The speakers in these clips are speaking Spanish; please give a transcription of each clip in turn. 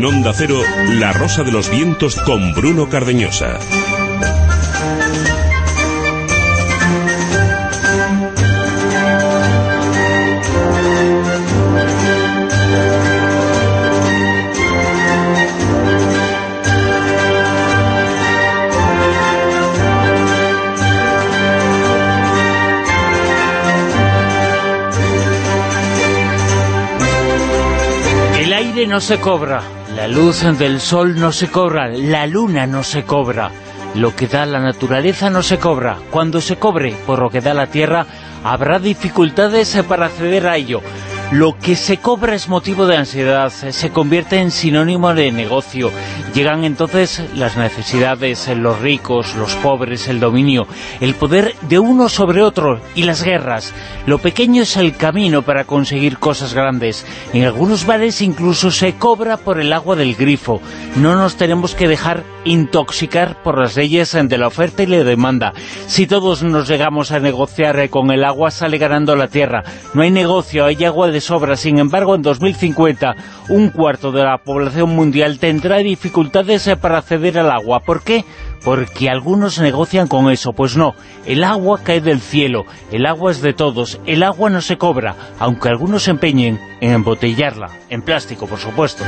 En Onda Cero, La Rosa de los Vientos con Bruno Cardeñosa. No se cobra, la luz del sol no se cobra, la luna no se cobra. Lo que da la naturaleza no se cobra. Cuando se cobre por lo que da la tierra, habrá dificultades para acceder a ello. Lo que se cobra es motivo de ansiedad, se convierte en sinónimo de negocio. Llegan entonces las necesidades, los ricos, los pobres, el dominio, el poder de uno sobre otro y las guerras. Lo pequeño es el camino para conseguir cosas grandes. En algunos bares incluso se cobra por el agua del grifo. No nos tenemos que dejar intoxicar por las leyes de la oferta y la demanda. Si todos nos llegamos a negociar con el agua, sale ganando la tierra. No hay negocio, hay agua de sobra. Sin embargo, en 2050, un cuarto de la población mundial tendrá dificultades para acceder al agua. ¿Por qué? Porque algunos negocian con eso. Pues no, el agua cae del cielo, el agua es de todos, el agua no se cobra, aunque algunos se empeñen en embotellarla, en plástico, por supuesto.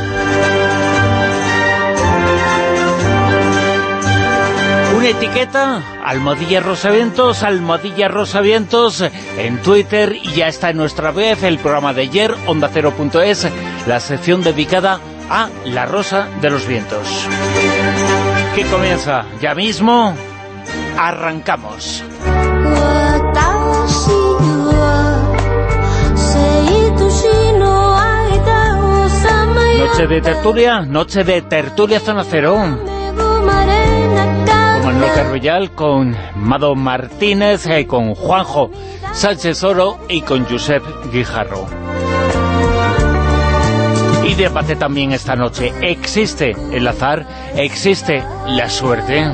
Una etiqueta, Almohadilla Rosavientos, Almohadilla Rosavientos en Twitter y ya está en nuestra web el programa de ayer, ondacero.es, la sección dedicada a La Rosa de los Vientos. Que comienza ya mismo, arrancamos. Noche de tertulia, noche de tertulia zona cero. Manuel Carvellal, con Mado Martínez, eh, con Juanjo Sánchez Oro y con Josep Guijarro. Y debate también esta noche. ¿Existe el azar? ¿Existe la suerte?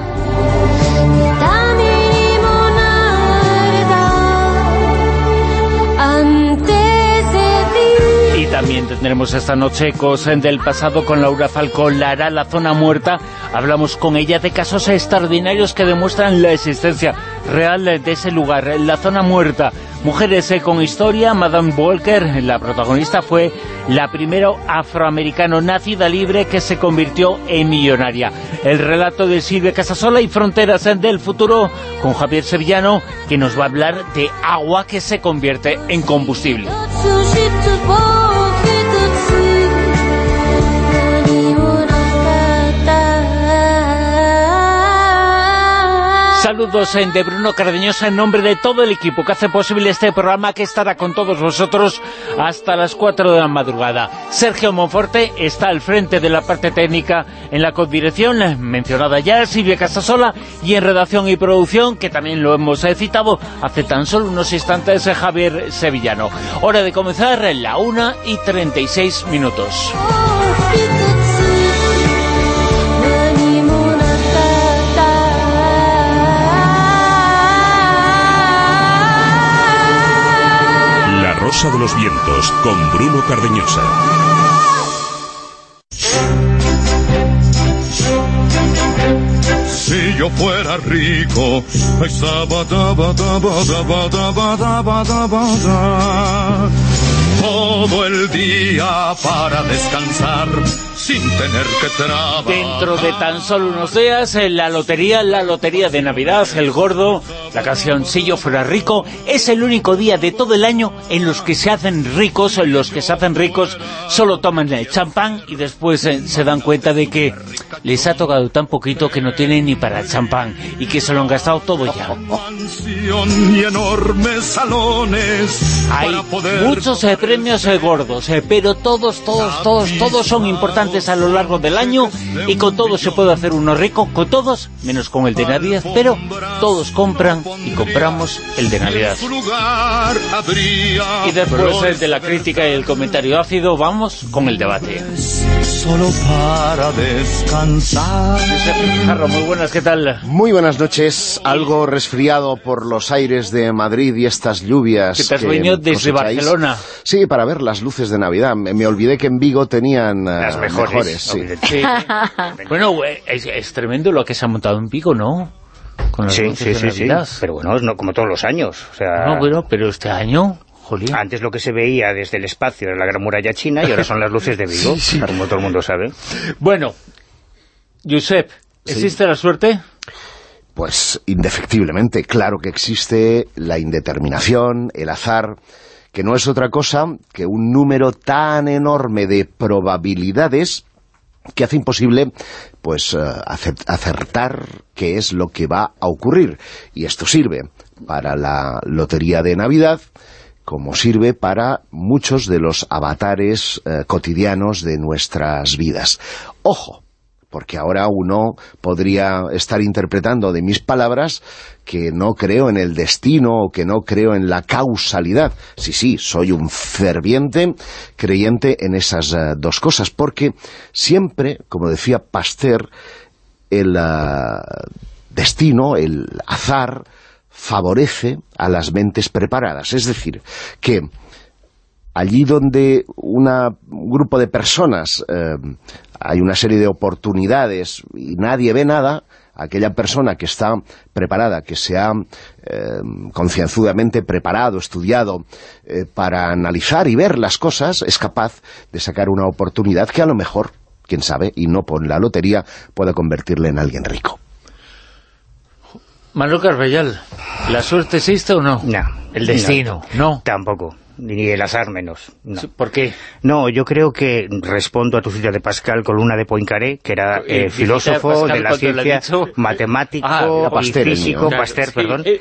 También tendremos esta noche cosas del pasado con Laura Falcón, Lara, la zona muerta. Hablamos con ella de casos extraordinarios que demuestran la existencia real de ese lugar, la zona muerta. Mujeres eh, con historia, Madame Walker, la protagonista, fue la primera afroamericano nacida libre que se convirtió en millonaria. El relato de Silvia Casasola y Fronteras del Futuro con Javier Sevillano, que nos va a hablar de agua que se convierte en combustible. Saludos en de Bruno Cardeñosa en nombre de todo el equipo que hace posible este programa que estará con todos vosotros hasta las 4 de la madrugada. Sergio Monforte está al frente de la parte técnica en la codirección, mencionada ya, Silvia Casasola, y en redacción y producción, que también lo hemos citado hace tan solo unos instantes, Javier Sevillano. Hora de comenzar en la 1 y 36 minutos. Rosa de los Vientos con Bruno Cardeñosa. Si yo fuera rico, todo el día para descansar sin tener que trabajar. Dentro de tan solo unos días, en la lotería, la lotería de Navidad, el gordo, la canción Si yo fuera rico, es el único día de todo el año en los que se hacen ricos, en los que se hacen ricos solo toman el champán y después eh, se dan cuenta de que les ha tocado tan poquito que no tienen ni para el champán y que se lo han gastado todo ya. Y enormes salones Hay muchos eh, premios eh, gordos, eh, pero todos, todos, todos, todos son importantes a lo largo del año y con todos se puede hacer uno rico, con todos, menos con el de Navidad, pero todos compran y compramos el de Navidad. Y después de la crítica y el comentario ácido, vamos con el debate. solo para descansar. Muy buenas, ¿qué tal? Muy buenas noches, algo resfriado por los aires de Madrid y estas lluvias Que te has venido desde. Barcelona. Sí, para ver las luces de Navidad. Me, me olvidé que en Vigo tenían eh, Las mejores. Mejores, sí. Sí. bueno, es, es tremendo lo que se ha montado en Vigo, ¿no? Con Sí, sí, sí, sí. Pero bueno, es no, como todos los años. O sea, No, bueno, pero este año, jolín. antes lo que se veía desde el espacio era la Gran Muralla China y ahora son las luces de Vigo, como todo el mundo sabe. Bueno, Josep, ¿existe la suerte? Pues indefectiblemente, claro que existe la indeterminación, el azar, que no es otra cosa que un número tan enorme de probabilidades que hace imposible pues eh, acer- acertar qué es lo que va a ocurrir. Y esto sirve para la lotería de Navidad, como sirve para muchos de los avatares eh, cotidianos de nuestras vidas. Ojo, porque ahora uno podría estar interpretando de mis palabras que no creo en el destino o que no creo en la causalidad. Sí, sí, soy un ferviente creyente en esas eh, dos cosas, porque siempre, como decía Pasteur, el ah, destino, el azar, favorece a las mentes preparadas. Es decir, que allí donde una, un grupo de personas eh, hay una serie de oportunidades y nadie ve nada, aquella persona que está preparada, que se ha eh, concienzudamente preparado, estudiado eh, para analizar y ver las cosas, es capaz de sacar una oportunidad que a lo mejor, quién sabe, y no por la lotería, pueda convertirle en alguien rico. Manuel Carballal, ¿la suerte existe o no? No. El destino, no. Tampoco. Ni el azar menos. No. ¿Por qué? No, yo creo que respondo a tu cita de Pascal con una de Poincaré, que era Eh, eh, filósofo Pascal, de la ciencia, matemático Ah, y Pasteur el físico, mío. Pasteur, Sí. perdón, y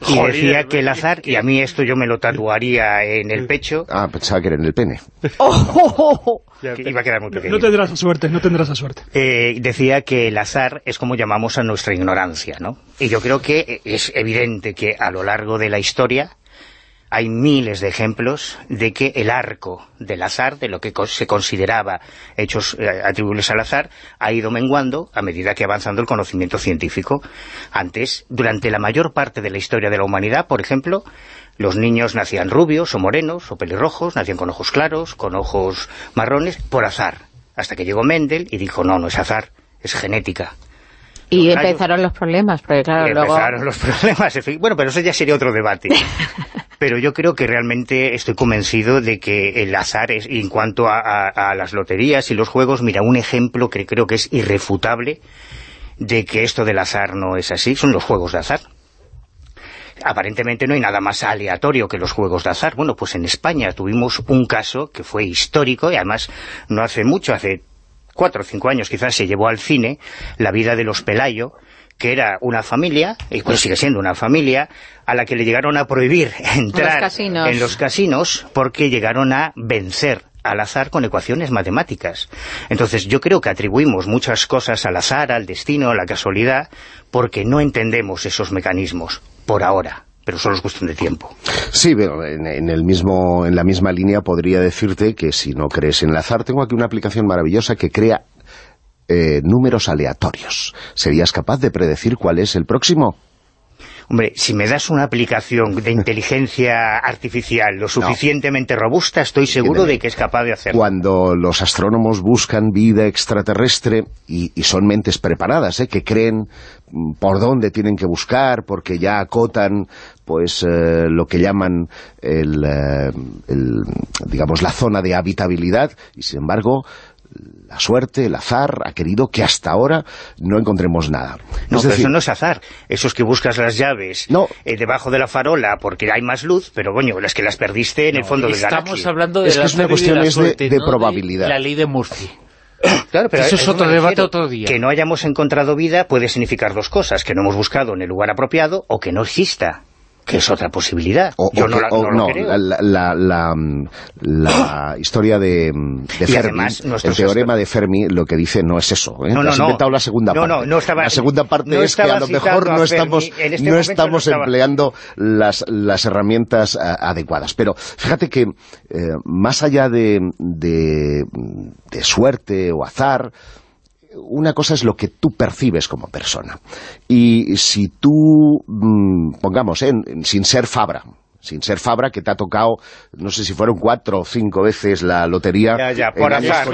Joder, decía que el azar, y a mí esto yo me lo tatuaría en el pecho, Ah, pensaba que era en el pene. que iba a quedar muy pequeño. No tendrás suerte, no tendrás suerte. Eh, decía que el azar es como llamamos a nuestra ignorancia, ¿no? Y yo creo que es evidente que a lo largo de la historia hay miles de ejemplos de que el arco del azar, de lo que se consideraba hechos eh, atribuibles al azar, ha ido menguando a medida que avanzando el conocimiento científico. Antes, durante la mayor parte de la historia de la humanidad, por ejemplo, los niños nacían rubios o morenos o pelirrojos, nacían con ojos claros, con ojos marrones, por azar. Hasta que llegó Mendel y dijo, no, no es azar, es genética. Y Los empezaron los problemas, porque claro, luego... empezaron los problemas. en fin. Bueno, pero eso ya sería otro debate. pero yo creo que realmente estoy convencido de que el azar, es, en cuanto a, a- a las loterías y los juegos, mira, un ejemplo que creo que es irrefutable de que esto del azar no es así, son los juegos de azar. Aparentemente no hay nada más aleatorio que los juegos de azar. Bueno, pues en España tuvimos un caso que fue histórico y además no hace mucho, hace cuatro o cinco años quizás se llevó al cine la vida de los Pelayo, que era una familia, y pues sigue siendo una familia, a la que le llegaron a prohibir entrar en los casinos porque llegaron a vencer al azar con ecuaciones matemáticas. Entonces yo creo que atribuimos muchas cosas al azar, al destino, a la casualidad, porque no entendemos esos mecanismos, por ahora, pero solo es cuestión de tiempo. Sí, pero en, en el mismo, en la misma línea podría decirte que si no crees en el azar, tengo aquí una aplicación maravillosa que crea eh, números aleatorios. ¿Serías capaz de predecir cuál es el próximo? Hombre, si me das una aplicación de inteligencia artificial lo suficientemente robusta, estoy seguro de que es capaz de hacerlo. Cuando los astrónomos buscan vida extraterrestre y, y son mentes preparadas, ¿eh? que creen mm, por dónde tienen que buscar, porque ya acotan pues eh, lo que llaman el, eh, el, digamos la zona de habitabilidad y sin embargo la suerte, el azar ha querido que hasta ahora no encontremos nada. No, Es pero decir, eso no es azar. Eso es que buscas las llaves No. eh, debajo de la farola porque hay más luz, pero bueno, las que las perdiste en el fondo del Estamos galaxia. hablando de Es que la es una cuestión la de- suerte, de no probabilidad. la ley de Murphy. Claro, pero Eso es otro debate refiero. otro día. Que no hayamos encontrado vida puede significar dos cosas, que no hemos buscado en el lugar apropiado o que no exista, que es otra posibilidad. O, Yo o no, que- la, o no lo no, creo. la, la- la- la historia de, de Fermi, además, el teorema de Fermi lo que dice no es eso. ¿eh? No, no, has no. inventado la segunda No, parte. no, no estaba- la segunda parte es que a lo mejor no estamos, en este no estamos no estaba. empleando las, las herramientas ah, adecuadas. Pero fíjate que eh, más allá de, de, de suerte o azar, una cosa es lo que tú percibes como persona. Y si tú, mm, pongamos, ¿eh? sin ser Fabra, sin ser Fabra, que te ha tocado, no sé si fueron cuatro o cinco veces la lotería Ya, ya, por en azar,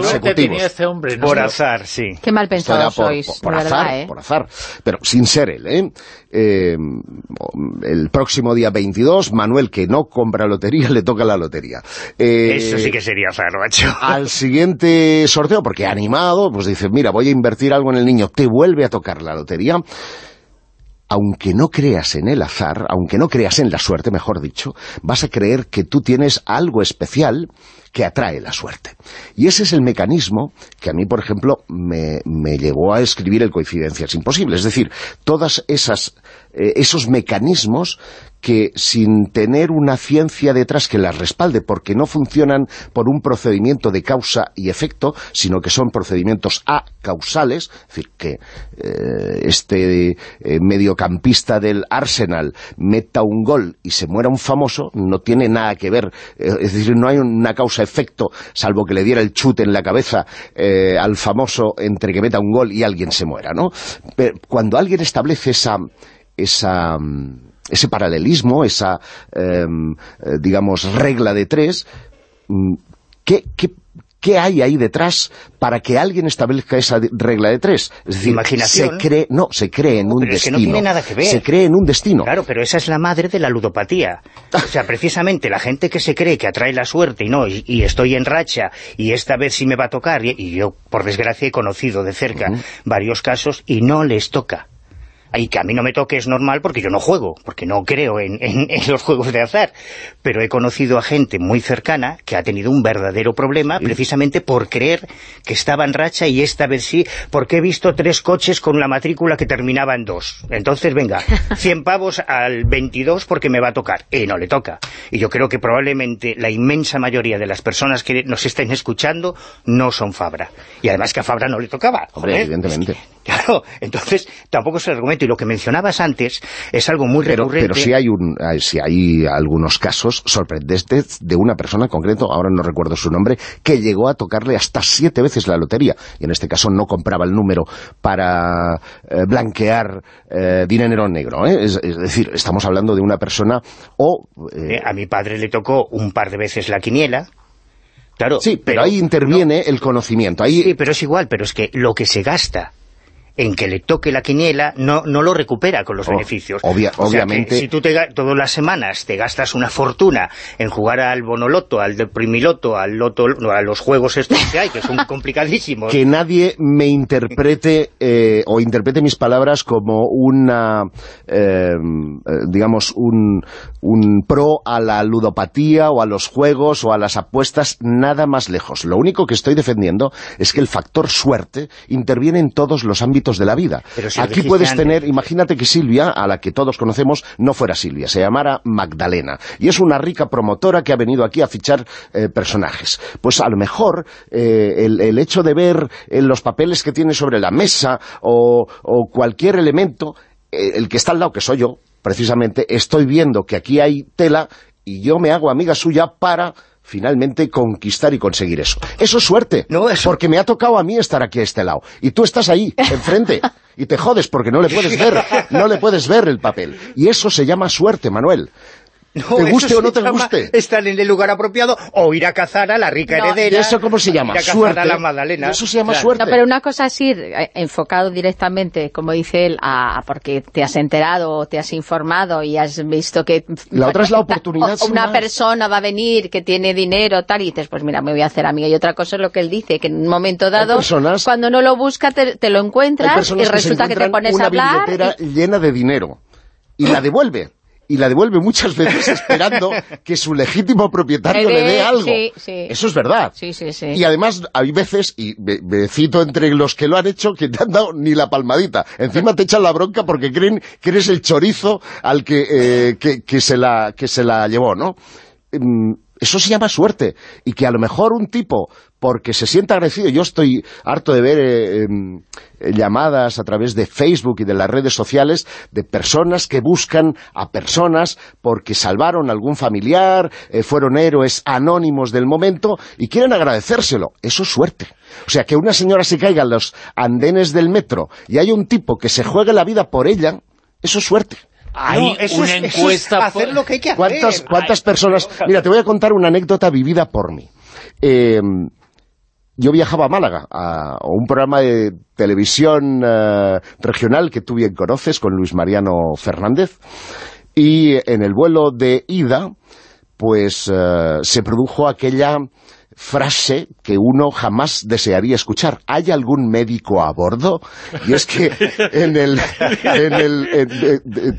este hombre, ¿no? Por azar, sí. Qué mal por, sois, por- por azar, verdad, ¿eh? por azar, pero sin ser él, ¿eh? Eh, El próximo día 22, Manuel, que no compra lotería, le toca la lotería. Eh, Eso sí que sería azar, macho. Al siguiente sorteo, porque animado, pues dice, mira, voy a invertir algo en el niño, te vuelve a tocar la lotería. Aunque no creas en el azar, aunque no creas en la suerte, mejor dicho, vas a creer que tú tienes algo especial que atrae la suerte. Y ese es el mecanismo que a mí, por ejemplo, me, me llevó a escribir el Coincidencias Imposibles. Es decir, todas esas eh, esos mecanismos que sin tener una ciencia detrás que las respalde, porque no funcionan por un procedimiento de causa y efecto, sino que son procedimientos acausales, es decir, que eh, este eh, mediocampista del Arsenal meta un gol y se muera un famoso, no tiene nada que ver, eh, es decir, no hay una causa-efecto, salvo que le diera el chute en la cabeza al famoso entre que meta un gol y alguien se muera, ¿no? Pero cuando alguien establece esa esa, mm, ese paralelismo, esa, em, eh, digamos, regla de tres, mm, ¿qué, qué, qué hay ahí detrás para que alguien establezca esa regla de tres? Es decir, Imaginación. se cree, no, se cree en un pero es que destino. no tiene nada que ver. Se cree en un destino. Claro, pero esa es la madre de la ludopatía. O sea, precisamente la gente que se cree que atrae la suerte y no, y, y estoy en racha y esta vez sí me va a tocar, y, y yo, por desgracia, he conocido de cerca varios casos y no les toca. Y que a mí no me toque es normal porque yo no juego, porque no creo en, en- en los juegos de azar. Pero he conocido a gente muy cercana que ha tenido un verdadero problema precisamente por creer que estaba en racha y esta vez sí, porque he visto tres coches con la matrícula que terminaba en dos. Entonces, venga, 100 pavos al 22 porque me va a tocar. Y no le toca. Y yo creo que probablemente la inmensa mayoría de las personas que nos estén escuchando no son Fabra. Y además que a Fabra no le tocaba. Hombre, evidentemente. Claro, entonces tampoco es el argumento. Y lo que mencionabas antes es algo muy Pero, recurrente. pero sí hay un hay- sí hay algunos casos sorprendentes de una persona en concreto, ahora no recuerdo su nombre, que llegó a tocarle hasta siete veces la lotería. Y en este caso no compraba el número para eh, blanquear eh, dinero negro. ¿eh? Es, es decir, estamos hablando de una persona o... eh, Eh, a mi padre le tocó un par de veces la quiniela. Claro, sí, pero, ahí interviene el conocimiento. Ahí, Sí, pero es igual, pero es que lo que se gasta en que le toque la quiniela no, no lo recupera con los Oh, beneficios. obvia- O sea que obviamente. si tú te, todas las semanas te gastas una fortuna en jugar al bonoloto, al de primiloto, al loto, no, a los juegos estos que hay, que son complicadísimos. que nadie me interprete eh, o interprete mis palabras como una eh, digamos un, un pro a la ludopatía o a los juegos o a las apuestas nada más lejos lo único que estoy defendiendo es que el factor suerte interviene en todos los ámbitos de la vida. Pero si aquí puedes antes. tener imagínate que Silvia a la que todos conocemos no fuera Silvia se llamara Magdalena. Y es una rica promotora que ha venido aquí a fichar eh, personajes. Pues a lo mejor eh, el, el hecho de ver eh, los papeles que tiene sobre la mesa o, o cualquier elemento eh, el que está al lado que soy yo precisamente estoy viendo que aquí hay tela y yo me hago amiga suya para finalmente conquistar y conseguir eso. Eso es suerte, No, eso- porque me ha tocado a mí estar aquí a este lado. Y tú estás ahí, enfrente, y te jodes porque no le puedes ver, no le puedes ver el papel. Y eso se llama suerte, Manuel. No, ¿Te guste o no te guste? Estar en el lugar apropiado o ir a cazar a la rica No, heredera. ¿Y eso cómo se llama? Ir a cazar Suerte. a la Magdalena. Eso se llama Claro. suerte. No, pero una cosa así, eh, enfocado directamente, como dice él, a, porque te has enterado o te has informado y has visto que... La otra es la oportunidad, o- Una más. persona va a venir que tiene dinero, tal, y dices, pues mira, me voy a hacer amiga. Y otra cosa es lo que él dice, que en un momento dado, personas- cuando no lo busca, te, te lo encuentras y que resulta que te pones una a hablar... billetera y- llena de dinero y la devuelve. Y la devuelve muchas veces esperando que su legítimo propietario Le dé, algo. sí, sí. Eso es verdad. Sí, sí, sí. Y además hay veces, y me, me cito entre los que lo han hecho, que te han dado ni la palmadita. Encima te echan la bronca porque creen que eres el chorizo al que, eh, que, que se, la, que se la llevó, ¿no? Mm, Eso se llama suerte. Y que a lo mejor un tipo, porque se sienta agradecido, yo estoy harto de ver eh, em, eh, llamadas a través de Facebook y de las redes sociales de personas que buscan a personas porque salvaron a algún familiar, eh, fueron héroes anónimos del momento y quieren agradecérselo. Eso es suerte. O sea, que una señora se caiga en los andenes del metro y hay un tipo que se juegue la vida por ella, eso es suerte. hay eso una es- eso es encuesta... hacer lo que hay que hacer. ¿Cuántas, cuántas Ay, personas...? Mira, te voy a contar una anécdota vivida por mí. Eh, yo viajaba a Málaga, a, un programa de televisión eh, regional que tú bien conoces, con Luis Mariano Fernández, y en el vuelo de ida, pues eh, se produjo aquella frase que uno jamás desearía escuchar. ¿Hay algún médico a bordo? Y es que en el, en el,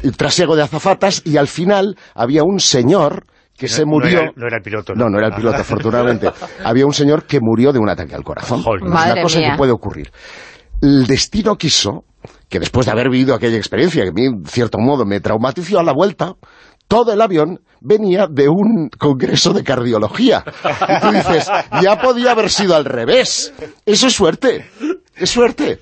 el trasiego de azafatas y al final había un señor que se No murió... era- no era el piloto, No, ¿no? no era el piloto, afortunadamente. Había un señor que murió de un ataque al corazón. Joder. Es Madre una cosa mía. que puede ocurrir. El destino quiso que después de haber vivido aquella experiencia, que a mí, en cierto modo, me traumatizó a la vuelta, todo el avión venía de un congreso de cardiología. Y tú dices, ya podía haber sido al revés. Eso es suerte. Es suerte.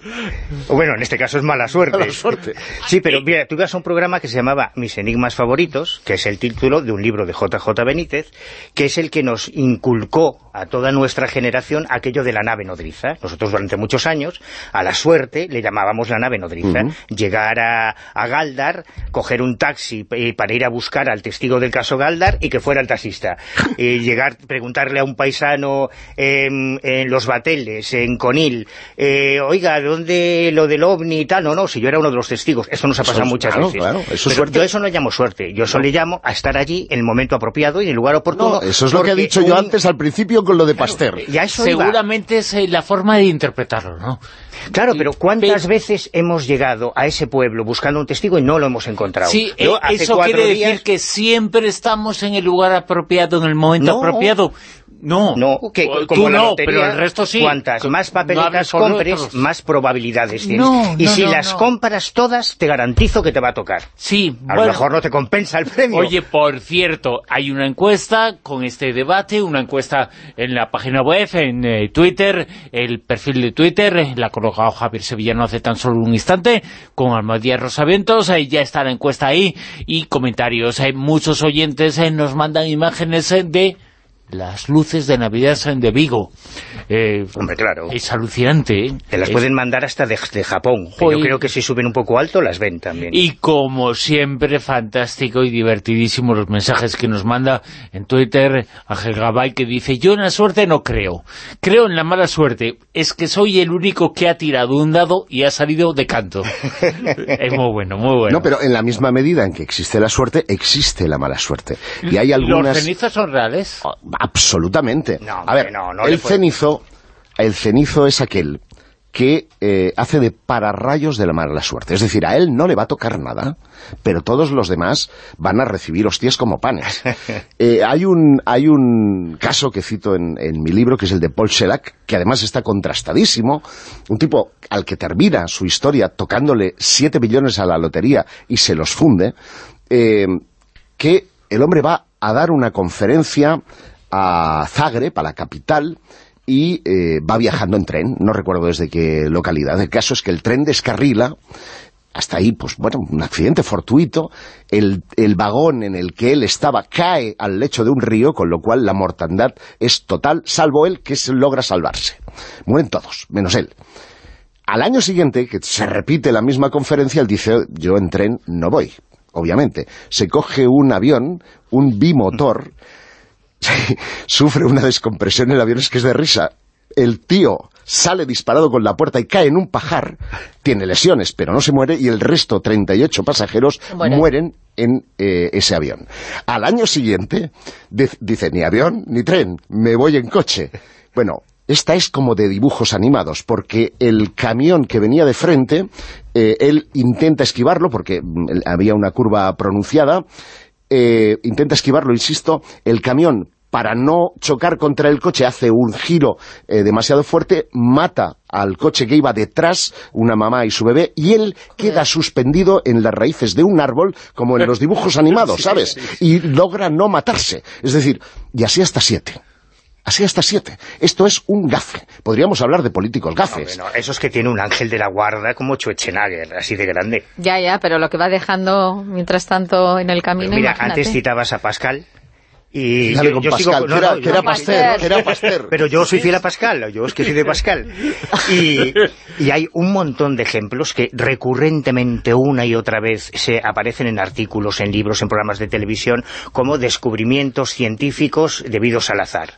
O Bueno, en este caso es mala suerte. Mala suerte. Sí, pero mira, tú ibas a un programa que se llamaba Mis enigmas favoritos, que es el título de un libro de JJ Benítez, que es el que nos inculcó a toda nuestra generación aquello de la nave nodriza. Nosotros durante muchos años, a la suerte, le llamábamos la nave nodriza. Llegar a, a Galdar, coger un taxi eh, para ir a buscar al testigo del caso Galdar y que fuera el taxista. Eh, llegar, preguntarle a un paisano en, en Los Bateles, en Conil, eh, oiga, ¿dónde lo del ovni y tal? No, no, si yo era uno de los testigos. Eso nos ha pasado es- muchas claro, veces. claro, eso es Pero suerte. yo eso no llamo suerte. Yo eso le llamo a estar allí en el momento apropiado y en el lugar oportuno. No, eso es lo que he dicho yo antes al principio con lo de Pasteur. Y a eso iba. Seguramente es eh, la forma de interpretarlo, ¿no? Claro, pero ¿cuántas Pe- veces hemos llegado a ese pueblo buscando un testigo y no lo hemos encontrado? Sí, Yo eh, eso quiere días- decir que siempre estamos en el lugar apropiado, en el momento No. apropiado. No, No, que Tú como la no, lotería, pero el resto sí. cuantas más papeletas compres, otros. más probabilidades tienes. No, y no, si no, las no. compras todas, te garantizo que te va a tocar. Sí, A bueno. lo mejor no te compensa el premio. Oye, por cierto, hay una encuesta con este debate, una encuesta en la página web, en eh, Twitter, el perfil de Twitter, eh, la ha colocado Javier Sevillano hace tan solo un instante, con Almadía Rosavientos, ahí ya está la encuesta ahí, y comentarios. Hay muchos oyentes eh, nos mandan imágenes eh, de las luces de Navidad de Vigo. Eh, Hombre, claro. Es alucinante, ¿eh? Te las Es- pueden mandar hasta de, de Japón. Joder. Yo creo que si suben un poco alto, las ven también. Y como siempre, fantástico y divertidísimo los mensajes que nos manda en Twitter a Gabay que dice, yo en la suerte no creo, creo en la mala suerte, es que soy el único que ha tirado un dado y ha salido de canto. es muy bueno, muy bueno. No, pero en la misma medida en que existe la suerte, existe la mala suerte. Y hay ¿Los algunas... cenizos son reales? Absolutamente. No, a ver, no, no el cenizo, el cenizo es aquel que eh, hace de pararrayos de la mala suerte. Es decir, a él no le va a tocar nada, pero todos los demás van a recibir hostias como panes. Eh, hay, un, hay un caso que cito en, en mi libro, que es el de Paul Shellac, que además está contrastadísimo, un tipo al que termina su historia tocándole 7 millones a la lotería y se los funde, eh, que el hombre va a dar una conferencia a Zagreb, a la capital, y eh, va viajando en tren, no recuerdo desde qué localidad. El caso es que el tren descarrila, hasta ahí, pues bueno, un accidente fortuito, el, el vagón en el que él estaba cae al lecho de un río, con lo cual la mortandad es total, salvo él que se logra salvarse. Mueren todos, menos él. Al año siguiente, que se repite la misma conferencia, él dice, yo en tren no voy, obviamente. Se coge un avión, un bimotor, sufre una descompresión en el avión, es que es de risa. El tío sale disparado con la puerta y cae en un pajar, tiene lesiones, pero no se muere, y el resto, 38 pasajeros, Mueren. mueren en eh, ese avión. Al año siguiente, di- dice, ni avión ni tren, me voy en coche. Bueno, esta es como de dibujos animados, porque el camión que venía de frente, eh, él intenta esquivarlo, porque mm, había una curva pronunciada, eh, intenta esquivarlo, insisto, el camión para no chocar contra el coche hace un giro eh, demasiado fuerte, mata al coche que iba detrás, una mamá y su bebé, y él queda suspendido en las raíces de un árbol, como en los dibujos animados, ¿sabes? Y logra no matarse. Es decir, y así hasta siete. Así hasta siete. Esto es un gafe. Podríamos hablar de políticos gafes. Bueno, eso es que tiene un ángel de la guarda como Schwarzenegger, así de grande. Ya, ya, pero lo que va dejando mientras tanto en el camino, Pero mira, imagínate. antes citabas a Pascal Y Dale yo, con yo sigo Pascal, con- que no, era, no, que era yo- Pasteur, que era Pasteur. Pero yo soy fiel a Pascal, yo es que soy de Pascal. Y, y hay un montón de ejemplos que recurrentemente una y otra vez se aparecen en artículos, en libros, en programas de televisión, como descubrimientos científicos debidos al azar.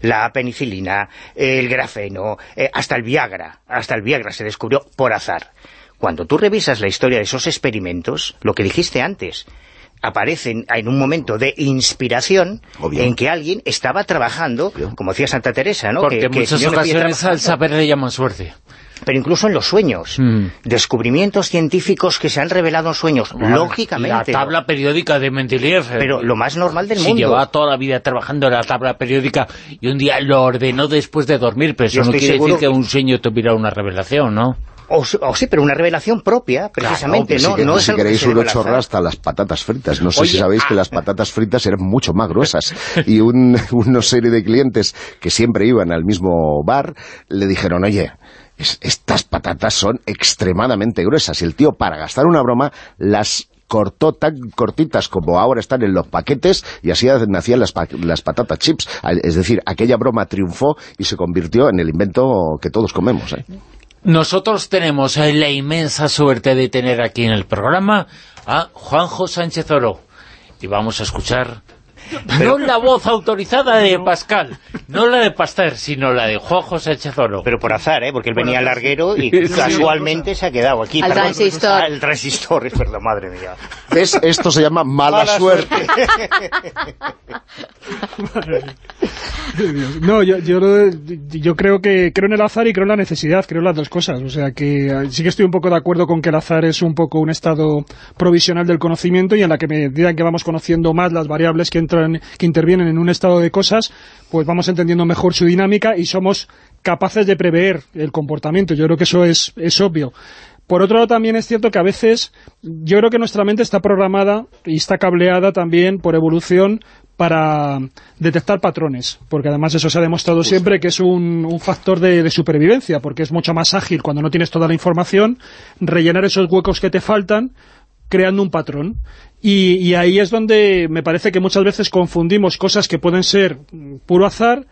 La penicilina, el grafeno, eh, hasta el Viagra, hasta el Viagra se descubrió por azar. Cuando tú revisas la historia de esos experimentos, lo que dijiste antes, aparecen en un momento de inspiración Obvio. en que alguien estaba trabajando, como decía Santa Teresa, ¿no? Porque Que- en que muchas si ocasiones al saber le llaman suerte. Pero incluso en los sueños. Mm. Descubrimientos científicos que se han revelado en sueños, lógicamente. La tabla periódica de Mendeleev. Pero lo más normal del Si mundo. llevaba toda la vida trabajando en la tabla periódica y un día lo ordenó después de dormir, pero eso Yo no quiere seguro decir que que- un sueño tuviera una revelación, ¿no? O, sí, pero una revelación propia, precisamente. No, si, no es si queréis azar. chorra hasta las patatas fritas. No sé Oye, si sabéis que ah. las patatas fritas eran mucho más gruesas. Y un, una serie de clientes que siempre iban al mismo bar le dijeron, oye, es- estas patatas son extremadamente gruesas. Y el tío, para gastar una broma, las cortó tan cortitas como ahora están en los paquetes y así nacían las, pa- las patatas chips. Es decir, aquella broma triunfó y se convirtió en el invento que todos comemos. ¿eh? Nosotros tenemos la inmensa suerte de tener aquí en el programa a Juanjo Sánchez Oro. Y vamos a escuchar... No la voz autorizada de Pascal, no la de Pasteur, sino la de Juanjo Sánchez Oro. Pero por azar, ¿eh? Porque él venía al larguero y Sí. casualmente se ha quedado aquí. Al perdón. transistor. Al transistor, es perdón, madre mía. ¿Ves? Esto se llama mala, Mala suerte. No, yo, yo, yo creo que creo en el azar y creo en la necesidad, creo en las dos cosas. O sea que eh, sí que estoy un poco de acuerdo con que el azar es un poco un estado provisional del conocimiento y en la que medida que vamos conociendo más las variables que entran, que intervienen en un estado de cosas, pues vamos entendiendo mejor su dinámica y somos capaces de prever el comportamiento. Yo creo que eso es, es obvio. Por otro lado, también es cierto que a veces yo creo que nuestra mente está programada y está cableada también por evolución para detectar patrones, porque además eso se ha demostrado siempre que es un, un factor de, de supervivencia, porque es mucho más ágil cuando no tienes toda la información, rellenar esos huecos que te faltan creando un patrón. Y, y ahí es donde me parece que muchas veces confundimos cosas que pueden ser mm, puro azar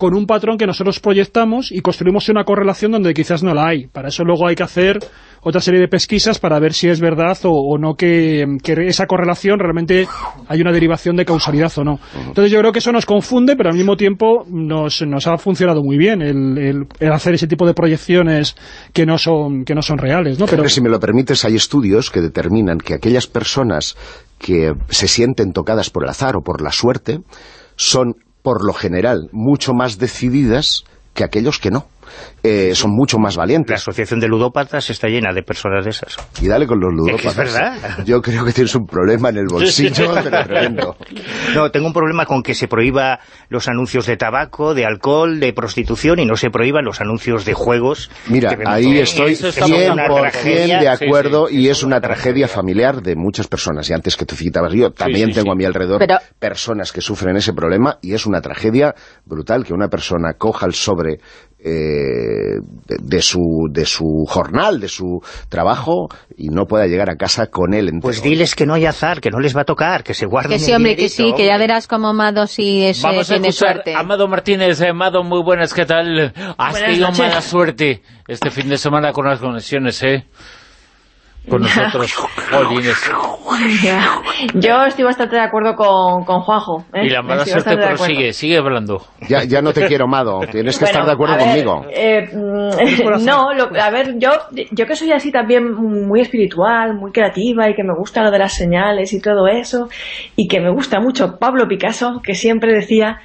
con un patrón que nosotros proyectamos y construimos una correlación donde quizás no la hay. Para eso luego hay que hacer otra serie de pesquisas para ver si es verdad o, o no que, que esa correlación realmente hay una derivación de causalidad o no. Entonces yo creo que eso nos confunde, pero al mismo tiempo nos, nos ha funcionado muy bien el, el- el hacer ese tipo de proyecciones que no son, que no son reales. ¿no? Pero Pero si me lo permites, hay estudios que determinan que aquellas personas que se sienten tocadas por el azar o por la suerte son, por lo general, mucho más decididas que aquellos que no. Eh, son mucho más La valientes. asociación de ludópatas está llena de personas de esas. Y dale con los Es que es ludópatas. verdad. Yo creo que tienes un problema en el bolsillo, pero tremendo. No, tengo un problema con que se prohíba los anuncios de tabaco, de alcohol, de prostitución y no se prohíban los anuncios de juegos. Mira, ahí estoy eso estamos de 100% acuerdo. de acuerdo Sí, y es una tragedia familiar de muchas personas. Y antes que te citabas yo, también sí, tengo sí. a mi alrededor Pero- personas que sufren ese problema y es una tragedia brutal que una persona coja el sobre eh, de, de su, de su jornal, de su trabajo y no pueda llegar a casa con él entero. Pues diles que no hay azar, que no les va a tocar, que se guarden Que sí, hombre, que sí, que ya verás cómo Amado sí es, eh, Vamos a escuchar suerte. Amado Martínez. Eh, Amado, muy buenas, ¿qué tal? Has Buenas tenido noches. mala suerte este fin de semana con las conexiones, ¿eh? Con nosotros, Jolines. Ya. Yo estoy bastante de acuerdo con, con Juanjo. ¿eh? Y la mala Estoy suerte prosigue, sigue hablando. Ya, ya no te quiero, Mado. Tienes que Bueno, estar de acuerdo ver, conmigo. eh, no, lo- a ver, yo, yo que soy así también muy espiritual, muy creativa y que me gusta lo de las señales y todo eso, y que me gusta mucho Pablo Picasso, que siempre decía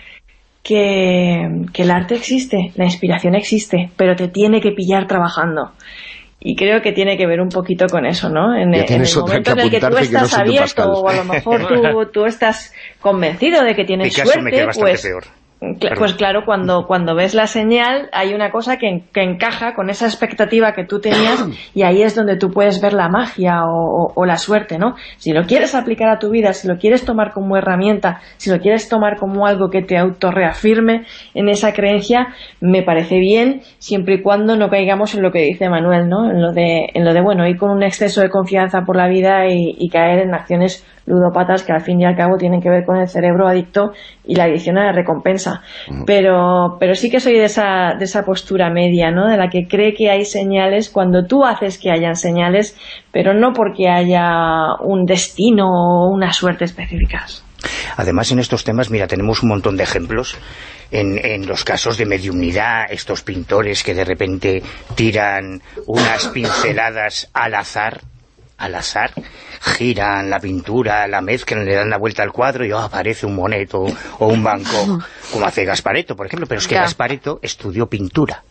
que, que el arte existe, la inspiración existe, pero te tiene que pillar trabajando. Y creo que tiene que ver un poquito con eso, ¿no? En, Ya en tienes el otra momento que en el que tú apuntarte que no estás abierto o a lo mejor tú, tú estás convencido de que tienes Picasso me suerte, queda pues, peor. Perdón. Pues claro, cuando, cuando ves la señal hay una cosa que, que encaja con esa expectativa que tú tenías y ahí es donde tú puedes ver la magia o, o- o la suerte, ¿no? Si lo quieres aplicar a tu vida, si lo quieres tomar como herramienta, si lo quieres tomar como algo que te autorreafirme en esa creencia, me parece bien, siempre y cuando no caigamos en lo que dice Manuel, ¿no? En lo de, en lo de bueno, ir con un exceso de confianza por la vida y, y caer en acciones ludópatas que al fin y al cabo tienen que ver con el cerebro adicto y la adicción a la recompensa. Pero, pero sí que soy de esa, de esa postura media, ¿no? De la que cree que hay señales cuando tú haces que hayan señales, pero no porque haya un destino o una suerte específicas. Además, en estos temas, mira, tenemos un montón de ejemplos. En, en, los casos de mediumnidad, estos pintores que de repente tiran unas pinceladas al azar, al azar, giran la pintura, la mezclan, le dan la vuelta al cuadro y oh, aparece un moneto o un banco, como hace Gaspareto, por ejemplo. Pero es que Gaspareto estudió pintura.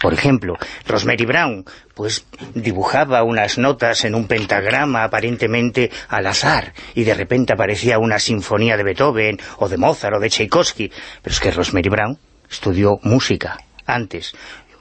Por ejemplo, Rosemary Brown, pues dibujaba unas notas en un pentagrama aparentemente al azar, y de repente aparecía una sinfonía de Beethoven, o de Mozart, o de Tchaikovsky. Pero es que Rosemary Brown estudió música antes.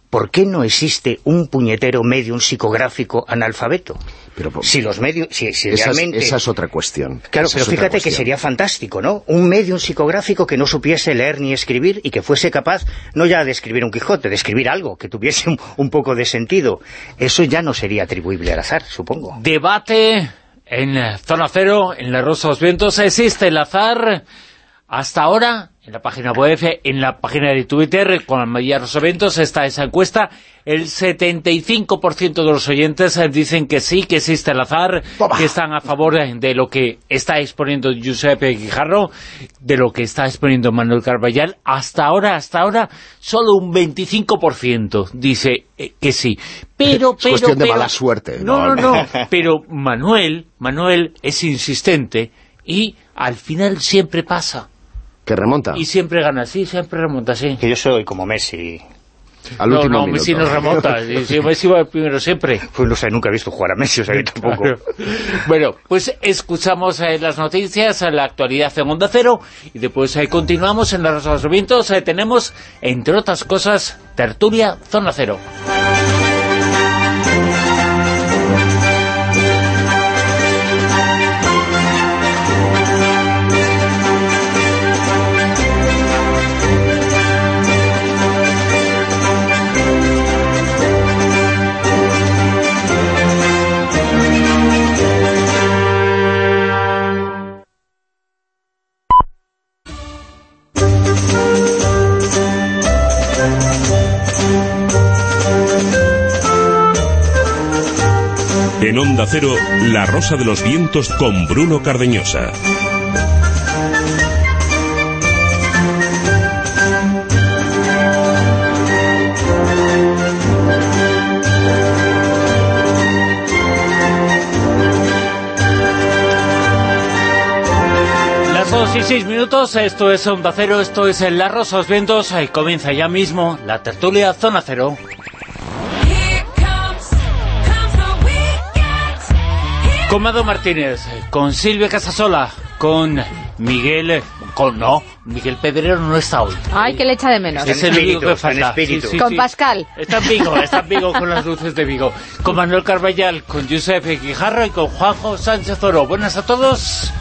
¿Por qué no existe un puñetero medium psicográfico analfabeto? Pero, si los medios, si, si esa, realmente... Es, esa es otra cuestión. Claro, esa pero fíjate que sería fantástico, ¿no? Un medium psicográfico que no supiese leer ni escribir y que fuese capaz, no ya de escribir un Quijote, de escribir algo que tuviese un, un poco de sentido. Eso ya no sería atribuible al azar, supongo. Debate en Zona Cero, en La Rosa de los Vientos. ¿Existe el azar? Hasta ahora, en la página web, en la página de Twitter, con los eventos, está esa encuesta. El 75% de los oyentes dicen que sí, que existe el azar, Toma. que están a favor de lo que está exponiendo Giuseppe Guijarro, de lo que está exponiendo Manuel Carballal. Hasta ahora, hasta ahora, solo un 25% dice eh, que sí. Pero, es pero, cuestión de mala suerte. No, no, no. Pero Manuel, Manuel es insistente y al final siempre pasa. Que remonta Y siempre gana, sí, siempre remonta, sí. Que yo soy como Messi. al no, último no, minuto. Messi no remonta. Sí, Messi va primero siempre. Pues no sé, nunca he visto jugar a Messi, o sea que tampoco... Bueno, pues escuchamos eh, las noticias, eh, la actualidad en Onda Cero, y después eh, continuamos en los resolvimientos. Eh, tenemos, entre otras cosas, Tertulia Zona Cero. En Onda Cero, La Rosa de los Vientos con Bruno Cardeñosa. Y seis minutos, esto es Onda Cero, esto es en La Rosa de los Vientos, eh, comienza ya mismo la Tertulia Zona Cero. Con Mado Martínez, con Silvia Casasola, con Miguel... con No, Miguel Pedrero no está hoy. Ay, que le echa de menos. Es el único que falta. Con Pascal. Está en Vigo, está en Vigo con las luces de Vigo. Con Manuel Carballal, con Giuseppe Guijarro y con Juanjo Sánchez Oro. Buenas a todos.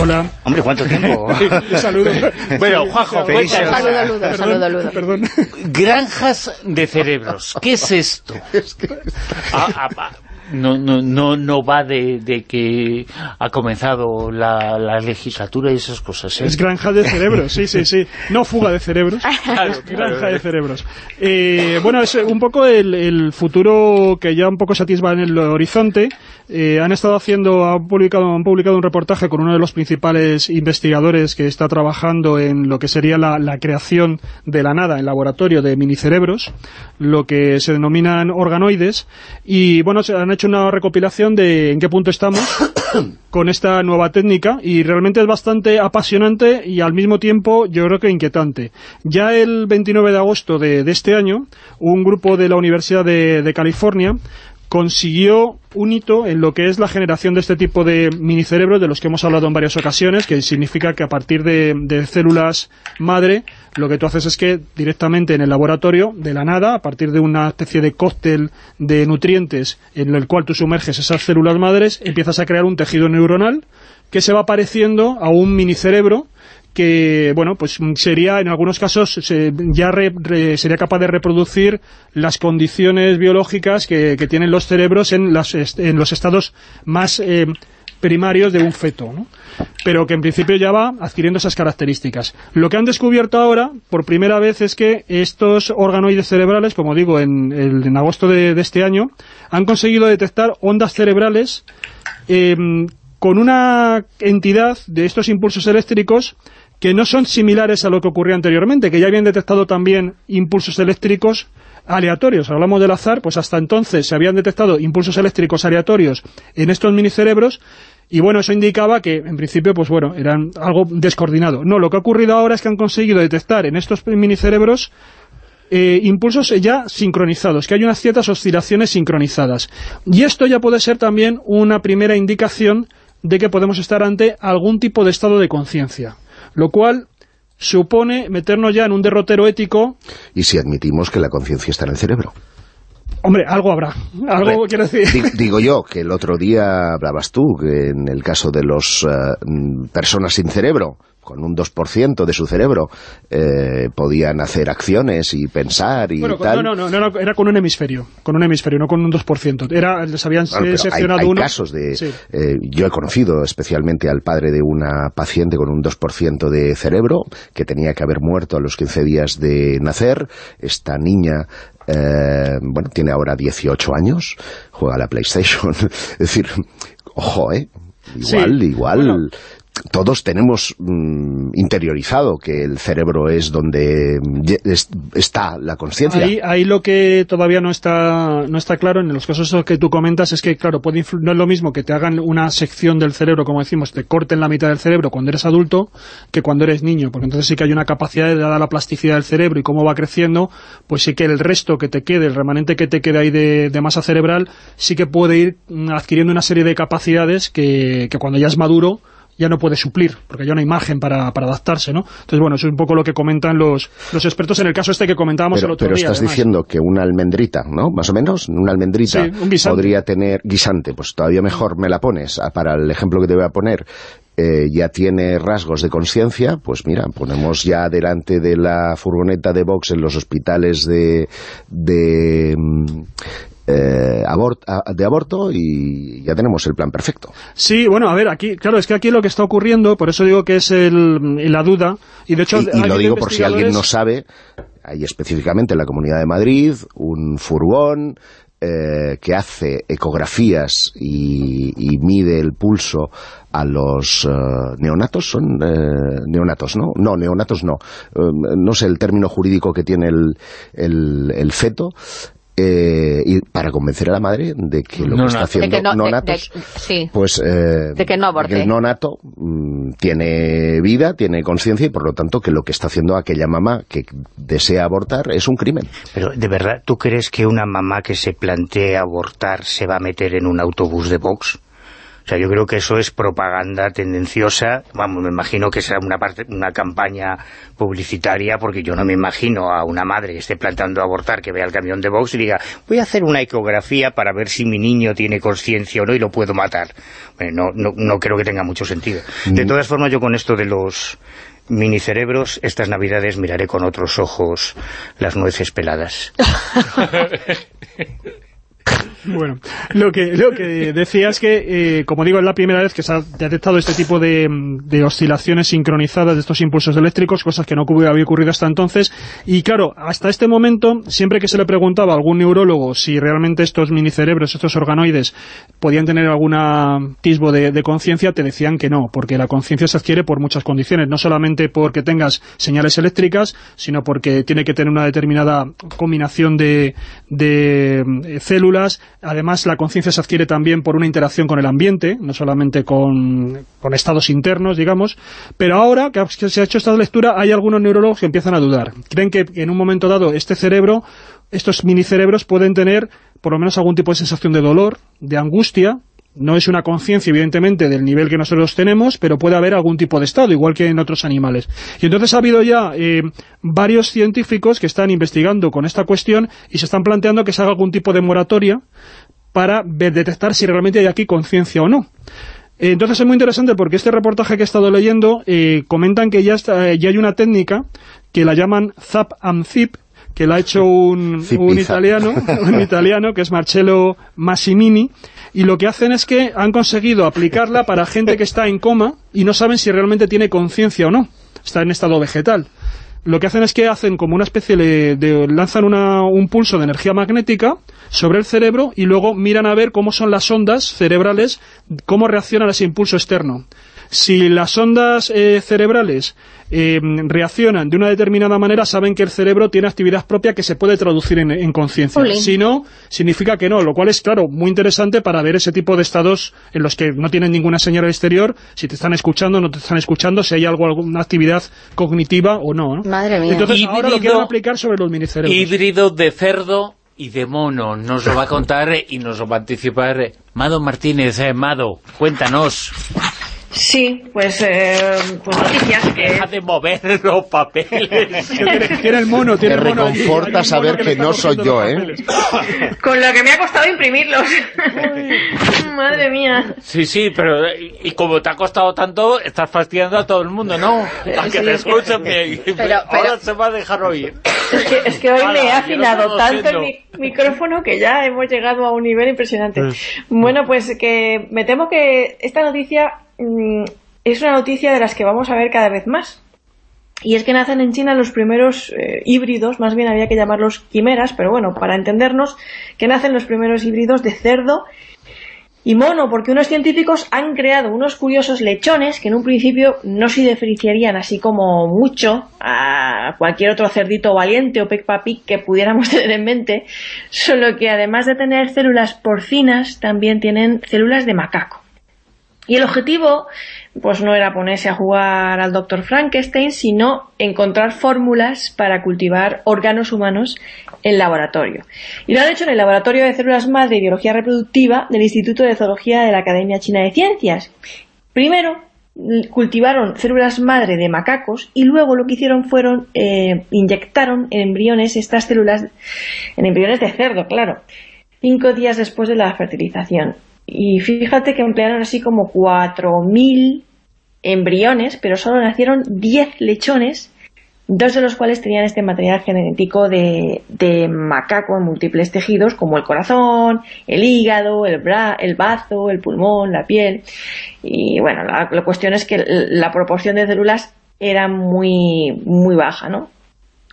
Hola. Hombre, ¿cuánto tiempo? Un saludo. Bueno, Juanjo, cuéntanos. Saludo, Ludo, Perdón, saludo, Ludo. Perdón. Granjas de cerebros. ¿Qué es esto? Ah, ah, no, no, no, no va de, de que ha comenzado la, la legislatura y esas cosas. ¿eh? Es granja de cerebros, sí, sí, sí. No fuga de cerebros, es granja de cerebros. Eh, bueno, es un poco el, el futuro que ya un poco se atisba en el horizonte. Eh, han estado haciendo, han publicado, han publicado un reportaje con uno de los principales investigadores que está trabajando en lo que sería la, la creación de la nada en laboratorio de minicerebros, lo que se denominan organoides, y bueno, se han hecho una recopilación de en qué punto estamos con esta nueva técnica y realmente es bastante apasionante y al mismo tiempo yo creo que inquietante. Ya el 29 de agosto de, de este año, un grupo de la Universidad de, de California consiguió un hito en lo que es la generación de este tipo de minicerebros de los que hemos hablado en varias ocasiones, que significa que a partir de, de células madre, lo que tú haces es que directamente en el laboratorio, de la nada, a partir de una especie de cóctel de nutrientes en el cual tú sumerges esas células madres, empiezas a crear un tejido neuronal que se va pareciendo a un minicerebro que, bueno, pues sería, en algunos casos, se- ya re- sería capaz de reproducir las condiciones biológicas que, que tienen los cerebros en, las en los estados más eh, primarios de un feto, pero que en principio ya va adquiriendo esas características. Lo que han descubierto ahora, por primera vez, es que estos organoides cerebrales, como digo, en, en agosto de, este año, han conseguido detectar ondas cerebrales em, con una entidad de estos impulsos eléctricos que no son similares a lo que ocurrió anteriormente, que ya habían detectado también impulsos eléctricos aleatorios. Hablamos del azar, pues hasta entonces se habían detectado impulsos eléctricos aleatorios en estos minicerebros, y bueno, eso indicaba que, en principio, pues bueno, eran algo descoordinado. No, lo que ha ocurrido ahora es que han conseguido detectar en estos minicerebros eh, impulsos ya sincronizados, que hay unas ciertas oscilaciones sincronizadas. Y esto ya puede ser también una primera indicación de que podemos estar ante algún tipo de estado de conciencia. Lo cual supone meternos ya en un derrotero ético. Y si admitimos que la conciencia está en el cerebro. Hombre, algo habrá. Algo quiero decir. Digo yo, que el otro día hablabas tú, que en el caso de las eh, personas sin cerebro, con un 2% de su cerebro eh, podían hacer acciones y pensar y tal. No, no, no, era con un hemisferio, con un hemisferio, no con un 2%. Era, les habían seccionado hay, hay casos de... Eh, yo he conocido especialmente al padre de una paciente con un 2% de cerebro, que tenía que haber muerto a los 15 días de nacer. Esta niña eh, bueno, tiene ahora 18 años, juega a la PlayStation. es decir, ojo, ¿eh? Igual, igual todos tenemos mm, interiorizado que el cerebro es donde está la conciencia. Ahí, lo que todavía no está no está claro en los casos que tú comentas es que, claro, puede no es lo mismo que te hagan una sección del cerebro, como decimos, te corten la mitad del cerebro cuando eres adulto que cuando eres niño, porque entonces sí que hay una capacidad, de dada la plasticidad del cerebro y cómo va creciendo, pues sí que el resto que te quede, el remanente que te quede ahí de, masa cerebral, sí que puede ir mm, adquiriendo una serie de capacidades que cuando ya es maduro ya no puede suplir, porque hay una imagen para, para adaptarse, ¿no? Entonces, bueno, eso es un poco lo que comentan los, los expertos en el caso este que comentábamos el otro día. Pero estás diciendo que una almendrita, ¿no? Más o menos, una almendrita podría tener guisante, pues todavía mejor me la pones. Ah, para el ejemplo que te voy a poner, eh, ya tiene rasgos de conciencia, pues mira, ponemos ya delante de la furgoneta de Vox en los hospitales de, de eh, de aborto y ya tenemos el plan perfecto. Sí, bueno, a ver, aquí, claro, es que aquí lo que está ocurriendo, por eso digo que es el, la duda, y de hecho... Y, lo digo por si alguien no sabe, hay específicamente en la Comunidad de Madrid un furgón eh, que hace ecografías y, mide el pulso a los eh, neonatos, son neonatos, ¿no? No, neonatos no. no sé el término jurídico que tiene el, el, el feto, eh, y para convencer a la madre de que lo que está haciendo no, natos, pues eh, de que no aborte. el no nato mm, tiene vida, tiene conciencia y por lo tanto que lo que está haciendo aquella mamá que desea abortar es un crimen. Pero de verdad, ¿tú crees que una mamá que se plantea abortar se va a meter en un autobús de Vox? O sea, yo creo que eso es propaganda tendenciosa, vamos, me imagino que será una parte una campaña publicitaria, porque yo no me imagino a una madre que esté planteando abortar, que vea el camión de Vox y diga, voy a hacer una ecografía para ver si mi niño tiene conciencia o no y lo puedo matar. no, no, no creo que tenga mucho sentido. De mm. todas formas, yo con esto de los minicerebros, estas navidades miraré con otros ojos las nueces peladas. Bueno, lo que, lo que decía es que, eh, como digo, es la primera vez que se ha detectado este tipo de, oscilaciones sincronizadas de estos impulsos eléctricos, cosas que no había ocurrido hasta entonces. Y claro, hasta este momento, siempre que se le preguntaba a algún neurólogo si realmente estos minicerebros, estos organoides, podían tener algún atisbo de, de conciencia, te decían que no, porque la conciencia se adquiere por muchas condiciones, no solamente porque tengas señales eléctricas, sino porque tiene que tener una determinada combinación de, de eh, células, Además, la conciencia se adquiere también por una interacción con el ambiente, no solamente con, estados internos, digamos. Pero ahora que se ha hecho esta lectura, hay algunos neurólogos que empiezan a dudar. Creen que en un momento dado este cerebro, estos minicerebros pueden tener por lo menos algún tipo de sensación de dolor, de angustia, no es una conciencia, evidentemente, del nivel que nosotros tenemos, pero puede haber algún tipo de estado, igual que en otros animales. Y entonces ha habido ya eh, varios científicos que están investigando con esta cuestión y se están planteando que se haga algún tipo de moratoria para detectar si realmente hay aquí conciencia o no. Entonces es muy interesante porque este reportaje que he estado leyendo eh, comentan que ya, está, ya hay una técnica que la llaman ZAP and ZIP, que la ha hecho un, un italiano, un italiano que es Marcello Massimini, y lo que hacen es que han conseguido aplicarla para gente que está en coma y no saben si realmente tiene conciencia o no, está en estado vegetal. Lo que hacen es que hacen como una especie de... lanzan un pulso de energía magnética sobre el cerebro y luego miran a ver cómo son las ondas cerebrales, cómo reaccionan a ese impulso externo. Si las ondas eh, cerebrales eh, reaccionan de una determinada manera, saben que el cerebro tiene actividad propia que se puede traducir en, conciencia. Si no, significa que no, lo cual es, claro, muy interesante para ver ese tipo de estados en los que no tienen ninguna señal exterior, si te están escuchando o no te están escuchando, si hay algo, alguna actividad cognitiva o no. Madre mía. Entonces ahora lo quieren aplicar sobre los minicerebros. Híbrido de cerdo y de mono. Nos lo va a contar y nos lo va a anticipar Mado Martínez. Eh, Mado, cuéntanos. Sí, pues, eh, pues noticias. Deja de mover los papeles. tiene el mono, tiene el mono. reconforta saber que, no soy yo, ¿eh? Con lo que me ha costado imprimirlos. Madre mía. Sí, sí, pero y como te ha costado tanto, estás fastidiando a todo el mundo, ¿no? A que te escuchen bien. Pero, Ahora se va a dejar oír. Es que, es que hoy me he afinado tanto el micrófono que ya hemos llegado a un nivel impresionante. Bueno, pues que me temo que esta noticia es una noticia de las que vamos a ver cada vez más. Y es que nacen en China los primeros eh, híbridos, más bien había que llamarlos quimeras, pero bueno, para entendernos, que nacen los primeros híbridos de cerdo y mono, porque unos científicos han creado unos curiosos lechones que en un principio no se diferenciarían así como mucho a cualquier otro cerdito valiente o Peppa Pig que pudiéramos tener en mente, solo que además de tener células porcinas, también tienen células de macaco. Y el objetivo pues no era ponerse a jugar al Dr. Frankenstein, sino encontrar fórmulas para cultivar órganos humanos en laboratorio. Y lo han hecho en el Laboratorio de Células Madre y Biología Reproductiva del Instituto de Zoología de la Academia China de Ciencias. Primero cultivaron células madre de macacos y luego lo que hicieron fueron eh, inyectaron en embriones estas células, en embriones de cerdo, claro, cinco días después de la fertilización. Y fíjate que emplearon así como 4.000 embriones, pero solo nacieron 10 lechones, dos de los cuales tenían este material genético de, macaco en múltiples tejidos, como el corazón, el hígado, el, bra el bazo, el pulmón, la piel. Y bueno, la, la cuestión es que la proporción de células era muy, muy baja, ¿no?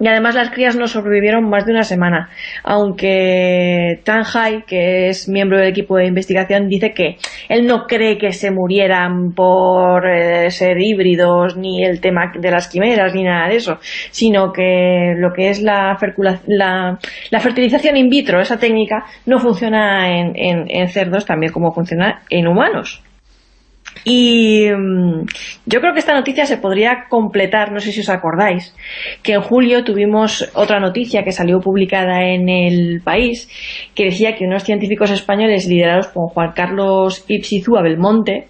Y además las crías no sobrevivieron más de una semana, aunque Tan Hai, que es miembro del equipo de investigación, dice que él no cree que se murieran por eh, ser híbridos, ni el tema de las quimeras, ni nada de eso, sino que lo que es la, la, fertilización in vitro, esa técnica, no funciona en cerdos también como funciona en humanos. Y mm, yo creo que esta noticia se podría completar, no sé si os acordáis, que en julio tuvimos otra noticia que salió publicada en el país, que decía que unos científicos españoles liderados por Juan Carlos Ipsizúa Belmonte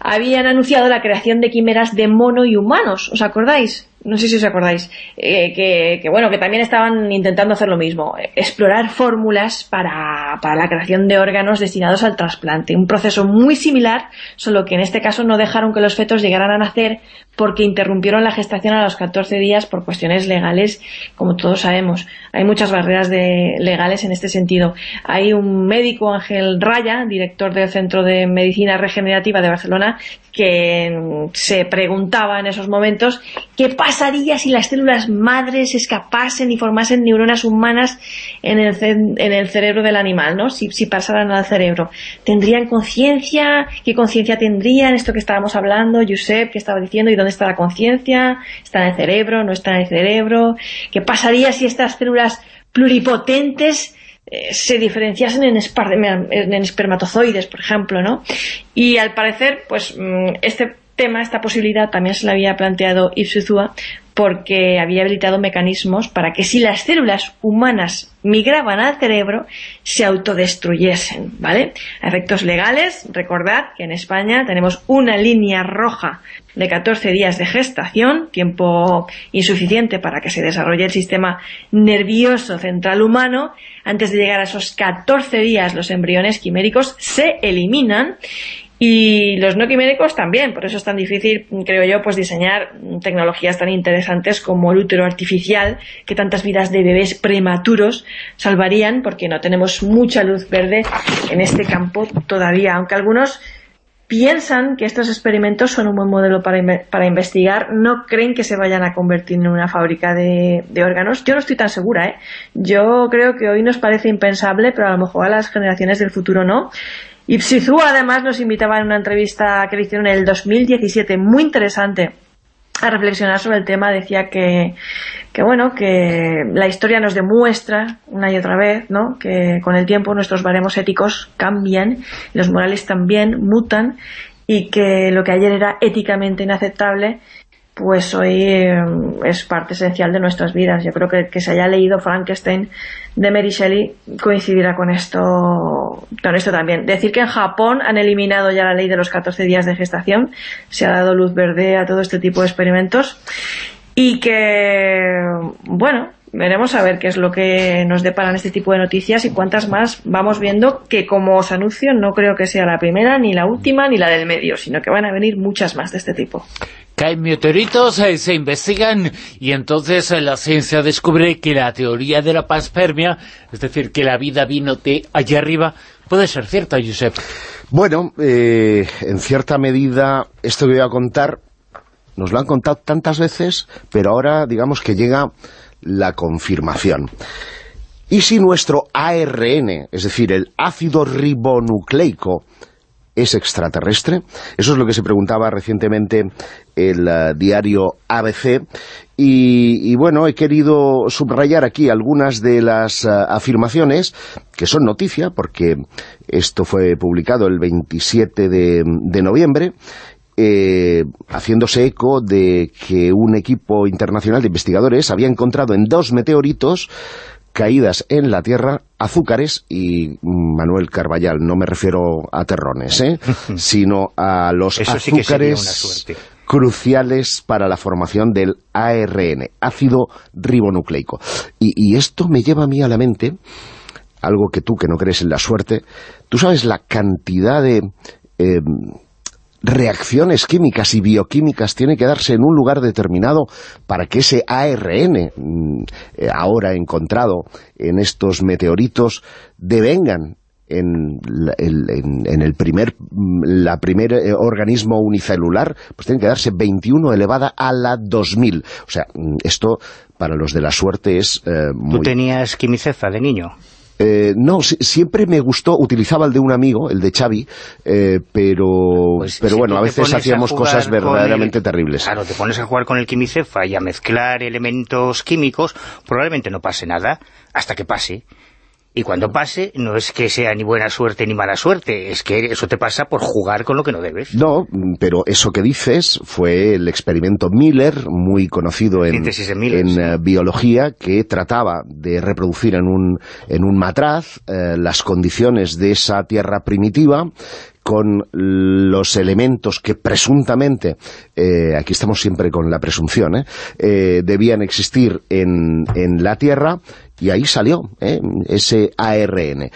habían anunciado la creación de quimeras de mono y humanos, ¿os acordáis? No sé si os acordáis, eh, que, bueno, que también estaban intentando hacer lo mismo, explorar fórmulas para, para, la creación de órganos destinados al trasplante. Un proceso muy similar, solo que en este caso no dejaron que los fetos llegaran a nacer porque interrumpieron la gestación a los 14 días por cuestiones legales, como todos sabemos. Hay muchas barreras legales en este sentido. Hay un médico, Ángel Raya, director del Centro de Medicina Regenerativa de Barcelona, que se preguntaba en esos momentos qué pasaría si las células madres escapasen y formasen neuronas humanas en el, cerebro del animal, ¿no? Si, si pasaran al cerebro. ¿Tendrían conciencia? ¿Qué conciencia tendrían? Esto que estábamos hablando, Josep, que estaba diciendo, ¿y dónde está la conciencia? ¿Está en el cerebro? ¿No está en el cerebro? ¿Qué pasaría si estas células pluripotentes eh, se diferenciasen en, en, espermatozoides, por ejemplo, ¿no? Y al parecer, pues mm, este tema, esta posibilidad también se la había planteado Ipsuzua porque había habilitado mecanismos para que si las células humanas migraban al cerebro, se autodestruyesen, ¿vale? A efectos legales, recordad que en España tenemos una línea roja de 14 días de gestación, tiempo insuficiente para que se desarrolle el sistema nervioso central humano. Antes de llegar a esos 14 días, los embriones quiméricos se eliminan Y los no quiméricos también, por eso es tan difícil, creo yo, pues diseñar tecnologías tan interesantes como el útero artificial, que tantas vidas de bebés prematuros salvarían, porque no tenemos mucha luz verde en este campo todavía, aunque algunos piensan que estos experimentos son un buen modelo para, para investigar, no creen que se vayan a convertir en una fábrica de, de, órganos. Yo no estoy tan segura, ¿eh? Yo creo que hoy nos parece impensable, pero a lo mejor a las generaciones del futuro no. Y Psizu además nos invitaba en una entrevista que le hicieron en el 2017, muy interesante, a reflexionar sobre el tema. Decía que, que, bueno, que la historia nos demuestra una y otra vez, ¿no? que con el tiempo nuestros baremos éticos cambian, los morales también mutan y que lo que ayer era éticamente inaceptable pues hoy eh, es parte esencial de nuestras vidas. Yo creo que que se haya leído Frankenstein de Mary Shelley coincidirá con esto, con esto también. Decir que en Japón han eliminado ya la ley de los 14 días de gestación, se ha dado luz verde a todo este tipo de experimentos y que, bueno, veremos a ver qué es lo que nos deparan este tipo de noticias y cuántas más vamos viendo que como os anuncio no creo que sea la primera, ni la última, ni la del medio, sino que van a venir muchas más de este tipo caen meteoritos, eh, se investigan y entonces eh, la ciencia descubre que la teoría de la panspermia, es decir, que la vida vino de allá arriba, puede ser cierta, Josep. Bueno, eh, en cierta medida, esto que voy a contar, nos lo han contado tantas veces, pero ahora digamos que llega la confirmación. ¿Y si nuestro ARN, es decir, el ácido ribonucleico, es extraterrestre? Eso es lo que se preguntaba recientemente el uh, diario ABC y, bueno, he querido subrayar aquí algunas de las uh, afirmaciones que son noticia porque esto fue publicado el 27 de, de noviembre eh, haciéndose eco de que un equipo internacional de investigadores había encontrado en dos meteoritos caídas en la tierra, azúcares y Manuel Carballal, no me refiero a terrones, ¿eh? sino a los azúcares cruciales para la formación del ARN, ácido ribonucleico. Y, esto me lleva a mí a la mente algo que tú, que no crees en la suerte, tú sabes la cantidad de... Eh, reacciones químicas y bioquímicas tiene que darse en un lugar determinado para que ese ARN mm, eh, ahora encontrado en estos meteoritos devengan en, el primer mm, la primer eh, organismo unicelular, pues tiene que darse 21 elevada a la 2000. O sea, mm, esto para los de la suerte es eh, ¿Tú tenías quimicefa de niño? Eh, no, siempre me gustó, utilizaba el de un amigo, el de Xavi, eh, pero, pues pero bueno, a veces hacíamos cosas verdaderamente terribles. Claro, te pones a jugar con el quimicefa y a mezclar elementos químicos, probablemente no pase nada, hasta que pase. Y cuando pase, no es que sea ni buena suerte ni mala suerte, es que eso te pasa por jugar con lo que no debes. No, pero eso que dices fue el experimento Miller, muy conocido en, en biología, que trataba de reproducir en un, en un matraz eh, las condiciones de esa tierra primitiva, con los elementos que presuntamente, eh, aquí estamos siempre con la presunción, eh, debían existir en, en la Tierra, y ahí salió ¿eh? ese ARN.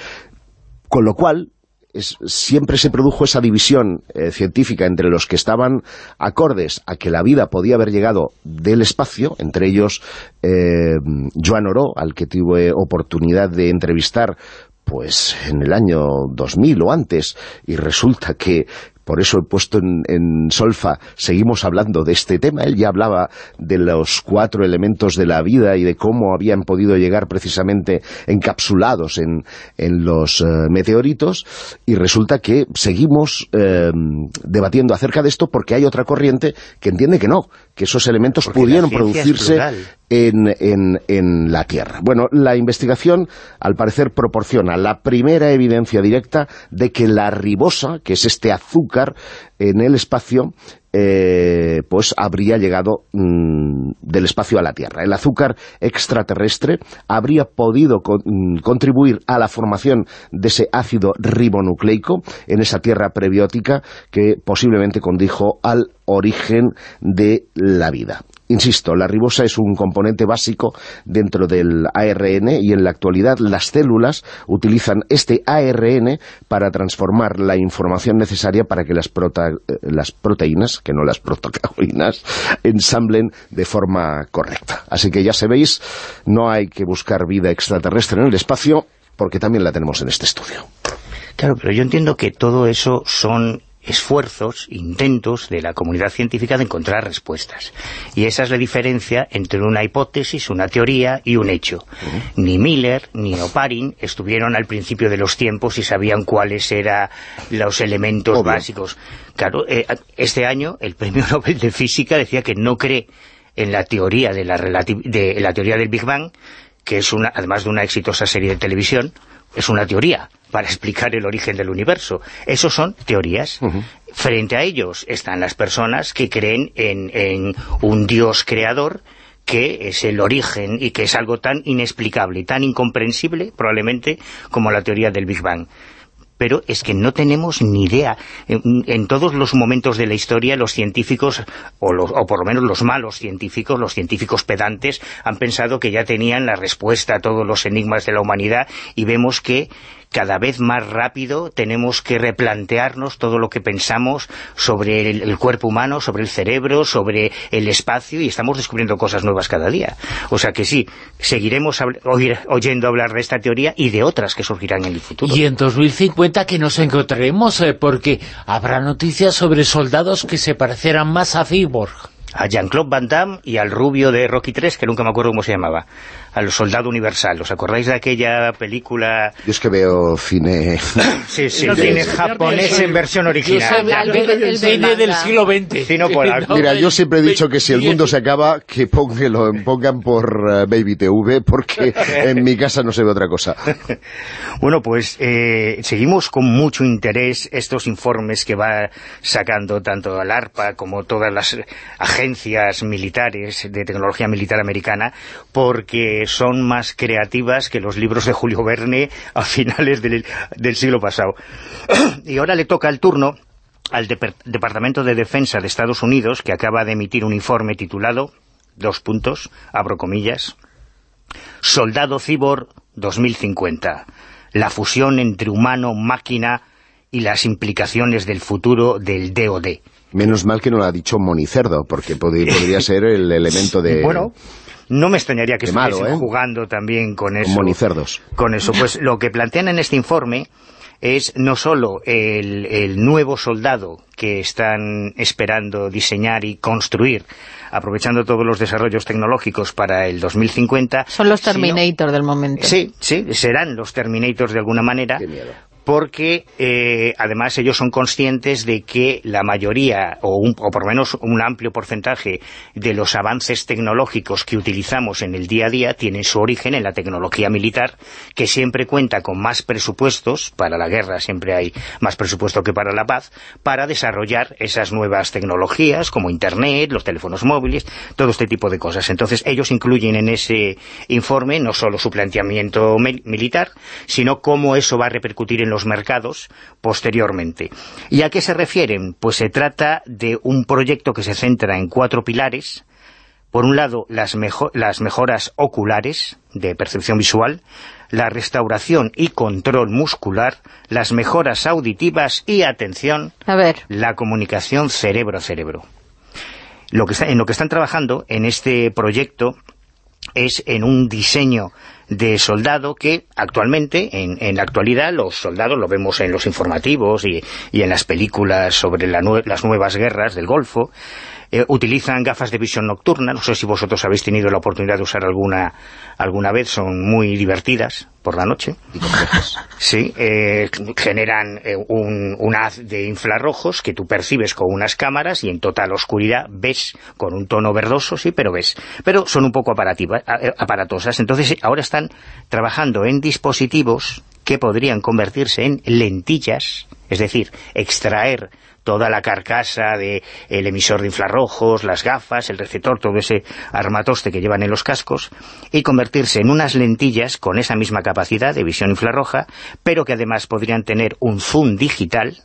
Con lo cual, siempre se produjo esa división eh, científica entre los que estaban acordes a que la vida podía haber llegado del espacio, entre ellos eh, Joan Oro, al que tuve oportunidad de entrevistar pues en el año 2000 o antes, y resulta que por eso he puesto en, Solfa, seguimos hablando de este tema, él ya hablaba de los cuatro elementos de la vida y de cómo habían podido llegar precisamente encapsulados en, los eh, meteoritos, y resulta que seguimos eh, debatiendo acerca de esto porque hay otra corriente que entiende que no, que esos elementos pudieron producirse en, en, la Tierra. Bueno, la investigación, al parecer, proporciona la primera evidencia directa de que la ribosa, que es este azúcar buscar en el espacio eh, pues habría llegado mm, del espacio a la Tierra. El azúcar extraterrestre habría podido mm, contribuir a la formación de ese ácido ribonucleico en esa Tierra prebiótica que posiblemente condijo al origen de la vida. Insisto, la ribosa es un componente básico dentro del ARN y en la actualidad las células utilizan este ARN para transformar la información necesaria para que las, las proteínas, que no las protocaolinas, ensamblen de forma correcta. Así que ya sabéis, no hay que buscar vida extraterrestre en el espacio porque también la tenemos en este estudio. Claro, pero yo entiendo que todo eso son esfuerzos, intentos de la comunidad científica de encontrar respuestas. Y esa es la diferencia entre una hipótesis, una teoría y un hecho. Ni Miller ni Oparin estuvieron al principio de los tiempos y sabían cuáles eran los elementos básicos. Claro, eh, este año el premio Nobel de Física decía que no cree en la teoría de la, de la teoría del Big Bang, que es una, además de una exitosa serie de televisión, es una teoría para explicar el origen del universo. Esos son teorías. Frente a ellos están las personas que creen en, en un Dios creador que es el origen y que es algo tan inexplicable y tan incomprensible, probablemente, como la teoría del Big Bang pero es que no tenemos ni idea. En, todos los momentos de la historia los científicos, o, o, por lo menos los malos científicos, los científicos pedantes, han pensado que ya tenían la respuesta a todos los enigmas de la humanidad y vemos que cada vez más rápido tenemos que replantearnos todo lo que pensamos sobre el, cuerpo humano, sobre el cerebro, sobre el espacio, y estamos descubriendo cosas nuevas cada día. O sea que sí, seguiremos oyendo hablar de esta teoría y de otras que surgirán en el futuro. Y en 2050 que nos encontraremos, eh, porque habrá noticias sobre soldados que se parecerán más a Cyborg a Jean-Claude Van Damme y al rubio de Rocky 3, que nunca me acuerdo cómo se llamaba, al soldado universal. ¿Os acordáis de aquella película? Yo es que veo cine... sí, sí, cine japonés en versión original. El cine del siglo XX. Mira, yo siempre he dicho que si el mundo se acaba, que lo pongan por eh, Baby TV, porque en mi casa no se ve otra cosa. bueno, pues eh, seguimos con mucho interés estos informes que va sacando tanto el ARPA como todas las agencias agencias militares de tecnología militar americana porque son más creativas que los libros de Julio Verne a finales del, siglo pasado. y ahora le toca el turno al Departamento de Defensa de Estados Unidos, que acaba de emitir un informe titulado, dos puntos, abro comillas, Soldado Cibor 2050, la fusión entre humano, máquina y las implicaciones del futuro del DOD. Menos mal que no lo ha dicho Monicerdo, porque podría ser el elemento de... Bueno, no me extrañaría que estuviesen ¿eh? jugando también con eso. monicerdos. Con eso. Pues lo que plantean en este informe es no solo el, el, nuevo soldado que están esperando diseñar y construir, aprovechando todos los desarrollos tecnológicos para el 2050... Son los Terminator del momento. Sí, sí, serán los Terminators de alguna manera, porque eh, además ellos son conscientes de que la mayoría, o, un, o por lo menos un amplio porcentaje de los avances tecnológicos que utilizamos en el día a día tienen su origen en la tecnología militar, que siempre cuenta con más presupuestos, para la guerra siempre hay más presupuesto que para la paz, para desarrollar esas nuevas tecnologías como Internet, los teléfonos móviles, todo este tipo de cosas. Entonces ellos incluyen en ese informe no solo su planteamiento militar, sino cómo eso va a repercutir en los mercados posteriormente. ¿Y a qué se refieren? Pues se trata de un proyecto que se centra en cuatro pilares. Por un lado, las, las mejoras oculares de percepción visual, la restauración y control muscular, las mejoras auditivas y, atención, a ver. la comunicación cerebro-cerebro. Lo que en lo que están trabajando en este proyecto es en un diseño de soldado que actualmente, en, en, la actualidad, los soldados lo vemos en los informativos y, y en las películas sobre las nuevas guerras del Golfo, eh, utilizan gafas de visión nocturna, no sé si vosotros habéis tenido la oportunidad de usar alguna alguna vez, son muy divertidas por la noche. Sí, eh, generan eh, un, un, haz de infrarrojos que tú percibes con unas cámaras y en total oscuridad ves con un tono verdoso, sí, pero ves. Pero son un poco aparatosas. Entonces ahora están trabajando en dispositivos que podrían convertirse en lentillas, es decir, extraer toda la carcasa del el emisor de infrarrojos, las gafas, el receptor, todo ese armatoste que llevan en los cascos, y convertirse en unas lentillas con esa misma capacidad de visión infrarroja, pero que además podrían tener un zoom digital,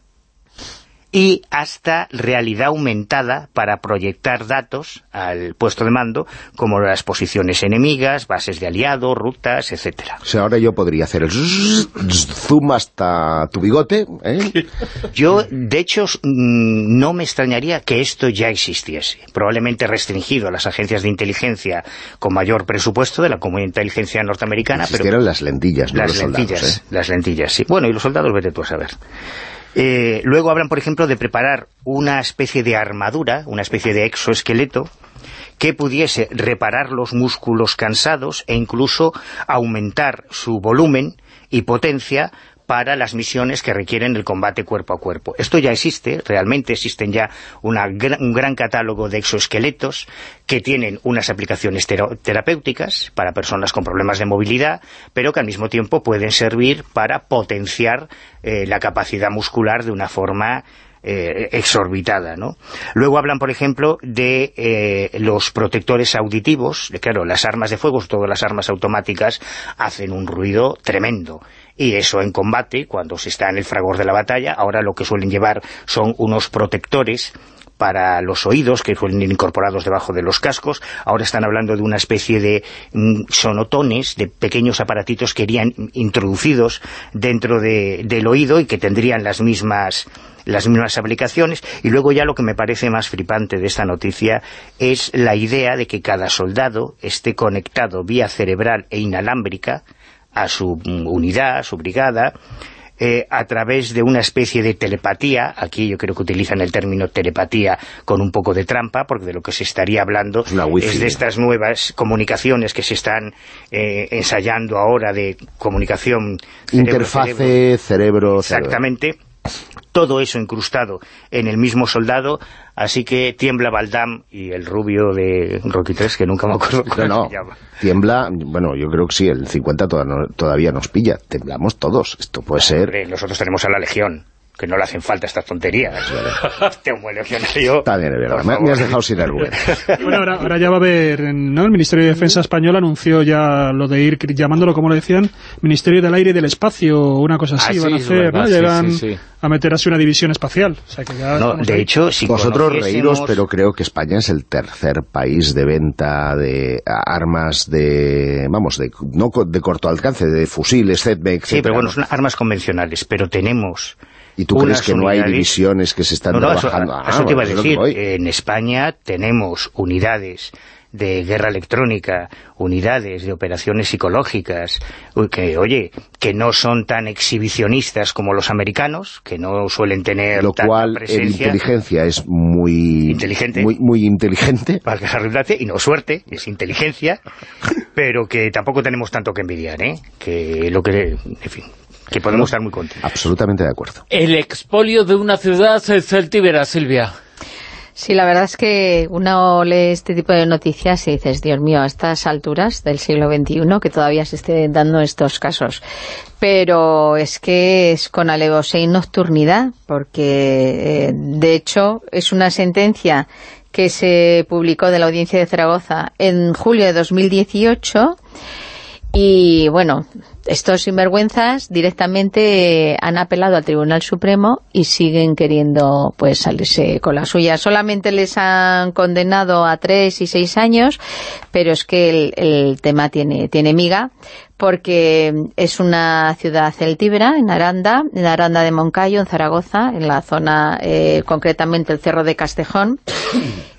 y hasta realidad aumentada para proyectar datos al puesto de mando, como las posiciones enemigas, bases de aliados, rutas, etcétera. O sea, ahora yo podría hacer el zoom hasta tu bigote, ¿eh? Yo, de hecho, mm, no me extrañaría que esto ya existiese. Probablemente restringido a las agencias de inteligencia con mayor presupuesto de la comunidad de inteligencia norteamericana. pero las lentillas, no las los lentillas, soldados, ¿eh? Las lentillas, sí. Bueno, y los soldados, vete tú a saber. Eh, luego hablan, por ejemplo, de preparar una especie de armadura, una especie de exoesqueleto, que pudiese reparar los músculos cansados e incluso aumentar su volumen y potencia para las misiones que requieren el combate cuerpo a cuerpo. Esto ya existe, realmente existen ya una, un gran catálogo de exoesqueletos que tienen unas aplicaciones terapéuticas para personas con problemas de movilidad, pero que al mismo tiempo pueden servir para potenciar eh, la capacidad muscular de una forma eh, exorbitada. Luego hablan, por ejemplo, de eh, los protectores auditivos, claro, las armas de fuego, todas las armas automáticas, hacen un ruido tremendo, y eso en combate, cuando se está en el fragor de la batalla, ahora lo que suelen llevar son unos protectores para los oídos, que suelen ir incorporados debajo de los cascos. Ahora están hablando de una especie de mm, sonotones, de pequeños aparatitos que irían introducidos dentro del oído y que tendrían las mismas las mismas aplicaciones, y luego ya lo que me parece más flipante de esta noticia es la idea de que cada soldado esté conectado vía cerebral e inalámbrica a su unidad, a su brigada, eh, a través de una especie de telepatía, aquí yo creo que utilizan el término telepatía con un poco de trampa, porque de lo que se estaría hablando es, de estas nuevas comunicaciones que se están eh, ensayando ahora de comunicación Interfase cerebro-cerebro. Exactamente. Todo eso incrustado en el mismo soldado, así que tiembla Baldam y el rubio de Rocky 3, que nunca me acuerdo cómo se llama. Tiembla, bueno, yo creo que sí, el 50 todavía nos pilla, temblamos todos, esto puede ser... nosotros tenemos a la Legión, que no le hacen falta estas tonterías. Te un buen legionario. También es verdad, me, has dejado sin el Bueno, ahora, ahora, ya va a haber, ¿no? El Ministerio de Defensa español anunció ya lo de ir, llamándolo como lo decían, Ministerio del Aire y del Espacio, una cosa así, ah, van a hacer, ¿no? Llegan a meter así una división espacial. O sea que ya no, de hecho, si Vosotros reíros, pero creo que España es el tercer país de venta de armas de, vamos, de no de corto alcance, de fusiles, ZBEC, Sí, pero bueno, son armas convencionales, pero tenemos ¿Y tú crees que no hay divisiones que se están trabajando? Eso, ah, te iba a decir. En España tenemos unidades de guerra electrónica, unidades de operaciones psicológicas, que, oye, que no son tan exhibicionistas como los americanos, que no suelen tener Lo cual, presencia. inteligencia es muy... Inteligente. Muy, muy inteligente. Para que y no suerte, es inteligencia, pero que tampoco tenemos tanto que envidiar, ¿eh? Que lo que... En fin, que podemos estar muy contentos. Absolutamente de acuerdo. El expolio de una ciudad celtíbera, Silvia. Sí, la verdad es que uno lee este tipo de noticias y dices, Dios mío, a estas alturas del siglo XXI que todavía se estén dando estos casos. Pero es que es con alevosía y nocturnidad, porque eh, de hecho es una sentencia que se publicó de la Audiencia de Zaragoza en julio de 2018 y bueno, estos sinvergüenzas directamente han apelado al Tribunal Supremo y siguen queriendo pues salirse con la suya. Solamente les han condenado a tres y seis años, pero es que el, tema tiene, tiene miga, porque es una ciudad celtíbera, en Aranda, en Aranda de Moncayo, en Zaragoza, en la zona, eh, concretamente el Cerro de Castejón,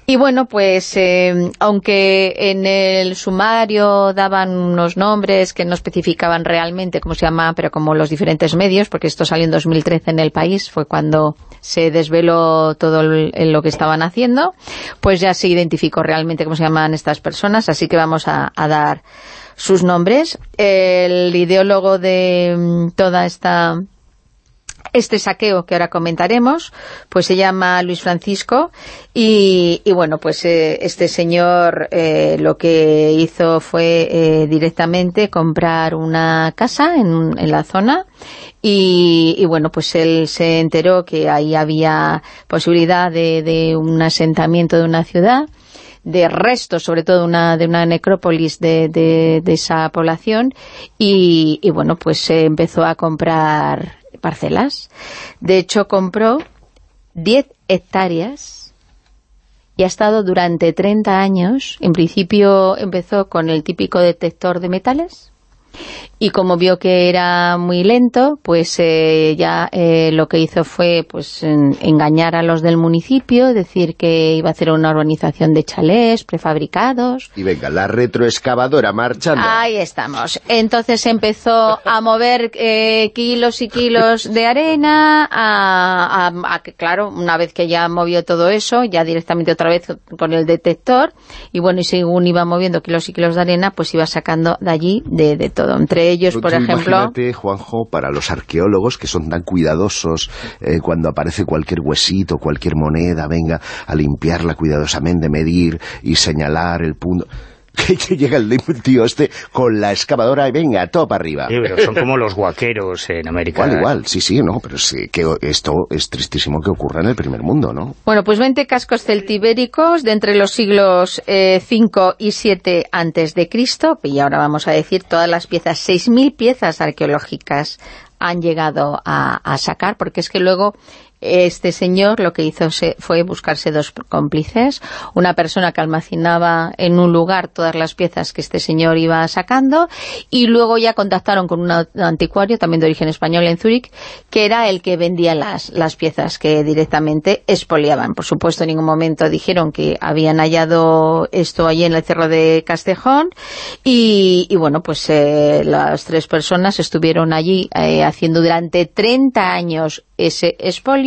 y bueno, pues eh, aunque en el sumario daban unos nombres que no especificaban realmente cómo se llama, pero como los diferentes medios, porque esto salió en 2013 en el país, fue cuando se desveló todo lo que estaban haciendo, pues ya se identificó realmente cómo se llaman estas personas, así que vamos a dar sus nombres. El ideólogo de mm, toda esta este saqueo que ahora comentaremos, pues se llama Luis Francisco y, bueno, pues eh, este señor eh, lo que hizo fue eh, directamente comprar una casa en, la zona y, bueno, pues él se enteró que ahí había posibilidad de, un asentamiento de una ciudad de restos, sobre todo una, de una necrópolis de, de, esa población y, y, bueno, pues se empezó a comprar parcelas. De hecho, compró 10 hectáreas y ha estado durante 30 años. En principio empezó con el típico detector de metales y como vio que era muy lento, pues eh, ya eh, lo que hizo fue pues engañar a los del municipio, decir que iba a hacer una urbanización de chalés prefabricados. Y venga, la retroexcavadora marchando. Ahí estamos. Entonces empezó a mover eh, kilos y kilos de arena, a, a, que claro, una vez que ya movió todo eso, ya directamente otra vez con el detector, y bueno, y según iba moviendo kilos y kilos de arena, pues iba sacando de allí de, de todo. Entre ellos, por ejemplo... Imagínate, Juanjo, para los arqueólogos que son tan cuidadosos eh, cuando aparece cualquier huesito, cualquier moneda, venga a limpiarla cuidadosamente, medir y señalar el punto que llega el tío este con la excavadora y venga, todo para arriba. Sí, pero son como los guaqueros en América. Igual, igual, sí, sí, no, pero sí, que esto es tristísimo que ocurra en el primer mundo, ¿no? Bueno, pues 20 cascos celtibéricos de entre los siglos eh, 5 y 7 antes de Cristo, y ahora vamos a decir todas las piezas, 6.000 piezas arqueológicas han llegado a, a, sacar, porque es que luego este señor lo que hizo fue buscarse dos cómplices, una persona que almacenaba en un lugar todas las piezas que este señor iba sacando y luego ya contactaron con un anticuario, también de origen español en Zúrich, que era el que vendía las, las piezas que directamente expoliaban. Por supuesto, en ningún momento dijeron que habían hallado esto allí en el Cerro de Castejón y, bueno, pues eh, las tres personas estuvieron allí eh, haciendo durante 30 años ese expolio,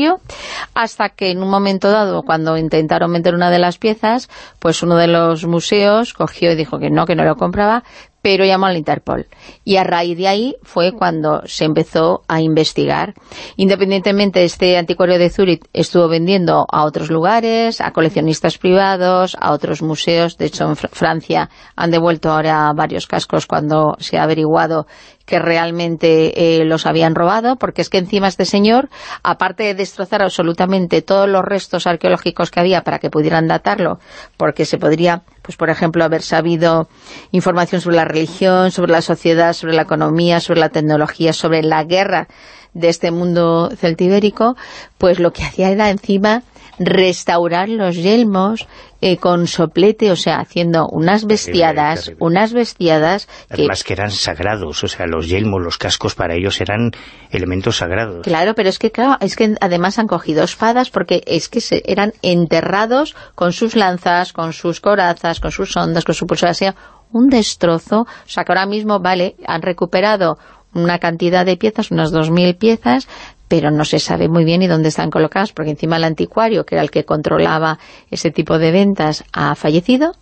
hasta que en un momento dado, cuando intentaron meter una de las piezas, pues uno de los museos cogió y dijo que no, que no lo compraba, pero llamó al Interpol. Y a raíz de ahí fue cuando se empezó a investigar. Independientemente, este anticuario de Zurich estuvo vendiendo a otros lugares, a coleccionistas privados, a otros museos. De hecho, en Francia han devuelto ahora varios cascos cuando se ha averiguado que realmente eh, los habían robado, porque es que encima este señor, aparte de destrozar absolutamente todos los restos arqueológicos que había para que pudieran datarlo, porque se podría, pues por ejemplo, haber sabido información sobre la religión, sobre la sociedad, sobre la economía, sobre la tecnología, sobre la guerra de este mundo celtibérico, pues lo que hacía era encima restaurar los yelmos eh, con soplete, o sea, haciendo unas bestiadas, unas bestiadas... Que... Además que eran sagrados, o sea, los yelmos, los cascos para ellos eran elementos sagrados. Claro, pero es que claro, es que además han cogido espadas porque es que se, eran enterrados con sus lanzas, con sus corazas, con sus ondas, con su pulsera, un destrozo, o sea que ahora mismo, vale, han recuperado una cantidad de piezas, unas 2.000 piezas, pero no se sabe muy bien ni dónde están colocadas, porque encima el anticuario, que era el que controlaba ese tipo de ventas, ha fallecido,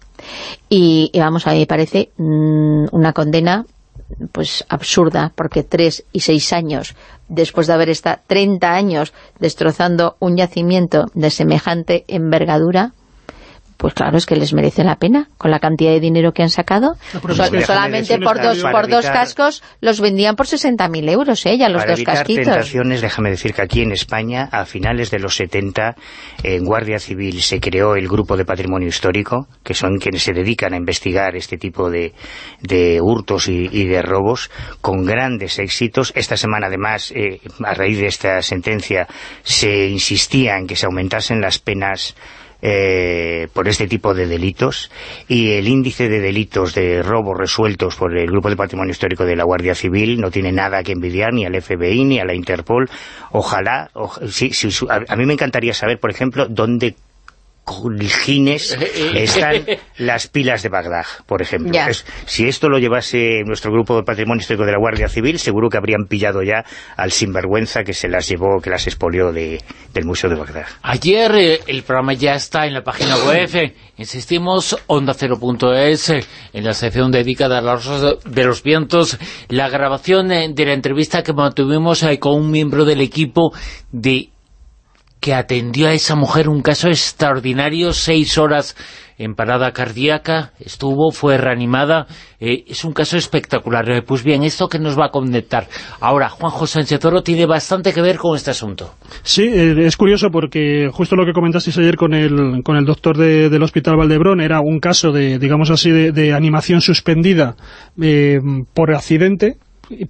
y, vamos, a mí me parece mm, una condena pues absurda, porque tres y seis años, después de haber estado 30 años destrozando un yacimiento de semejante envergadura, pues claro, es que les merece la pena con la cantidad de dinero que han sacado. solamente por dos, por dos cascos los vendían por 60.000 euros, ¿eh? Ya los dos casquitos. tentaciones, déjame decir que aquí en España, a finales de los 70, en Guardia Civil se creó el Grupo de Patrimonio Histórico, que son quienes se dedican a investigar este tipo de, de hurtos y, de robos, con grandes éxitos. Esta semana, además, eh, a raíz de esta sentencia, se insistía en que se aumentasen las penas eh, por este tipo de delitos y el índice de delitos de robos resueltos por el Grupo de Patrimonio Histórico de la Guardia Civil no tiene nada que envidiar ni al FBI ni a la Interpol. Ojalá, a, mí me encantaría saber, por ejemplo, dónde coljines están las pilas de Bagdad, por ejemplo. si esto lo llevase nuestro grupo de patrimonio histórico de la Guardia Civil, seguro que habrían pillado ya al sinvergüenza que se las llevó, que las expolió del Museo de Bagdad. Ayer eh, el programa ya está en la página web, eh, insistimos, onda0.es, eh, en la sección dedicada a los de los vientos, la grabación de la entrevista que mantuvimos con un miembro del equipo de que atendió a esa mujer un caso extraordinario, seis horas en parada cardíaca, estuvo, fue reanimada, eh, es un caso espectacular. Eh, pues bien, esto que nos va a conectar. Ahora, Juanjo Sánchez Oro tiene bastante que ver con este asunto. Sí, eh, es curioso porque justo lo que comentasteis ayer con el, con el doctor del Hospital Valdebrón era un caso de, digamos así, de, de animación suspendida por accidente,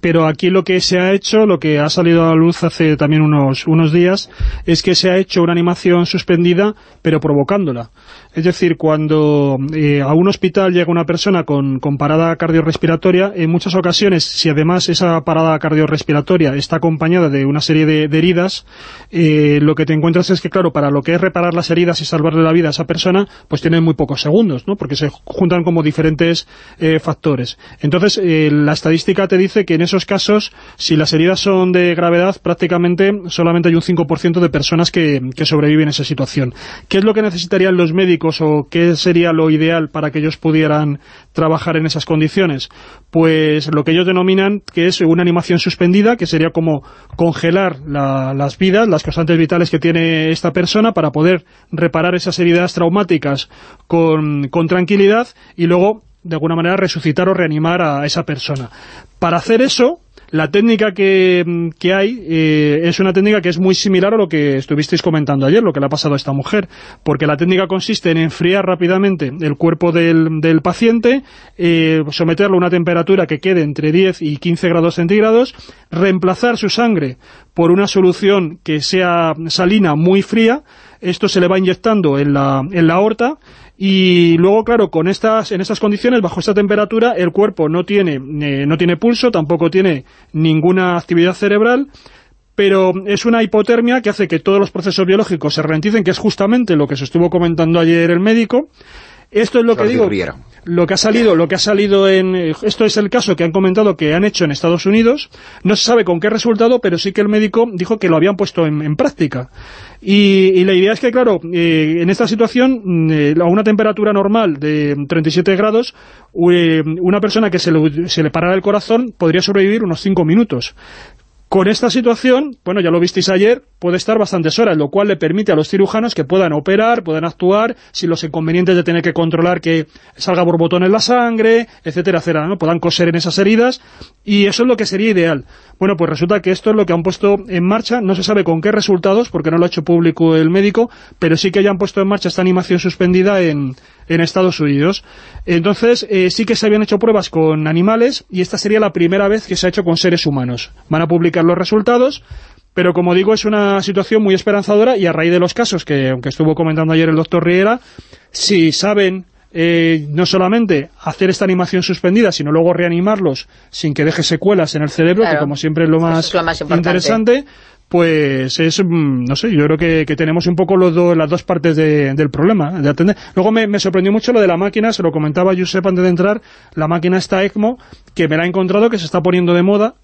pero aquí lo que se ha hecho, lo que ha salido a la luz hace también unos, unos días, es que se ha hecho una animación suspendida, pero provocándola. Es decir, cuando eh, a un hospital llega una persona con, parada cardiorrespiratoria, en muchas ocasiones, si además esa parada cardiorrespiratoria está acompañada de una serie de, heridas, eh, lo que te encuentras es que, claro, para lo que es reparar las heridas y salvarle la vida a esa persona, pues tiene muy pocos segundos, ¿no? Porque se juntan como diferentes eh, factores. Entonces, la estadística te dice que en esos casos, si las heridas son de gravedad, prácticamente solamente hay un 5% de personas que, que sobreviven a esa situación. ¿Qué es lo que necesitarían los médicos o qué sería lo ideal para que ellos pudieran trabajar en esas condiciones? Pues lo que ellos denominan que es una animación suspendida, que sería como congelar las vidas, las constantes vitales que tiene esta persona para poder reparar esas heridas traumáticas con, con tranquilidad y luego de alguna manera resucitar o reanimar a esa persona. Para hacer eso, la técnica que, hay eh, es una técnica que es muy similar a lo que estuvisteis comentando ayer, lo que le ha pasado a esta mujer, porque la técnica consiste en enfriar rápidamente el cuerpo del, del paciente, eh, someterlo a una temperatura que quede entre 10 y 15 grados centígrados, reemplazar su sangre por una solución que sea salina muy fría, esto se le va inyectando en la, en la aorta y luego, claro, con estas, en estas condiciones, bajo esta temperatura, el cuerpo no tiene, eh, no tiene pulso, tampoco tiene ninguna actividad cerebral, pero es una hipotermia que hace que todos los procesos biológicos se ralenticen, que es justamente lo que se estuvo comentando ayer el médico. Esto es lo que digo, lo que ha salido, lo que ha salido en... Esto es el caso que han comentado que han hecho en Estados Unidos. No se sabe con qué resultado, pero sí que el médico dijo que lo habían puesto en práctica. Y, la idea es que, claro, eh, en esta situación, mm, eh, a una temperatura normal de 37 grados, eh, una persona que se le, se le parara el corazón podría sobrevivir unos 5 minutos. Con esta situación, bueno, ya lo visteis ayer, puede estar bastantes horas, lo cual le permite a los cirujanos que puedan operar, puedan actuar, sin los inconvenientes de tener que controlar que salga borbotones la sangre, etcétera, etcétera, ¿no? Puedan coser en esas heridas, y eso es lo que sería ideal. Bueno, pues resulta que esto es lo que han puesto en marcha, no se sabe con qué resultados, porque no lo ha hecho público el médico, pero sí que ya han puesto en marcha esta animación suspendida en, en Estados Unidos. Entonces, eh, sí que se habían hecho pruebas con animales y esta sería la primera vez que se ha hecho con seres humanos. Van a publicar los resultados, pero como digo, es una situación muy esperanzadora y a raíz de los casos que, aunque estuvo comentando ayer el doctor Riera, si saben eh, no solamente hacer esta animación suspendida, sino luego reanimarlos sin que deje secuelas en el cerebro, que como siempre es lo más, interesante, pues es, mm, no sé, yo creo que, tenemos un poco los las dos partes del problema, de atender. Luego me, sorprendió mucho lo de la máquina, se lo comentaba Josep antes de entrar, la máquina está ECMO, que me la ha encontrado, que se está poniendo de moda,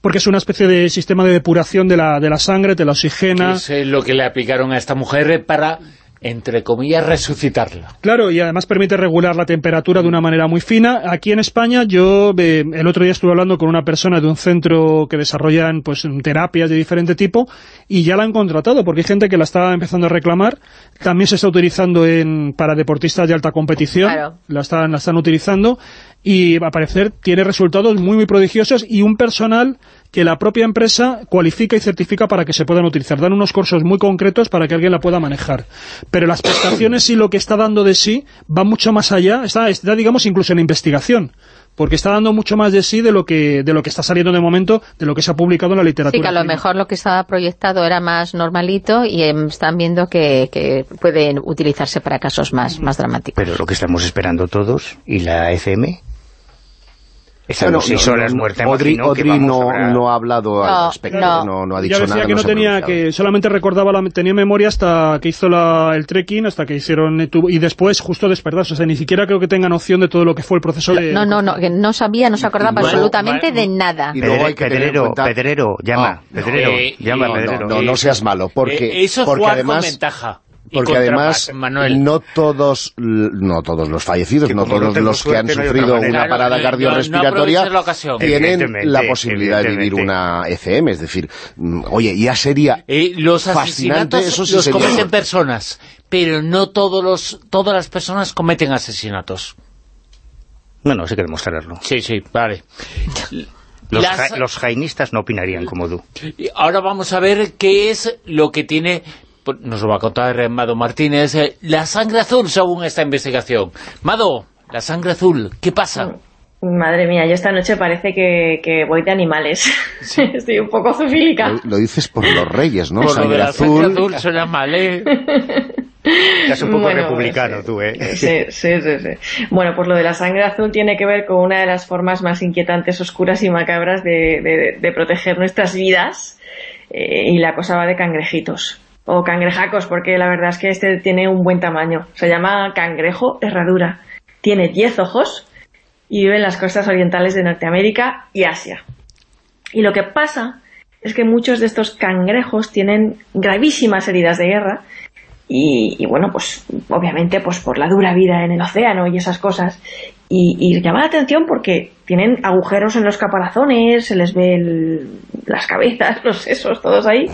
porque es una especie de sistema de depuración de la, de la sangre, te la oxigena. Es lo que le aplicaron a esta mujer para entre comillas, resucitarla. Claro, y además permite regular la temperatura de una manera muy fina. Aquí en España, yo eh, el otro día estuve hablando con una persona de un centro que desarrollan pues terapias de diferente tipo, y ya la han contratado, porque hay gente que la está empezando a reclamar. También se está utilizando en para deportistas de alta competición, la, están, la están utilizando, y a parecer tiene resultados muy muy prodigiosos y un personal que la propia empresa cualifica y certifica para que se puedan utilizar. Dan unos cursos muy concretos para que alguien la pueda manejar. Pero las prestaciones y lo que está dando de sí va mucho más allá, está, está digamos incluso en investigación porque está dando mucho más de sí de lo que de lo que está saliendo de momento, de lo que se ha publicado en la literatura. Sí, que a lo mejor lo que estaba proyectado era más normalito y em, están viendo que, que pueden utilizarse para casos más, más dramáticos. Pero lo que estamos esperando todos, y la FM, Bueno, si solas muerta, Odri, Odri no, no, ha hablado al respecto, no, no, ha dicho ya decía nada. que no, tenía, que solamente recordaba, la, tenía memoria hasta que hizo la, el trekking, hasta que hicieron, y después justo despertarse, o sea, ni siquiera creo que tenga noción de todo lo que fue el proceso de... No, no, no, que no sabía, no se acordaba absolutamente de nada. Y luego hay que pedrero, pedrero, llama, ah, pedrero, eh, llama, pedrero. No, no, seas malo, porque, eh, eso porque además... ventaja porque además no todos no todos los fallecidos, no todos los que han sufrido una parada cardiorrespiratoria tienen la posibilidad de vivir una ECM, es decir, mm, oye, ya sería eh, los asesinatos los cometen personas, pero no todos los, todas las personas cometen asesinatos. Bueno, sí que demostrarlo. Sí, sí, vale. Los, jainistas no opinarían como tú. Ahora vamos a ver qué es lo que tiene nos lo va a contar Mado Martínez, eh, la sangre azul según esta investigación. Mado, la sangre azul, ¿qué pasa? Madre mía, yo esta noche parece que, voy de animales. Estoy un poco zoofílica. Lo, dices por los reyes, ¿no? sangre azul. Sangre azul suena mal, ¿eh? es un poco republicano tú, ¿eh? Sí, sí, sí, Bueno, pues lo de la sangre azul tiene que ver con una de las formas más inquietantes, oscuras y macabras de, proteger nuestras vidas. Eh, y la cosa va de cangrejitos o cangrejacos, porque la verdad es que este tiene un buen tamaño. Se llama cangrejo herradura. Tiene 10 ojos y vive en las costas orientales de Norteamérica y Asia. Y lo que pasa es que muchos de estos cangrejos tienen gravísimas heridas de guerra y, bueno, pues obviamente pues por la dura vida en el océano y esas cosas. Y, llama la atención porque tienen agujeros en los caparazones, se les ve las cabezas, los sesos, todos ahí.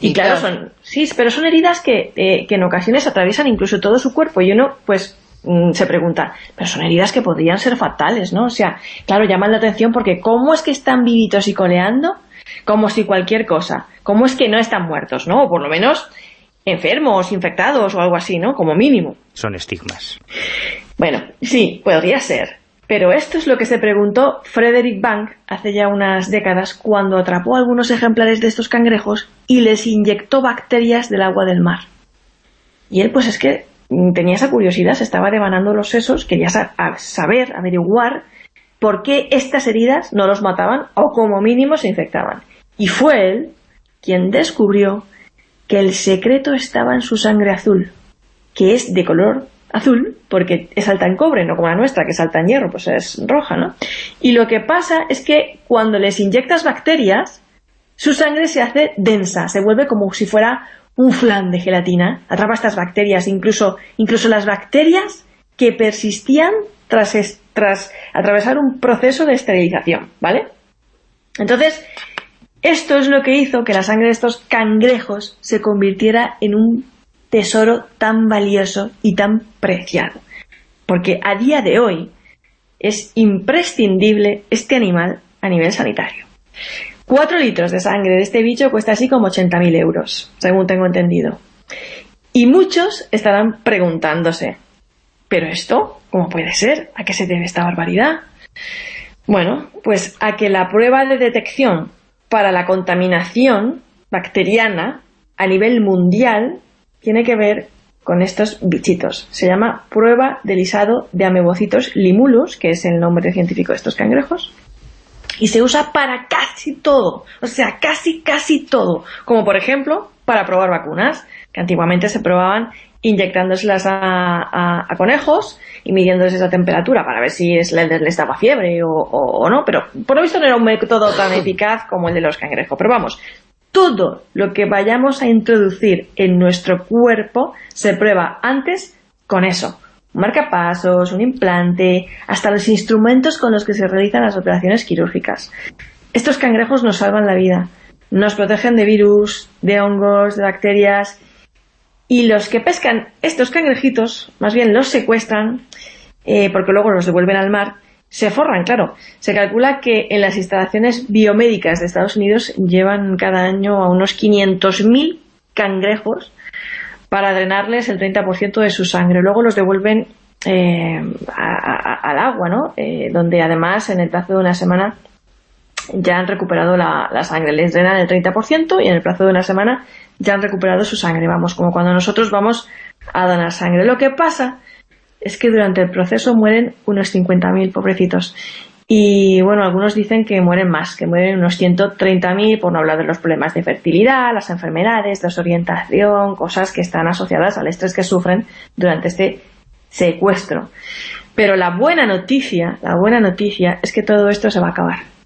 Y claro, son, sí, pero son heridas que, eh, que en ocasiones atraviesan incluso todo su cuerpo y uno pues mm, se pregunta, pero son heridas que podrían ser fatales, ¿no? O sea, claro, llaman la atención porque ¿cómo es que están vivitos y coleando? Como si cualquier cosa. ¿Cómo es que no están muertos, no? O por lo menos enfermos, infectados o algo así, ¿no? Como mínimo. Son estigmas. Bueno, sí, podría ser. Pero esto es lo que se preguntó Frederick Bank hace ya unas décadas cuando atrapó algunos ejemplares de estos cangrejos y les inyectó bacterias del agua del mar. Y él pues es que tenía esa curiosidad, se estaba devanando los sesos, quería saber, averiguar por qué estas heridas no los mataban o como mínimo se infectaban. Y fue él quien descubrió que el secreto estaba en su sangre azul, que es de color azul porque es alta en cobre, no como la nuestra, que es alta en hierro, pues es roja, ¿no? Y lo que pasa es que cuando les inyectas bacterias, su sangre se hace densa, se vuelve como si fuera un flan de gelatina, atrapa estas bacterias, incluso, incluso las bacterias que persistían tras, tras atravesar un proceso de esterilización, ¿vale? Entonces, esto es lo que hizo que la sangre de estos cangrejos se convirtiera en un tesoro tan valioso y tan preciado. Porque a día de hoy es imprescindible este animal a nivel sanitario. Cuatro litros de sangre de este bicho cuesta así como 80.000 euros, según tengo entendido. Y muchos estarán preguntándose, ¿pero esto cómo puede ser? ¿A qué se debe esta barbaridad? Bueno, pues a que la prueba de detección para la contaminación bacteriana a nivel mundial tiene que ver con estos bichitos. Se llama prueba de lisado de amebocitos limulus, que es el nombre científico de estos cangrejos, y se usa para casi todo, o sea, casi, casi todo, como por ejemplo para probar vacunas, que antiguamente se probaban inyectándoselas a, conejos y midiéndoles esa temperatura para ver si es, les, daba fiebre o, no, pero por lo visto no era un método tan eficaz como el de los cangrejos. Pero vamos, todo lo que vayamos a introducir en nuestro cuerpo se prueba antes con eso. Un marcapasos, un implante, hasta los instrumentos con los que se realizan las operaciones quirúrgicas. Estos cangrejos nos salvan la vida, nos protegen de virus, de hongos, de bacterias y los que pescan estos cangrejitos, más bien los secuestran, eh, porque luego los devuelven al mar, se forran, claro. Se calcula que en las instalaciones biomédicas de Estados Unidos llevan cada año a unos 500.000 cangrejos para drenarles el 30% de su sangre. Luego los devuelven eh, al agua, ¿no? Eh, donde además en el plazo de una semana ya han recuperado la, sangre. Les drenan el 30% y en el plazo de una semana ya han recuperado su sangre, vamos, como cuando nosotros vamos a donar sangre. Lo que pasa es que durante el proceso mueren unos 50.000 pobrecitos. y bueno, algunos dicen que mueren más, que mueren unos 130.000, por no hablar de los problemas de fertilidad, las enfermedades, desorientación, cosas que están asociadas al estrés que sufren durante este secuestro. Pero la buena noticia, la buena noticia es que todo esto se va a acabar.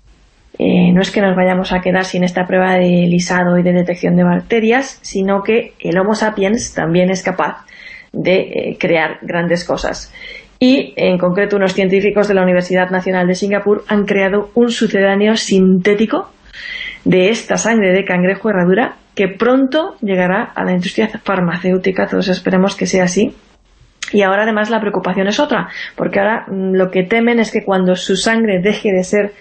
Eh, no es que nos vayamos a quedar sin esta prueba de lisado y de detección de bacterias, sino que el Homo sapiens también es capaz de eh, crear grandes cosas y en concreto unos científicos de la Universidad Nacional de Singapur han creado un sucedáneo sintético de esta sangre de cangrejo herradura que pronto llegará a la industria farmacéutica, todos esperemos que sea así. Y ahora además la preocupación es otra, porque ahora mm, lo que temen es que cuando su sangre deje de ser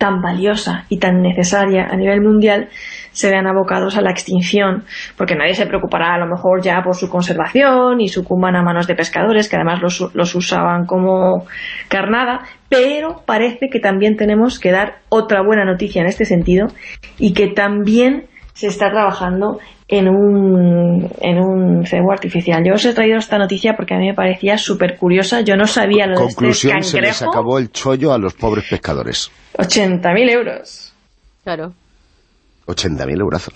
tan valiosa y tan necesaria a nivel mundial, se vean abocados a la extinción, porque nadie se preocupará a lo mejor ya por su conservación y sucumban a manos de pescadores, que además los, los usaban como carnada, pero parece que también tenemos que dar otra buena noticia en este sentido y que también se está trabajando en un, en un cebo artificial. Yo os he traído esta noticia porque a mí me parecía súper curiosa. Yo no sabía lo de este cangrejo. se les acabó el chollo a los pobres pescadores. 80.000 euros. Claro. 80.000 euros.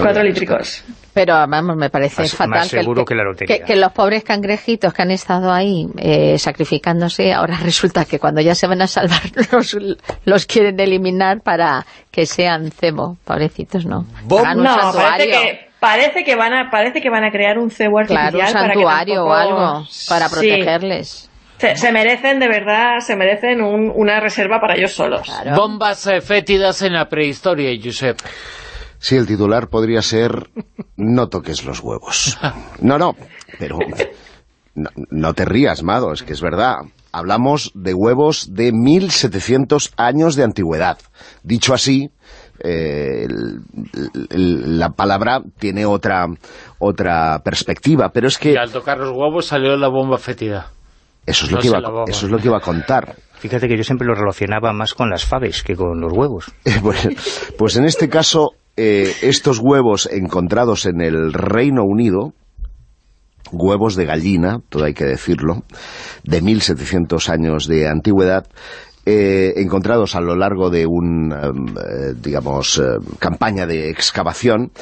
Cuatro lítricos. Pero vamos, me parece fatal que, los pobres cangrejitos que han estado ahí eh, sacrificándose, ahora resulta que cuando ya se van a salvar los, quieren eliminar para que sean cebo. Pobrecitos, ¿no. no, parece que, parece que, van a, parece que van a crear un cebo artificial. Claro, un santuario o algo para protegerles. Se, merecen, de verdad, se merecen una reserva para ellos solos. Bombas eh, fétidas en la prehistoria, Josep. Sí, el titular podría ser No toques los huevos. No, no, pero no, te rías, Mado, es que es verdad. Hablamos de huevos de 1700 años de antigüedad. Dicho así, eh, la palabra tiene otra otra perspectiva, pero es que... Y al tocar los huevos salió la bomba fétida. Eso es, lo que iba, eso es lo que iba a contar. Fíjate que yo siempre lo relacionaba más con las faves que con los huevos. pues, pues, en este caso, eh, estos huevos encontrados en el Reino Unido, huevos de gallina, todo hay que decirlo, de 1700 años de antigüedad, eh, encontrados a lo largo de una, eh, digamos, campaña de excavación,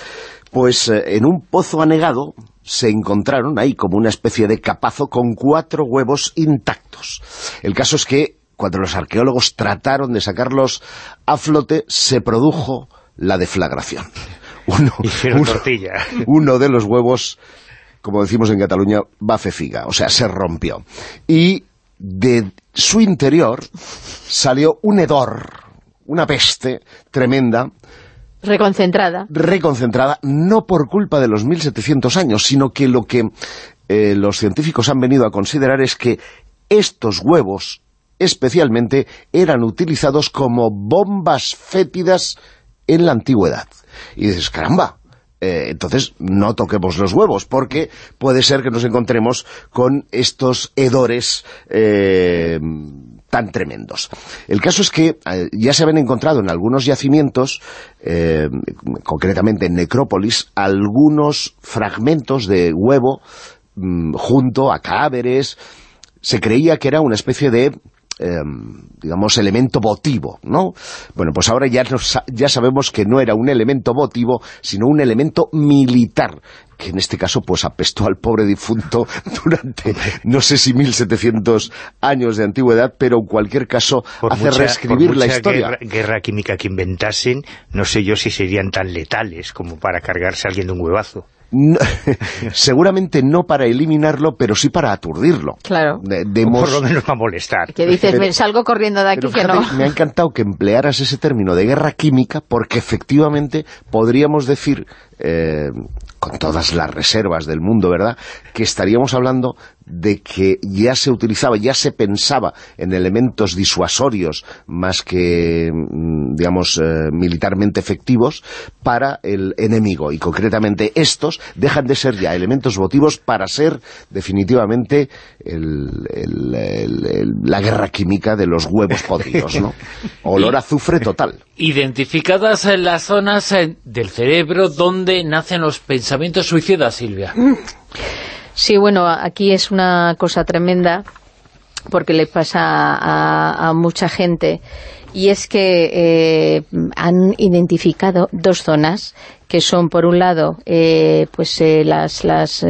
pues en un pozo anegado se encontraron ahí como una especie de capazo con cuatro huevos intactos. El caso es que cuando los arqueólogos trataron de sacarlos a flote, se produjo la deflagración. Uno, tortilla. uno de los huevos, como decimos en Cataluña, va figa, o sea, se rompió. Y de su interior salió un hedor, una peste tremenda, Reconcentrada. Reconcentrada, no por culpa de los 1700 años, sino que lo que eh, los científicos han venido a considerar es que estos huevos, especialmente, eran utilizados como bombas fétidas en la antigüedad. Y dices, caramba, eh, entonces no toquemos los huevos, porque puede ser que nos encontremos con estos hedores eh, tan tremendos. El caso es que eh, ya se habían encontrado en algunos yacimientos, concretamente en Necrópolis, algunos fragmentos de huevo mm, junto a cadáveres. Se creía que era una especie de em, digamos, elemento votivo, ¿no? Bueno, pues ahora ya, ya sabemos que no era un elemento votivo, sino un elemento militar que en este caso pues apestó al pobre difunto durante no sé si 1700 años de antigüedad, pero en cualquier caso hace reescribir la historia. Guerra, guerra química que inventasen, no sé yo si serían tan letales como para cargarse a alguien de un huevazo. seguramente no para eliminarlo, pero sí para aturdirlo. Claro. Por lo menos para molestar. Que dices, salgo corriendo de aquí que no. Me ha encantado que emplearas ese término de guerra química, porque efectivamente podríamos decir eh, con todas las reservas del mundo, ¿verdad?, que estaríamos hablando de que ya se utilizaba, ya se pensaba en elementos disuasorios más que, mm, digamos, eh, militarmente efectivos para el enemigo. Y concretamente estos dejan de ser ya elementos votivos para ser definitivamente la guerra química de los huevos podridos, ¿no? Olor a azufre total. Identificadas en las zonas eh, del cerebro donde nacen los pensamientos suicidas, Silvia. Sí, bueno, aquí es una cosa tremenda porque le pasa a, mucha gente, y es que eh, han identificado dos zonas que son por un lado eh, pues eh, las, las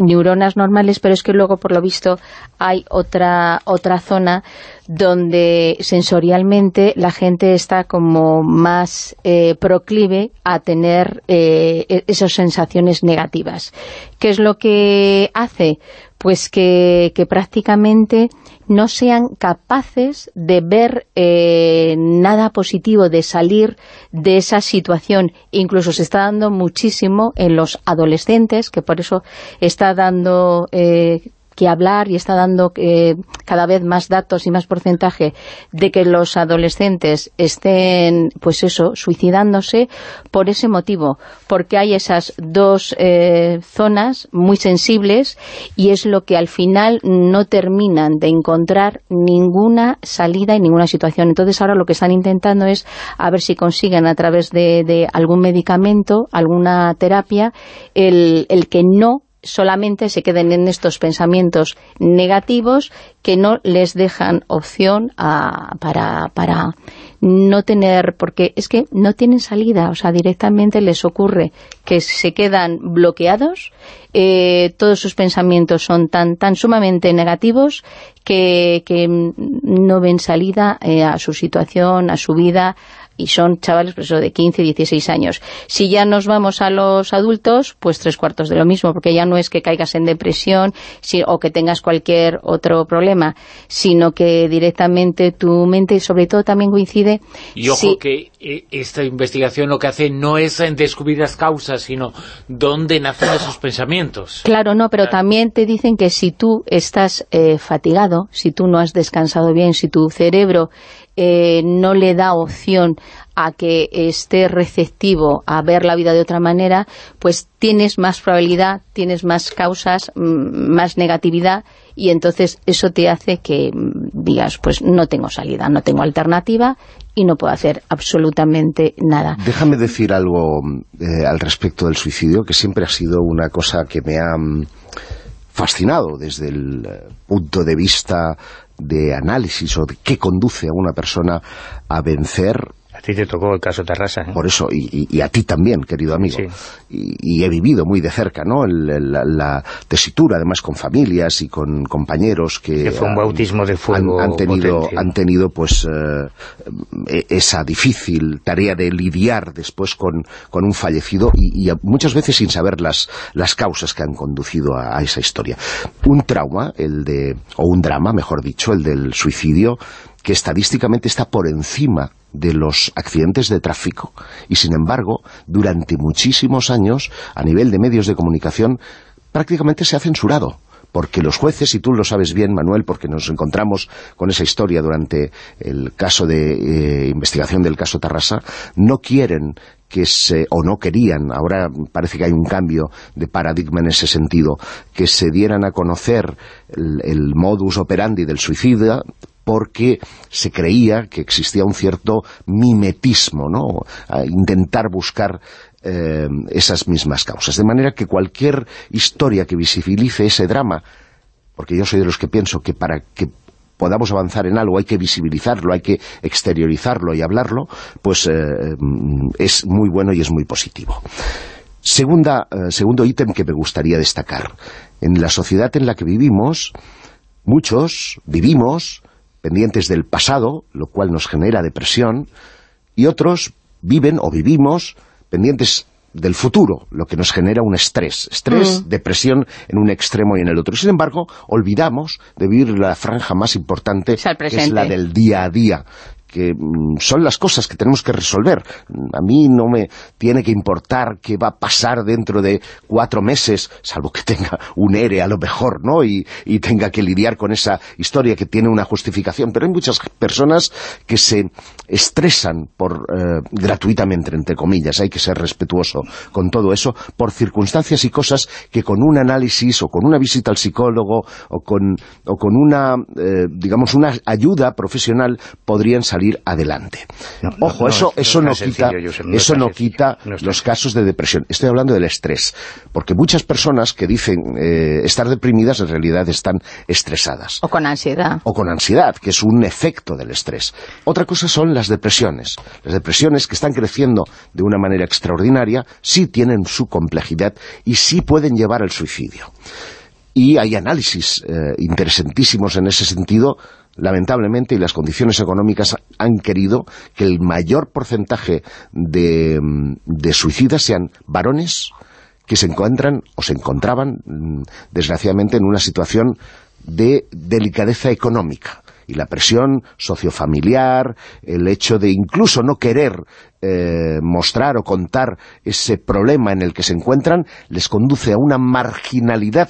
neuronas normales, pero es que luego por lo visto hay otra, otra zona donde sensorialmente la gente está como más proclive a tener e-, esas sensaciones negativas. ¿Qué es lo que hace? Pues que, prácticamente no sean capaces de ver eh, nada positivo, de salir de esa situación. Incluso se está dando muchísimo en los adolescentes, que por eso está dando eh, que hablar y está dando eh, cada vez más datos y más porcentaje de que los adolescentes estén, pues eso, suicidándose por ese motivo, porque hay esas dos eh, zonas muy sensibles y es lo que al final no terminan de encontrar ninguna salida en ninguna situación. Entonces ahora lo que están intentando es a ver si consiguen a través de, de algún medicamento, alguna terapia, el, el que no solamente se queden en estos pensamientos negativos que no les dejan opción para, para no tener, porque es que no tienen salida, o sea, directamente les ocurre que se quedan bloqueados, eh, todos sus pensamientos son tan, tan sumamente negativos que, no ven salida eh, a su situación, a su vida, y son chavales pues de 15, 16 años. Si ya nos vamos a los adultos, pues tres cuartos de lo mismo, porque ya no es que caigas en depresión o que tengas cualquier otro problema, sino que directamente tu mente, sobre todo también coincide... Y ojo que eh, esta investigación lo que hace no es en descubrir las causas, sino dónde nacen esos pensamientos. Claro, no, pero también te dicen que si tú estás eh, fatigado, si tú no has descansado bien, si tu cerebro eh, no le da opción a que esté receptivo a ver la vida de otra manera, pues tienes más probabilidad, tienes más causas, mm, más negatividad y entonces eso te hace que mm, digas, pues no tengo salida, no tengo alternativa y no puedo hacer absolutamente nada. Déjame decir algo eh, al respecto del suicidio, que siempre ha sido una cosa que me ha mm, fascinado desde el eh, punto de vista de análisis o de qué conduce a una persona a vencer ti te tocó el caso Terrassa. ¿eh? Por eso, y, a ti también, querido amigo. Y, he vivido muy de cerca, ¿no? la, tesitura, además, con familias y con compañeros que... fue un bautismo de fuego han, tenido, han tenido, pues, eh, e, esa difícil tarea de lidiar después con, con un fallecido y, muchas veces sin saber las, las causas que han conducido a, a esa historia. Un trauma, el de, o un drama, mejor dicho, el del suicidio, que estadísticamente está por encima de los accidentes de tráfico. Y sin embargo durante muchísimos años a nivel de medios de comunicación prácticamente se ha censurado. Porque los jueces, y tú lo sabes bien, Manuel, porque nos encontramos con esa historia durante el caso de eh, investigación del caso Tarrasa, no quieren que se, o no querían, ahora parece que hay un cambio de paradigma en ese sentido, que se dieran a conocer el, el modus operandi del suicida, porque se creía que existía un cierto mimetismo, ¿no? Intentar buscar eh, esas mismas causas. De manera que cualquier historia que visibilice ese drama, porque yo soy de los que pienso que para que podamos avanzar en algo hay que visibilizarlo, hay que exteriorizarlo y hablarlo, pues eh, es muy bueno y es muy positivo. Segunda, eh, segundo ítem que me gustaría destacar. En la sociedad en la que vivimos, muchos vivimos pendientes del pasado, lo cual nos genera depresión, y otros viven o vivimos pendientes del futuro, lo que nos genera un estrés. Estrés, mm. depresión en un extremo y en el otro. Sin embargo, olvidamos de vivir la franja más importante, que es la del día a día que mm, son las cosas que tenemos que resolver. A mí no me tiene que importar qué va a pasar dentro de cuatro meses, salvo que tenga un ERE a lo mejor, ¿no? Y, tenga que lidiar con esa historia que tiene una justificación. Pero hay muchas personas que se estresan por eh, gratuitamente, entre comillas, hay que ser respetuoso con todo eso, por circunstancias y cosas que con un análisis o con una visita al psicólogo o con, o con una, eh, digamos, una ayuda profesional podrían salir salir adelante. Ojo, eso, eso no quita, eso no quita los casos de depresión. Estoy hablando del estrés, porque muchas personas que dicen eh, estar deprimidas en realidad están estresadas. O con ansiedad. O con ansiedad, que es un efecto del estrés. Otra cosa son las depresiones. Las depresiones que están creciendo de una manera extraordinaria, sí tienen su complejidad y sí pueden llevar al suicidio. Y hay análisis eh, interesantísimos en ese sentido lamentablemente, y las condiciones económicas han querido que el mayor porcentaje de, de, suicidas sean varones que se encuentran o se encontraban, mm, desgraciadamente, en una situación de delicadeza económica. Y la presión sociofamiliar, el hecho de incluso no querer eh, mostrar o contar ese problema en el que se encuentran, les conduce a una marginalidad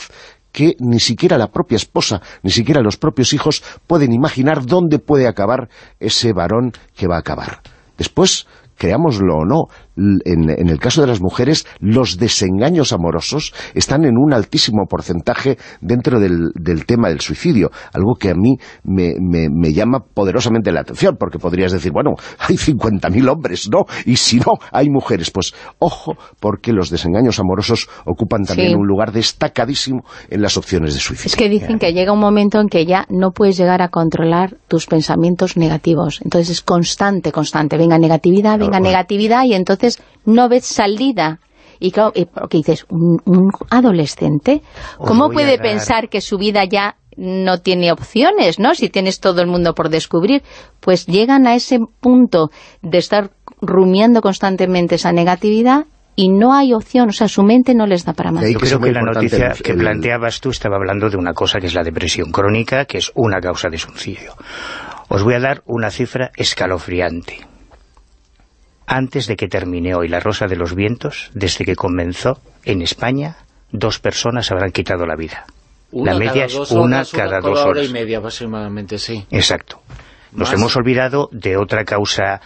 que ni siquiera la propia esposa, ni siquiera los propios hijos pueden imaginar dónde puede acabar ese varón que va a acabar. Después, creámoslo o no, en, el caso de las mujeres, los desengaños amorosos están en un altísimo porcentaje dentro del, tema del suicidio, algo que a mí me, me, llama poderosamente la atención, porque podrías decir, bueno, hay 50.000 hombres, ¿no? Y si no, hay mujeres. Pues ojo, porque los desengaños amorosos ocupan también un lugar destacadísimo en las opciones de suicidio. Es que dicen que llega un momento en que ya no puedes llegar a controlar tus pensamientos negativos. Entonces es constante, constante. Venga negatividad, venga negatividad, y entonces no ves salida. Y claro, ¿qué dices? ¿Un, adolescente? ¿Cómo puede pensar que su vida ya no tiene opciones, ¿no? Si tienes todo el mundo por descubrir, pues llegan a ese punto de estar rumiando constantemente esa negatividad y no hay opción, o sea, su mente no les da para más. Yo creo que la noticia que planteabas tú estaba hablando de una cosa que es la depresión crónica, que es una causa de suicidio. Os voy a dar una cifra escalofriante antes de que termine hoy La Rosa de los Vientos, desde que comenzó en España, dos personas habrán quitado la vida. la media es una cada dos horas. y media aproximadamente, sí. Exacto. Nos hemos olvidado de otra causa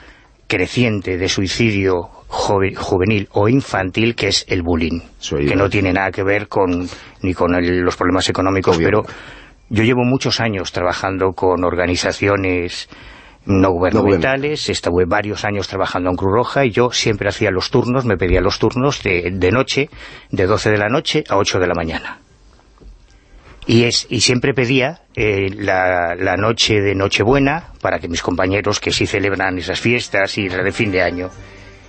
creciente de suicidio juvenil o infantil, que es el bullying, que no tiene nada que ver con ni con los problemas económicos, pero yo llevo muchos años trabajando con organizaciones no gubernamentales, no estuve varios años trabajando en Cruz Roja y yo siempre hacía los turnos, me pedía los turnos de, de noche, de 12 de la noche a 8 de la mañana. Y, es, y siempre pedía eh, la, la, noche de Nochebuena para que mis compañeros que sí celebran esas fiestas y la de fin de año,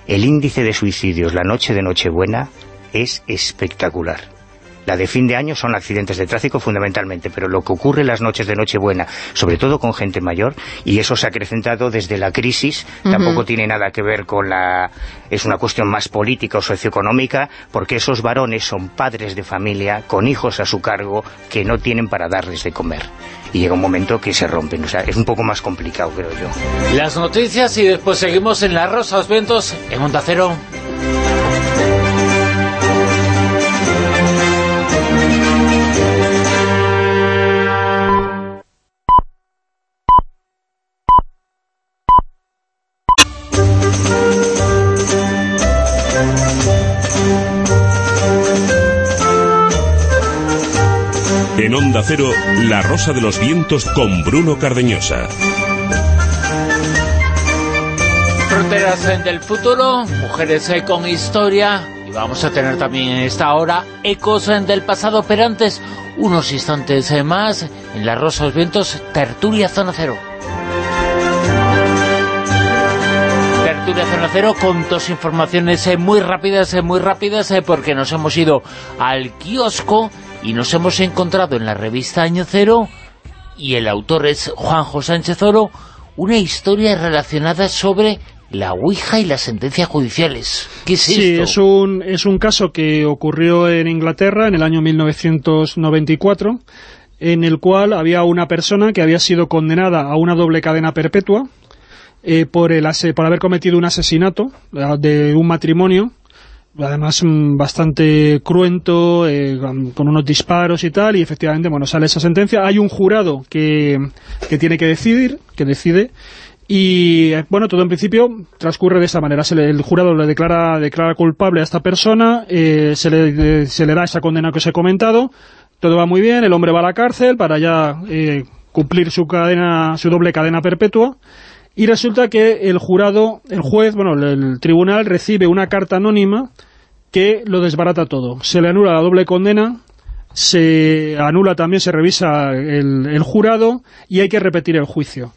el índice de suicidios la noche de Nochebuena es espectacular la de fin de año son accidentes de tráfico fundamentalmente, pero lo que ocurre en las noches de Nochebuena, sobre todo con gente mayor, y eso se ha acrecentado desde la crisis, tampoco tiene nada que ver con la... es una cuestión más política o socioeconómica, porque esos varones son padres de familia, con hijos a su cargo, que no tienen para darles de comer. Y llega un momento que se rompen, o sea, es un poco más complicado, creo yo. Las noticias y después seguimos en La Rosa los Vientos, en Onda Cero. Onda Cero, La Rosa de los Vientos con Bruno Cardeñosa. Fronteras del futuro, mujeres con historia, y vamos a tener también en esta hora ecos del pasado, pero antes, unos instantes más, en La Rosa de los Vientos, Tertulia Zona Cero. Tertulia Zona Cero con dos informaciones eh, muy rápidas, eh, muy rápidas, eh, porque nos hemos ido al kiosco y nos hemos encontrado en la revista Año Cero, y el autor es Juanjo Sánchez Oro, una historia relacionada sobre la Ouija y las sentencias judiciales. ¿Qué es sí, es un, es un caso que ocurrió en Inglaterra en el año 1994, en el cual había una persona que había sido condenada a una doble cadena perpetua eh, por, el, por haber cometido un asesinato eh, de un matrimonio además mm, bastante cruento, eh, con unos disparos y tal, y efectivamente, bueno, sale esa sentencia. Hay un jurado que, que tiene que decidir, que decide, y eh, bueno, todo en principio transcurre de esta manera. el jurado le declara, declara culpable a esta persona, eh, se, le, se le da esa condena que os he comentado, todo va muy bien, el hombre va a la cárcel para ya cumplir su cadena, su doble cadena perpetua, y resulta que el jurado, el juez, bueno, el tribunal recibe una carta anónima que lo desbarata todo. Se le anula la doble condena, se anula también, se revisa el, jurado y hay que repetir el juicio.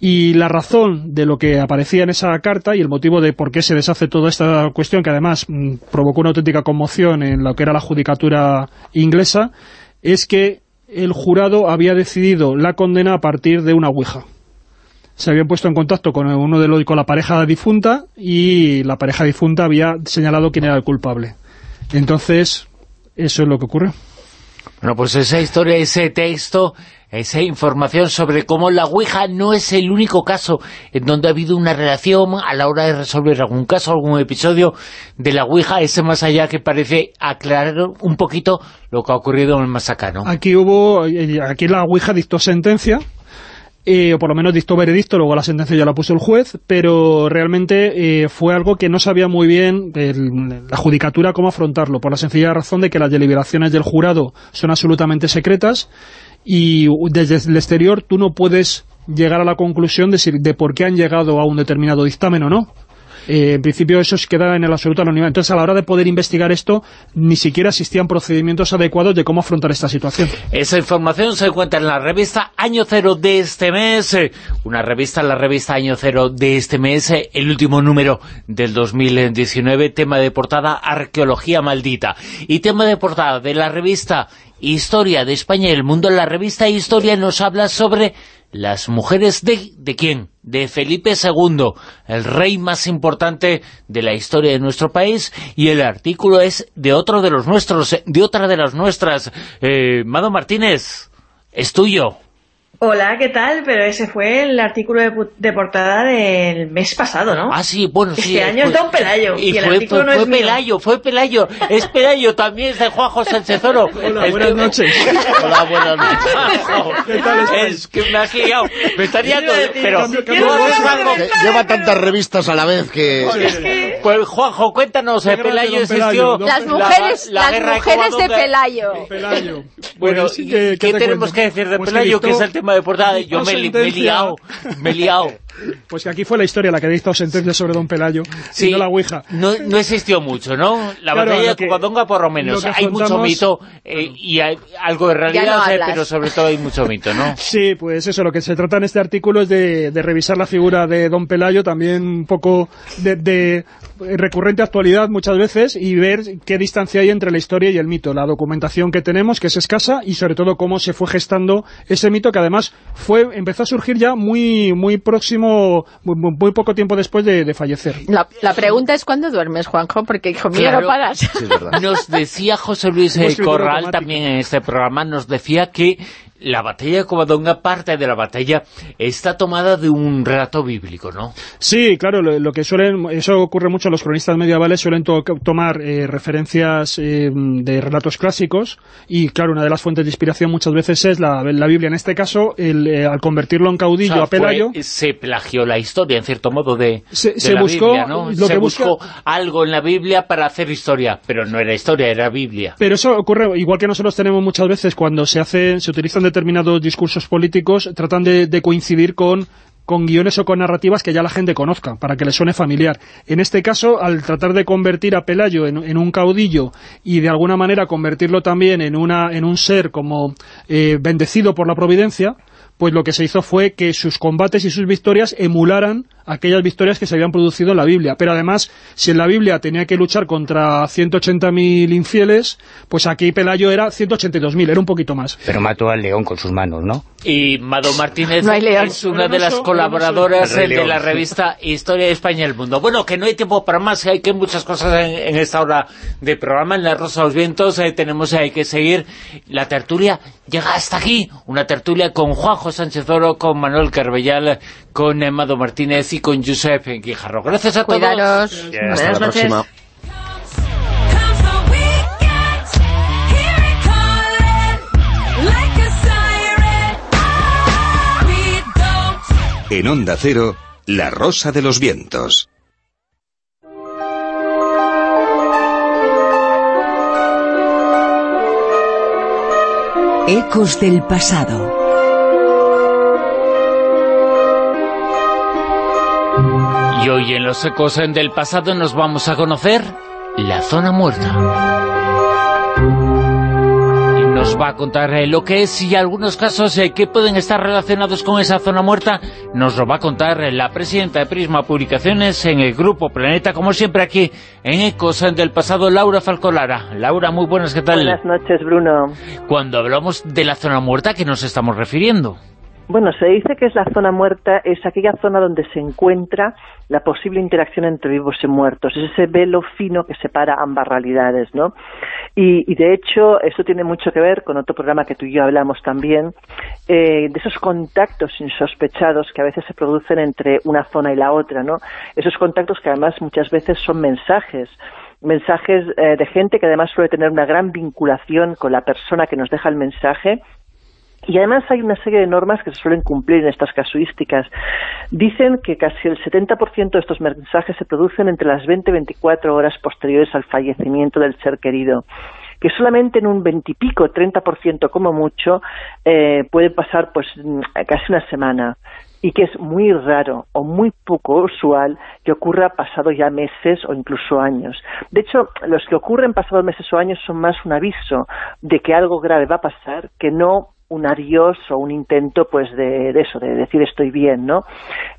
Y la razón de lo que aparecía en esa carta y el motivo de por qué se deshace toda esta cuestión, que además mm, provocó una auténtica conmoción en lo que era la judicatura inglesa, es que el jurado había decidido la condena a partir de una ouija se habían puesto en contacto con uno de los, con la pareja difunta y la pareja difunta había señalado quién era el culpable. Entonces, eso es lo que ocurre. Bueno, pues esa historia, ese texto, esa información sobre cómo la Ouija no es el único caso en donde ha habido una relación a la hora de resolver algún caso, algún episodio de la Ouija, ese más allá que parece aclarar un poquito lo que ha ocurrido en el Masacano. Aquí hubo, eh, aquí la Ouija dictó sentencia, eh, o por lo menos dictó veredicto, luego la sentencia ya la puso el juez, pero realmente eh, fue algo que no sabía muy bien la judicatura cómo afrontarlo, por la sencilla razón de que las deliberaciones del jurado son absolutamente secretas y desde el exterior tú no puedes llegar a la conclusión de, si, de por qué han llegado a un determinado dictamen o no. Eh, en principio eso queda en el absoluto anonimato. Entonces, a la hora de poder investigar esto, ni siquiera existían procedimientos adecuados de cómo afrontar esta situación. Esa información se encuentra en la revista Año Cero de este mes, una revista, la revista Año Cero de este mes, el último número del 2019, tema de portada Arqueología Maldita. Y tema de portada de la revista Historia de España y el Mundo, la revista Historia nos habla sobre las mujeres de, ¿de quién? De Felipe II, el rey más importante de la historia de nuestro país, y el artículo es de otro de los nuestros, de otra de las nuestras. Eh, Mado Martínez, es tuyo. Hola, ¿qué tal? Pero ese fue el artículo de, portada del mes pasado, ¿no? Ah, sí, bueno, sí. Este año es Don Pelayo, y, el fue, artículo no fue es Pelayo, fue Pelayo, es Pelayo, también es de Juanjo Sánchez Oro. Hola, buenas noches. Hola, buenas noches. ¿Qué tal estás? Es que me has guiado, me está liando, pero... Lleva tantas revistas a la vez que... Pues, Juanjo, cuéntanos, Pelayo existió... Las mujeres, las mujeres de Pelayo. Pelayo. Bueno, pues ¿qué tenemos que decir de pues Pelayo, que es el tema de portada, yo me, me, he liado, me he liado. Pues que aquí fue la historia la que dictó sentencia sobre Don Pelayo, sí, no la Ouija. No, no, existió mucho, ¿no? La batalla de Covadonga por lo menos. hay mucho mito eh, y hay algo de realidad, pero sobre todo hay mucho mito, ¿no? Sí, pues eso, lo que se trata en este artículo es de, de revisar la figura de Don Pelayo, también un poco de, de recurrente actualidad muchas veces y ver qué distancia hay entre la historia y el mito, la documentación que tenemos, que es escasa, y sobre todo cómo se fue gestando ese mito que además fue empezó a surgir ya muy muy próximo, muy, poco tiempo después de, fallecer. La, pregunta es ¿cuándo duermes, Juanjo? Porque hijo mío no paras. nos decía José Luis Corral también en este programa, nos decía que la batalla de Covadonga, parte de la batalla, está tomada de un relato bíblico, ¿no? Sí, claro, lo, que suelen, eso ocurre mucho, los cronistas medievales suelen tomar eh, referencias eh, de relatos clásicos, y claro, una de las fuentes de inspiración muchas veces es la, Biblia. En este caso, eh, al convertirlo en caudillo a Pelayo... se plagió la historia, en cierto modo, de, se, la buscó, Biblia, ¿no? se buscó algo en la Biblia para hacer historia, pero no era historia, era Biblia. Pero eso ocurre, igual que nosotros tenemos muchas veces cuando se hacen, se utilizan determinados discursos políticos tratan de, coincidir con con guiones o con narrativas que ya la gente conozca, para que le suene familiar. En este caso, al tratar de convertir a Pelayo en, un caudillo y de alguna manera convertirlo también en, una, en un ser como eh, bendecido por la providencia, pues lo que se hizo fue que sus combates y sus victorias emularan aquellas victorias que se habían producido en la Biblia. Pero además, si en la Biblia tenía que luchar contra 180.000 infieles, pues aquí Pelayo era 182.000, era un poquito más. Pero mató al león con sus manos, ¿no? Y Mado Martínez es una de las colaboradoras de la revista Historia de España y el Mundo. Bueno, que no hay tiempo para más, hay que muchas cosas en, esta hora de programa, en La Rosa de los Vientos, eh, tenemos hay que seguir. La tertulia llega hasta aquí, una tertulia con Juanjo Sánchez Oro, con Manuel Carbellal, con Amado Martínez y con Josep Guijarro. Gracias a todos. Hasta la próxima. En Onda Cero, La Rosa de los Vientos. Ecos del pasado. Hoy en Los Ecos del Pasado nos vamos a conocer la zona muerta. Y nos va a contar eh, lo que es y algunos casos eh, que pueden estar relacionados con esa zona muerta. Nos lo va a contar eh, la presidenta de Prisma Publicaciones en el Grupo Planeta, como siempre aquí en Ecos del Pasado, Laura Falcolara. Laura, muy buenas, ¿qué tal? Buenas noches, Bruno. Cuando hablamos de la zona muerta, ¿a qué nos estamos refiriendo? Bueno, se dice que es la zona muerta, es aquella zona donde se encuentra la posible interacción entre vivos y muertos, es ese velo fino que separa ambas realidades, ¿no? Y, de hecho, eso tiene mucho que ver con otro programa que tú y yo hablamos también, eh, de esos contactos insospechados que a veces se producen entre una zona y la otra, ¿no? Esos contactos que además muchas veces son mensajes, mensajes eh, de gente que además suele tener una gran vinculación con la persona que nos deja el mensaje y además hay una serie de normas que se suelen cumplir en estas casuísticas. Dicen que casi el 70% de estos mensajes se producen entre las 20 y 24 horas posteriores al fallecimiento del ser querido que solamente en un veintipico, 30% como mucho, eh, puede pasar pues casi una semana y que es muy raro o muy poco usual que ocurra pasado ya meses o incluso años. De hecho, los que ocurren pasados meses o años son más un aviso de que algo grave va a pasar que no un adiós o un intento pues de, eso, de decir estoy bien, ¿no?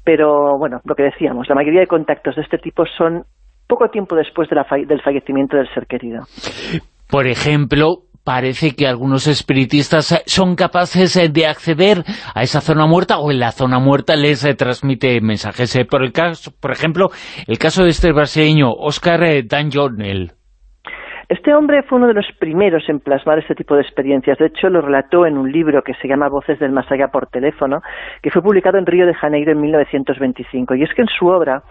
Pero bueno, lo que decíamos, la mayoría de contactos de este tipo son poco tiempo después del fallecimiento del ser querido. Por ejemplo, parece que algunos espiritistas son capaces eh, de acceder a esa zona muerta o en la zona muerta les eh, transmite mensajes. Eh, por, el caso, por ejemplo, el caso de este brasileño, Oscar Danjonel. Este hombre fue uno de los primeros en plasmar este tipo de experiencias. De hecho, lo relató en un libro que se llama Voces del Más Allá por teléfono, que fue publicado en Río de Janeiro en 1925. Y es que en su obra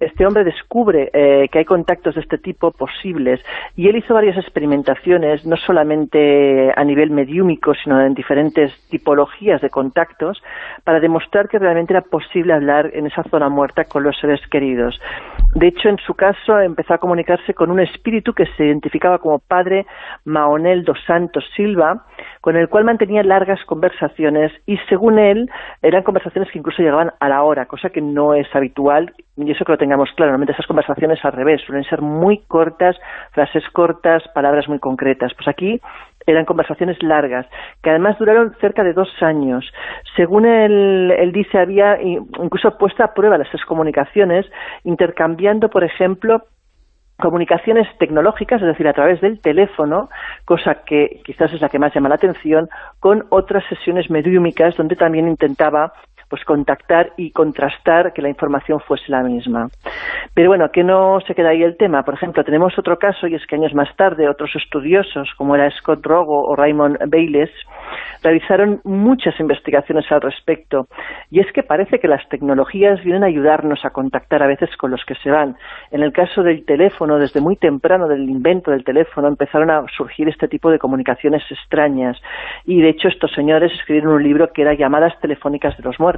este hombre descubre eh, que hay contactos de este tipo posibles y él hizo varias experimentaciones, no solamente a nivel mediúmico, sino en diferentes tipologías de contactos, para demostrar que realmente era posible hablar en esa zona muerta con los seres queridos. De hecho, en su caso, empezó a comunicarse con un espíritu que se identificaba como padre Maonel dos Santos Silva, con el cual mantenía largas conversaciones y, según él, eran conversaciones que incluso llegaban a la hora, cosa que no es habitual, y eso que lo tengamos claro. Normalmente esas conversaciones al revés, suelen ser muy cortas, frases cortas, palabras muy concretas. Pues aquí eran conversaciones largas, que además duraron cerca de dos años. Según él, él dice, había incluso puesto a prueba las comunicaciones, intercambiando, por ejemplo, comunicaciones tecnológicas, es decir, a través del teléfono, cosa que quizás es la que más llama la atención, con otras sesiones mediúmicas donde también intentaba pues contactar y contrastar que la información fuese la misma. Pero bueno, que no se queda ahí el tema. Por ejemplo, tenemos otro caso, y es que años más tarde otros estudiosos, como era Scott Rogo o Raymond Bayles, realizaron muchas investigaciones al respecto. Y es que parece que las tecnologías vienen a ayudarnos a contactar a veces con los que se van. En el caso del teléfono, desde muy temprano del invento del teléfono, empezaron a surgir este tipo de comunicaciones extrañas. Y de hecho estos señores escribieron un libro que era Llamadas telefónicas de los muertos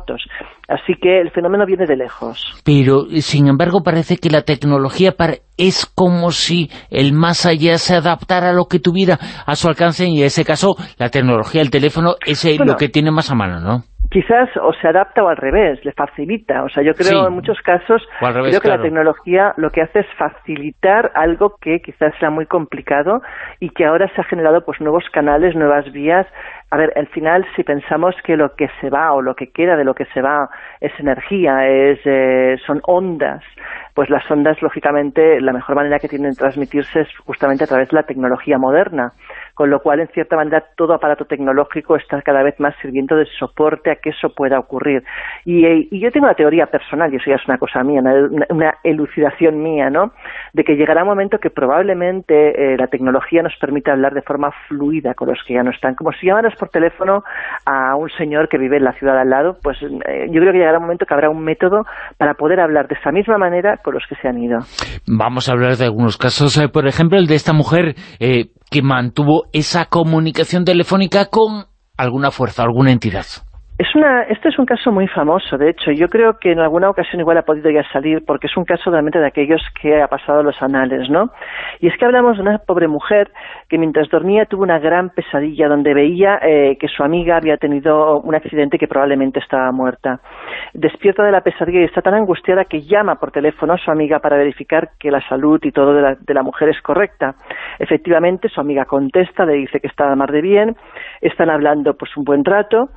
Así que el fenómeno viene de lejos. Pero, sin embargo, parece que la tecnología es como si el más allá se adaptara a lo que tuviera a su alcance y en ese caso la tecnología, el teléfono, es lo que tiene más a mano, ¿no? Quizás o se adapta o al revés, le facilita. O sea, yo creo en muchos casos, creo que la tecnología lo que hace es facilitar algo que quizás sea muy complicado y que ahora se ha generado pues nuevos canales, nuevas vías. A ver, al final, si pensamos que lo que se va o lo que queda de lo que se va es energía, es, eh, son ondas, pues las ondas, lógicamente, la mejor manera que tienen de transmitirse es justamente a través de la tecnología moderna con lo cual, en cierta manera, todo aparato tecnológico está cada vez más sirviendo de soporte a que eso pueda ocurrir. Y, eh, yo tengo la teoría personal, y eso ya es una cosa mía, una, elucidación mía, ¿no?, de que llegará un momento que probablemente eh, la tecnología nos permita hablar de forma fluida con los que ya no están. Como si llamaras por teléfono a un señor que vive en la ciudad al lado, pues eh, yo creo que llegará un momento que habrá un método para poder hablar de esa misma manera con los que se han ido. Vamos a hablar de algunos casos, por ejemplo, el de esta mujer que mantuvo esa comunicación telefónica con alguna fuerza, alguna entidad. Es una, este es un caso muy famoso, de hecho. Yo creo que en alguna ocasión igual ha podido ya salir, porque es un caso realmente de aquellos que ha pasado los anales, ¿no? Y es que hablamos de una pobre mujer que mientras dormía tuvo una gran pesadilla donde veía eh, que su amiga había tenido un accidente que probablemente estaba muerta. Despierta de la pesadilla y está tan angustiada que llama por teléfono a su amiga para verificar que la salud y todo de la, de la mujer es correcta. Efectivamente, su amiga contesta, le dice que está más de bien, están hablando pues un buen rato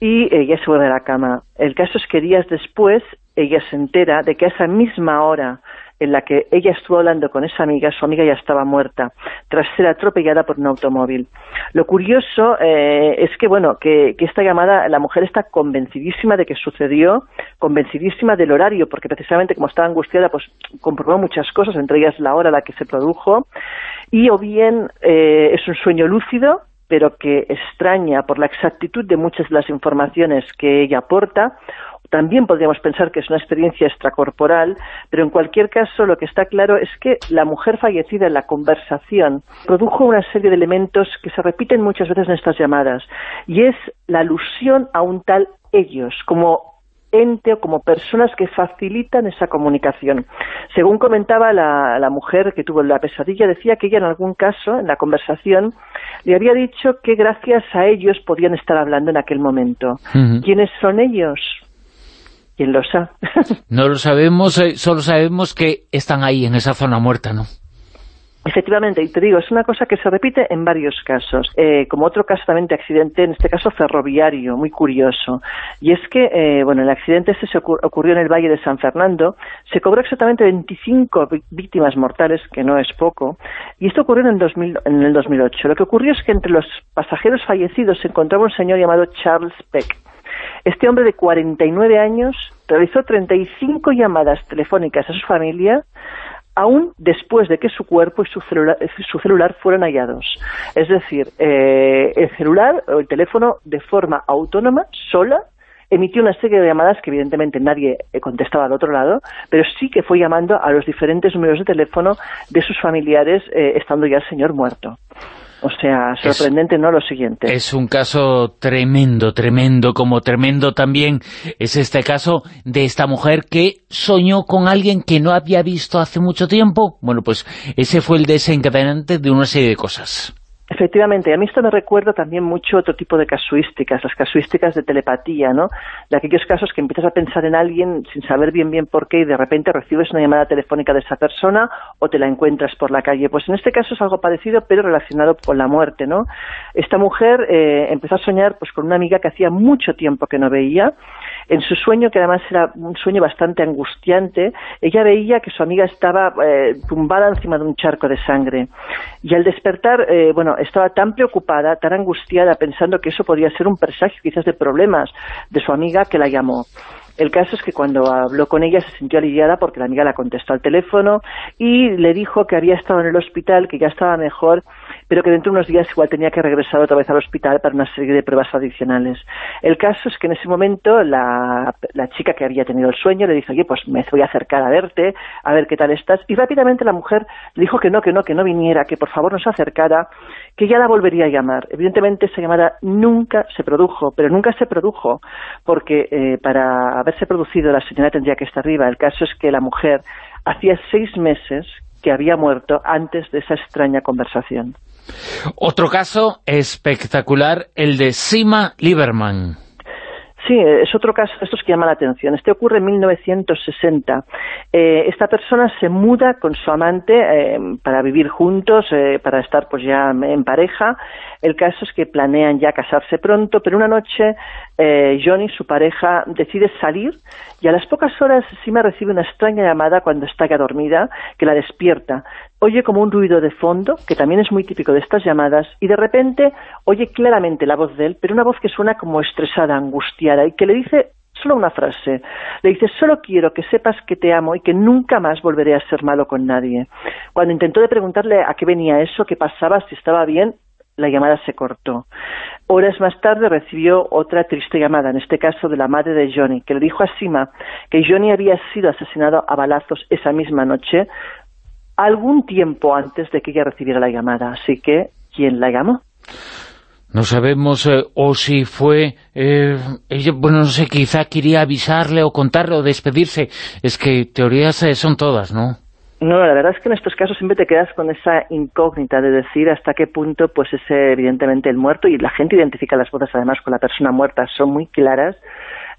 y ella se vuelve a la cama. El caso es que días después ella se entera de que a esa misma hora en la que ella estuvo hablando con esa amiga, su amiga ya estaba muerta, tras ser atropellada por un automóvil. Lo curioso eh, es que, bueno, que, que, esta llamada, la mujer está convencidísima de que sucedió, convencidísima del horario, porque precisamente como estaba angustiada, pues comprobó muchas cosas, entre ellas la hora a la que se produjo, y o bien eh, es un sueño lúcido, pero que extraña por la exactitud de muchas de las informaciones que ella aporta, también podríamos pensar que es una experiencia extracorporal, pero en cualquier caso lo que está claro es que la mujer fallecida en la conversación produjo una serie de elementos que se repiten muchas veces en estas llamadas, y es la alusión a un tal ellos, como ente o como personas que facilitan esa comunicación. Según comentaba la, la, mujer que tuvo la pesadilla, decía que ella en algún caso, en la conversación, le había dicho que gracias a ellos podían estar hablando en aquel momento. Uh -huh. ¿Quiénes son ellos? ¿Quién lo sabe? no lo sabemos, eh, solo sabemos que están ahí, en esa zona muerta, ¿no? Efectivamente, y te digo, es una cosa que se repite en varios casos, eh, como otro caso también de accidente, en este caso ferroviario, muy curioso. Y es que, eh, bueno, el accidente este se ocur ocurrió en el Valle de San Fernando, se cobró exactamente 25 víctimas mortales, que no es poco, y esto ocurrió en el, 2000, en el 2008. Lo que ocurrió es que entre los pasajeros fallecidos se encontraba un señor llamado Charles Peck. Este hombre de 49 años realizó 35 llamadas telefónicas a su familia, aún después de que su cuerpo y su celular, su celular fueran hallados. Es decir, eh, el celular o el teléfono de forma autónoma, sola, emitió una serie de llamadas que evidentemente nadie contestaba al otro lado, pero sí que fue llamando a los diferentes números de teléfono de sus familiares, eh, estando ya el señor muerto. O sea, sorprendente, es, ¿no? Lo siguiente. Es un caso tremendo, tremendo, como tremendo también es este caso de esta mujer que soñó con alguien que no había visto hace mucho tiempo. Bueno, pues ese fue el desencadenante de una serie de cosas. Efectivamente, a mí esto me recuerda también mucho otro tipo de casuísticas, las casuísticas de telepatía, ¿no? De aquellos casos que empiezas a pensar en alguien sin saber bien bien por qué y de repente recibes una llamada telefónica de esa persona o te la encuentras por la calle. Pues en este caso es algo parecido, pero relacionado con la muerte, ¿no? Esta mujer eh, empezó a soñar pues con una amiga que hacía mucho tiempo que no veía. En su sueño, que además era un sueño bastante angustiante, ella veía que su amiga estaba eh, tumbada encima de un charco de sangre. Y al despertar, eh, bueno, estaba tan preocupada, tan angustiada, pensando que eso podía ser un presagio quizás de problemas de su amiga que la llamó. El caso es que cuando habló con ella se sintió aliviada porque la amiga la contestó al teléfono y le dijo que había estado en el hospital, que ya estaba mejor, pero que dentro de unos días igual tenía que regresar otra vez al hospital para una serie de pruebas adicionales. El caso es que en ese momento la, la chica que había tenido el sueño le dijo, oye, pues me voy a acercar a verte, a ver qué tal estás, y rápidamente la mujer le dijo que no, que no, que no viniera, que por favor no se acercara, que ya la volvería a llamar. Evidentemente esa llamada nunca se produjo, pero nunca se produjo, porque eh, para haberse producido la señora tendría que estar arriba. El caso es que la mujer hacía seis meses que había muerto antes de esa extraña conversación. Otro caso espectacular, el de Sima Lieberman. Sí, es otro caso de estos que llama la atención. Este ocurre en 1960. Eh, esta persona se muda con su amante eh, para vivir juntos, eh, para estar pues ya en pareja. El caso es que planean ya casarse pronto, pero una noche Johnny, su pareja, decide salir y a las pocas horas Sima recibe una extraña llamada cuando está ya dormida, que la despierta. Oye como un ruido de fondo, que también es muy típico de estas llamadas, y de repente oye claramente la voz de él, pero una voz que suena como estresada, angustiada, y que le dice solo una frase. Le dice, solo quiero que sepas que te amo y que nunca más volveré a ser malo con nadie. Cuando intentó de preguntarle a qué venía eso, qué pasaba, si estaba bien, la llamada se cortó. Horas más tarde recibió otra triste llamada, en este caso de la madre de Johnny, que le dijo a Sima que Johnny había sido asesinado a balazos esa misma noche, algún tiempo antes de que ella recibiera la llamada. Así que, ¿quién la llamó? No sabemos eh, o si fue, eh, bueno, no sé, quizá quería avisarle o contarle o despedirse. Es que teorías eh, son todas, ¿no? No, la verdad es que en estos casos siempre te quedas con esa incógnita de decir hasta qué punto pues es evidentemente el muerto y la gente identifica las voces además con la persona muerta, son muy claras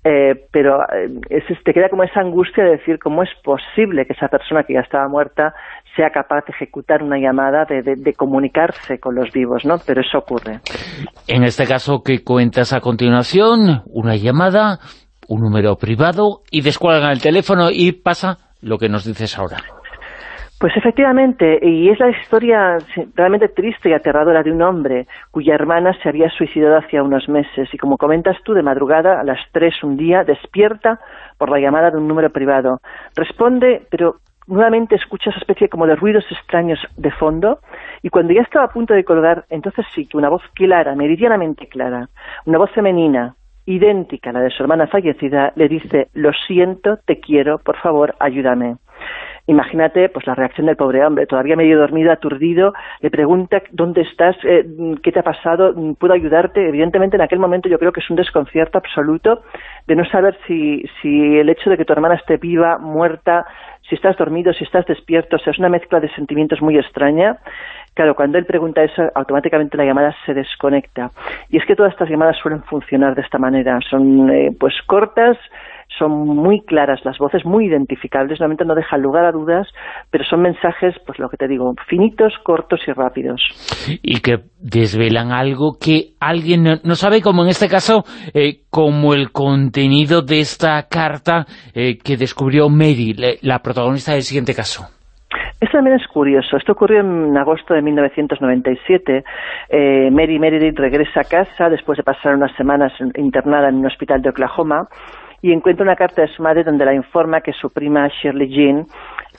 eh, pero eh, te queda como esa angustia de decir cómo es posible que esa persona que ya estaba muerta sea capaz de ejecutar una llamada, de, comunicarse con los vivos, ¿no? Pero eso ocurre. En este caso que cuentas a continuación, una llamada, un número privado, y descuelgan el teléfono y pasa lo que nos dices ahora. Pues efectivamente, y es la historia realmente triste y aterradora de un hombre cuya hermana se había suicidado hacía unos meses y como comentas tú, de madrugada a las tres un día despierta por la llamada de un número privado. Responde, pero nuevamente escucha esa especie como de ruidos extraños de fondo y cuando ya estaba a punto de colgar, entonces sí que una voz clara, meridianamente clara, una voz femenina, idéntica a la de su hermana fallecida, le dice, lo siento, te quiero, por favor, ayúdame. Imagínate pues la reacción del pobre hombre, todavía medio dormido, aturdido, le pregunta dónde estás, eh, qué te ha pasado, puedo ayudarte. Evidentemente en aquel momento yo creo que es un desconcierto absoluto de no saber si, si el hecho de que tu hermana esté viva, muerta, si estás dormido, si estás despierto, o sea, es una mezcla de sentimientos muy extraña. Claro, cuando él pregunta eso, automáticamente la llamada se desconecta. Y es que todas estas llamadas suelen funcionar de esta manera. Son eh, pues cortas, son muy claras las voces, muy identificables, normalmente no dejan lugar a dudas, pero son mensajes, pues lo que te digo, finitos, cortos y rápidos. Y que desvelan algo que alguien no, sabe, como en este caso, eh, como el contenido de esta carta eh, que descubrió Mary, la protagonista del siguiente caso. Esto también es curioso. Esto ocurrió en agosto de 1997. Eh, Mary Meredith regresa a casa después de pasar unas semanas internada en un hospital de Oklahoma y encuentra una carta de su madre donde la informa que su prima Shirley Jean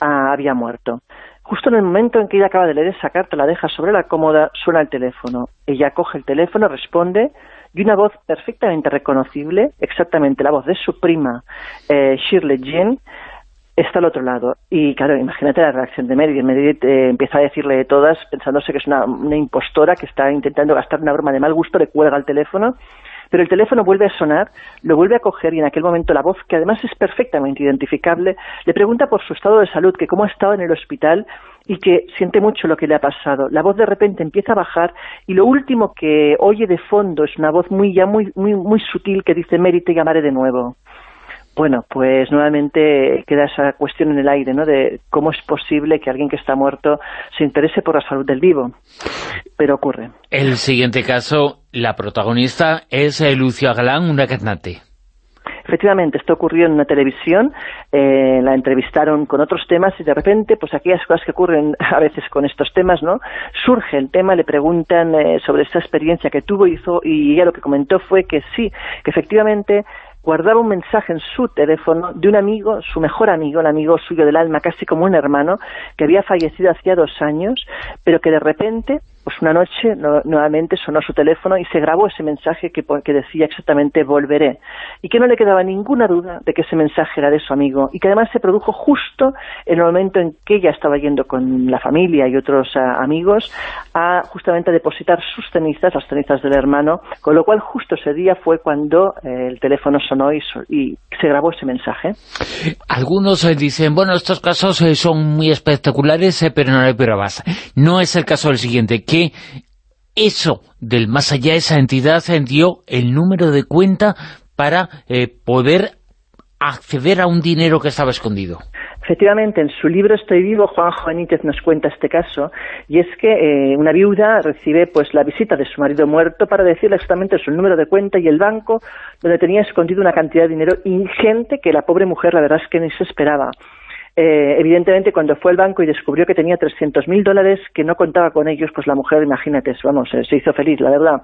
ah, había muerto. Justo en el momento en que ella acaba de leer esa carta, la deja sobre la cómoda, suena el teléfono. Ella coge el teléfono, responde, y una voz perfectamente reconocible, exactamente la voz de su prima eh, Shirley Jean, está al otro lado. Y claro, imagínate la reacción de Meredith. Meredith eh, empieza a decirle de todas, pensándose que es una, una, impostora que está intentando gastar una broma de mal gusto, le cuelga el teléfono pero el teléfono vuelve a sonar, lo vuelve a coger y en aquel momento la voz, que además es perfectamente identificable, le pregunta por su estado de salud, que cómo ha estado en el hospital y que siente mucho lo que le ha pasado. La voz de repente empieza a bajar y lo último que oye de fondo es una voz muy ya muy muy muy sutil que dice Mary te llamaré de nuevo. Bueno, pues nuevamente queda esa cuestión en el aire, ¿no?, de cómo es posible que alguien que está muerto se interese por la salud del vivo. Pero ocurre. El siguiente caso, la protagonista es eh, Lucia Galán, una cantante. Efectivamente, esto ocurrió en una televisión, eh, la entrevistaron con otros temas y de repente, pues aquellas cosas que ocurren a veces con estos temas, ¿no? Surge el tema, le preguntan eh, sobre esta experiencia que tuvo hizo, y ella lo que comentó fue que sí, que efectivamente guardaba un mensaje en su teléfono de un amigo, su mejor amigo, el amigo suyo del alma, casi como un hermano, que había fallecido hacía dos años, pero que de repente pues una noche nuevamente sonó su teléfono y se grabó ese mensaje que, decía exactamente volveré y que no le quedaba ninguna duda de que ese mensaje era de su amigo y que además se produjo justo en el momento en que ella estaba yendo con la familia y otros ah, amigos a justamente depositar sus cenizas, las cenizas del hermano, con lo cual justo ese día fue cuando eh, el teléfono sonó y, y, se grabó ese mensaje. Algunos eh, dicen, bueno, estos casos eh, son muy espectaculares, pero no hay pruebas. No es el caso del siguiente, que eso del más allá, esa entidad dio el número de cuenta para eh, poder acceder a un dinero que estaba escondido. Efectivamente, en su libro Estoy vivo, Juan Benítez nos cuenta este caso, y es que eh, una viuda recibe pues la visita de su marido muerto para decirle exactamente su número de cuenta y el banco donde tenía escondido una cantidad de dinero ingente que la pobre mujer la verdad es que ni se esperaba. Eh, evidentemente cuando fue al banco y descubrió que tenía 300.000 dólares, que no contaba con ellos, pues la mujer, imagínate, vamos, eh, se hizo feliz, la verdad.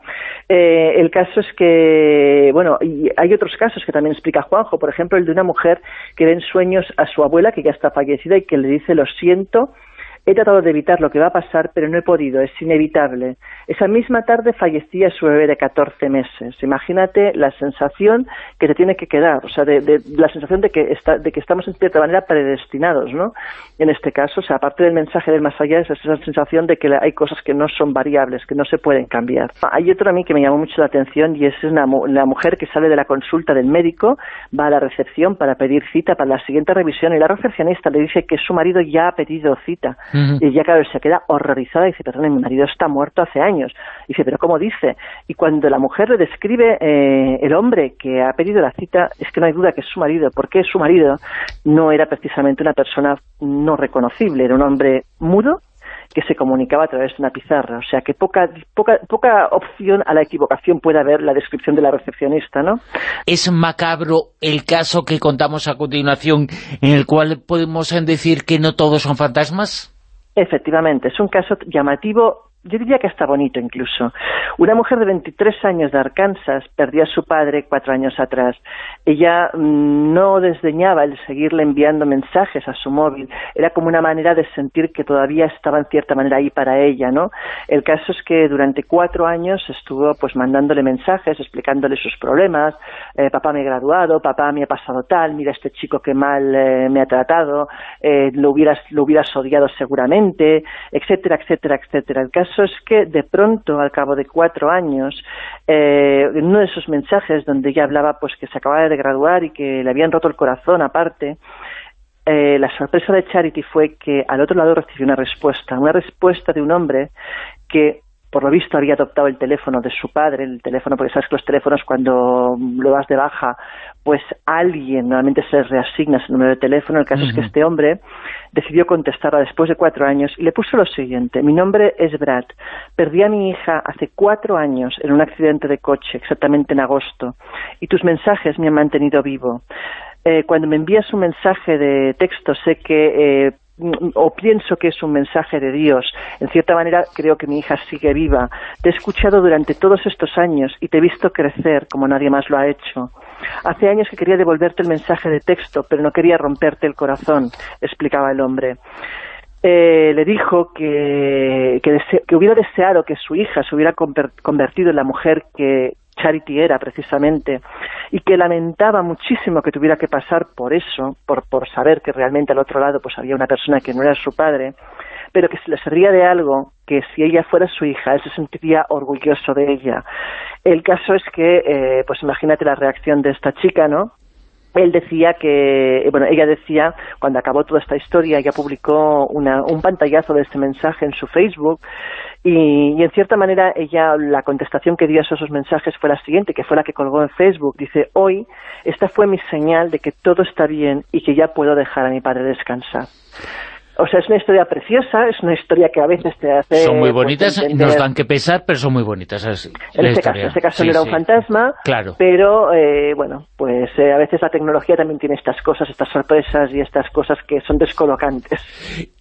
Eh, el caso es que, bueno, y hay otros casos que también explica Juanjo, por ejemplo, el de una mujer que ve en sueños a su abuela, que ya está fallecida, y que le dice, lo siento, He tratado de evitar lo que va a pasar, pero no he podido, es inevitable. Esa misma tarde fallecía su bebé de 14 meses. Imagínate la sensación que te tiene que quedar, o sea, de, la sensación de que, está, de que estamos en cierta manera predestinados, ¿no? En este caso, o sea, aparte del mensaje del más allá, es esa sensación de que hay cosas que no son variables, que no se pueden cambiar. Hay otro a mí que me llamó mucho la atención y es la mujer que sale de la consulta del médico, va a la recepción para pedir cita para la siguiente revisión y la recepcionista le dice que su marido ya ha pedido cita. Y ella, claro, se queda horrorizada y dice, perdón, mi marido está muerto hace años. Y dice, pero ¿cómo dice? Y cuando la mujer le describe eh, el hombre que ha pedido la cita, es que no hay duda que es su marido, porque su marido no era precisamente una persona no reconocible, era un hombre mudo, que se comunicaba a través de una pizarra. O sea que poca, poca, poca opción a la equivocación puede haber la descripción de la recepcionista, ¿no? Es macabro el caso que contamos a continuación, en el cual podemos decir que no todos son fantasmas. Efectivamente, es un caso llamativo yo diría que está bonito incluso. Una mujer de 23 años de Arkansas perdió a su padre cuatro años atrás. Ella mm, no desdeñaba el seguirle enviando mensajes a su móvil. Era como una manera de sentir que todavía estaba en cierta manera ahí para ella, ¿no? El caso es que durante cuatro años estuvo pues mandándole mensajes, explicándole sus problemas. Eh, papá me he graduado, papá me ha pasado tal, mira este chico que mal eh, me ha tratado, eh, lo, hubieras, lo hubieras odiado seguramente, etcétera, etcétera, etcétera. El caso es que de pronto, al cabo de cuatro años, eh, en uno de esos mensajes donde ella hablaba pues que se acababa de graduar y que le habían roto el corazón aparte, eh, la sorpresa de Charity fue que al otro lado recibió una respuesta, una respuesta de un hombre que por lo visto había adoptado el teléfono de su padre, el teléfono, porque sabes que los teléfonos cuando lo das de baja, pues alguien normalmente se reasigna ese número de teléfono. El caso es que este hombre decidió contestarla después de cuatro años y le puso lo siguiente, mi nombre es Brad, perdí a mi hija hace cuatro años en un accidente de coche, exactamente en agosto, y tus mensajes me han mantenido vivo. Eh, cuando me envías un mensaje de texto sé que eh, o pienso que es un mensaje de Dios. En cierta manera creo que mi hija sigue viva. Te he escuchado durante todos estos años y te he visto crecer como nadie más lo ha hecho. Hace años que quería devolverte el mensaje de texto, pero no quería romperte el corazón, explicaba el hombre. Eh, le dijo que, que, hubiera deseado que su hija se hubiera convertido en la mujer que, Charity era precisamente, y que lamentaba muchísimo que tuviera que pasar por eso, por, por saber que realmente al otro lado pues había una persona que no era su padre, pero que se le servía de algo, que si ella fuera su hija, él se sentiría orgulloso de ella. El caso es que, eh, pues imagínate la reacción de esta chica, ¿no?, él decía que, bueno, ella decía, cuando acabó toda esta historia, ella publicó un pantallazo de este mensaje en su Facebook y, en cierta manera ella, la contestación que dio a esos mensajes fue la siguiente, que fue la que colgó en Facebook. Dice, hoy, esta fue mi señal de que todo está bien y que ya puedo dejar a mi padre descansar. O sea, es una historia preciosa, es una historia que a veces te hace... Son muy pues, bonitas, nos dan que pesar, pero son muy bonitas. en, este caso, en este caso, no era un fantasma, claro. pero eh, bueno, pues eh, a veces la tecnología también tiene estas cosas, estas sorpresas y estas cosas que son descolocantes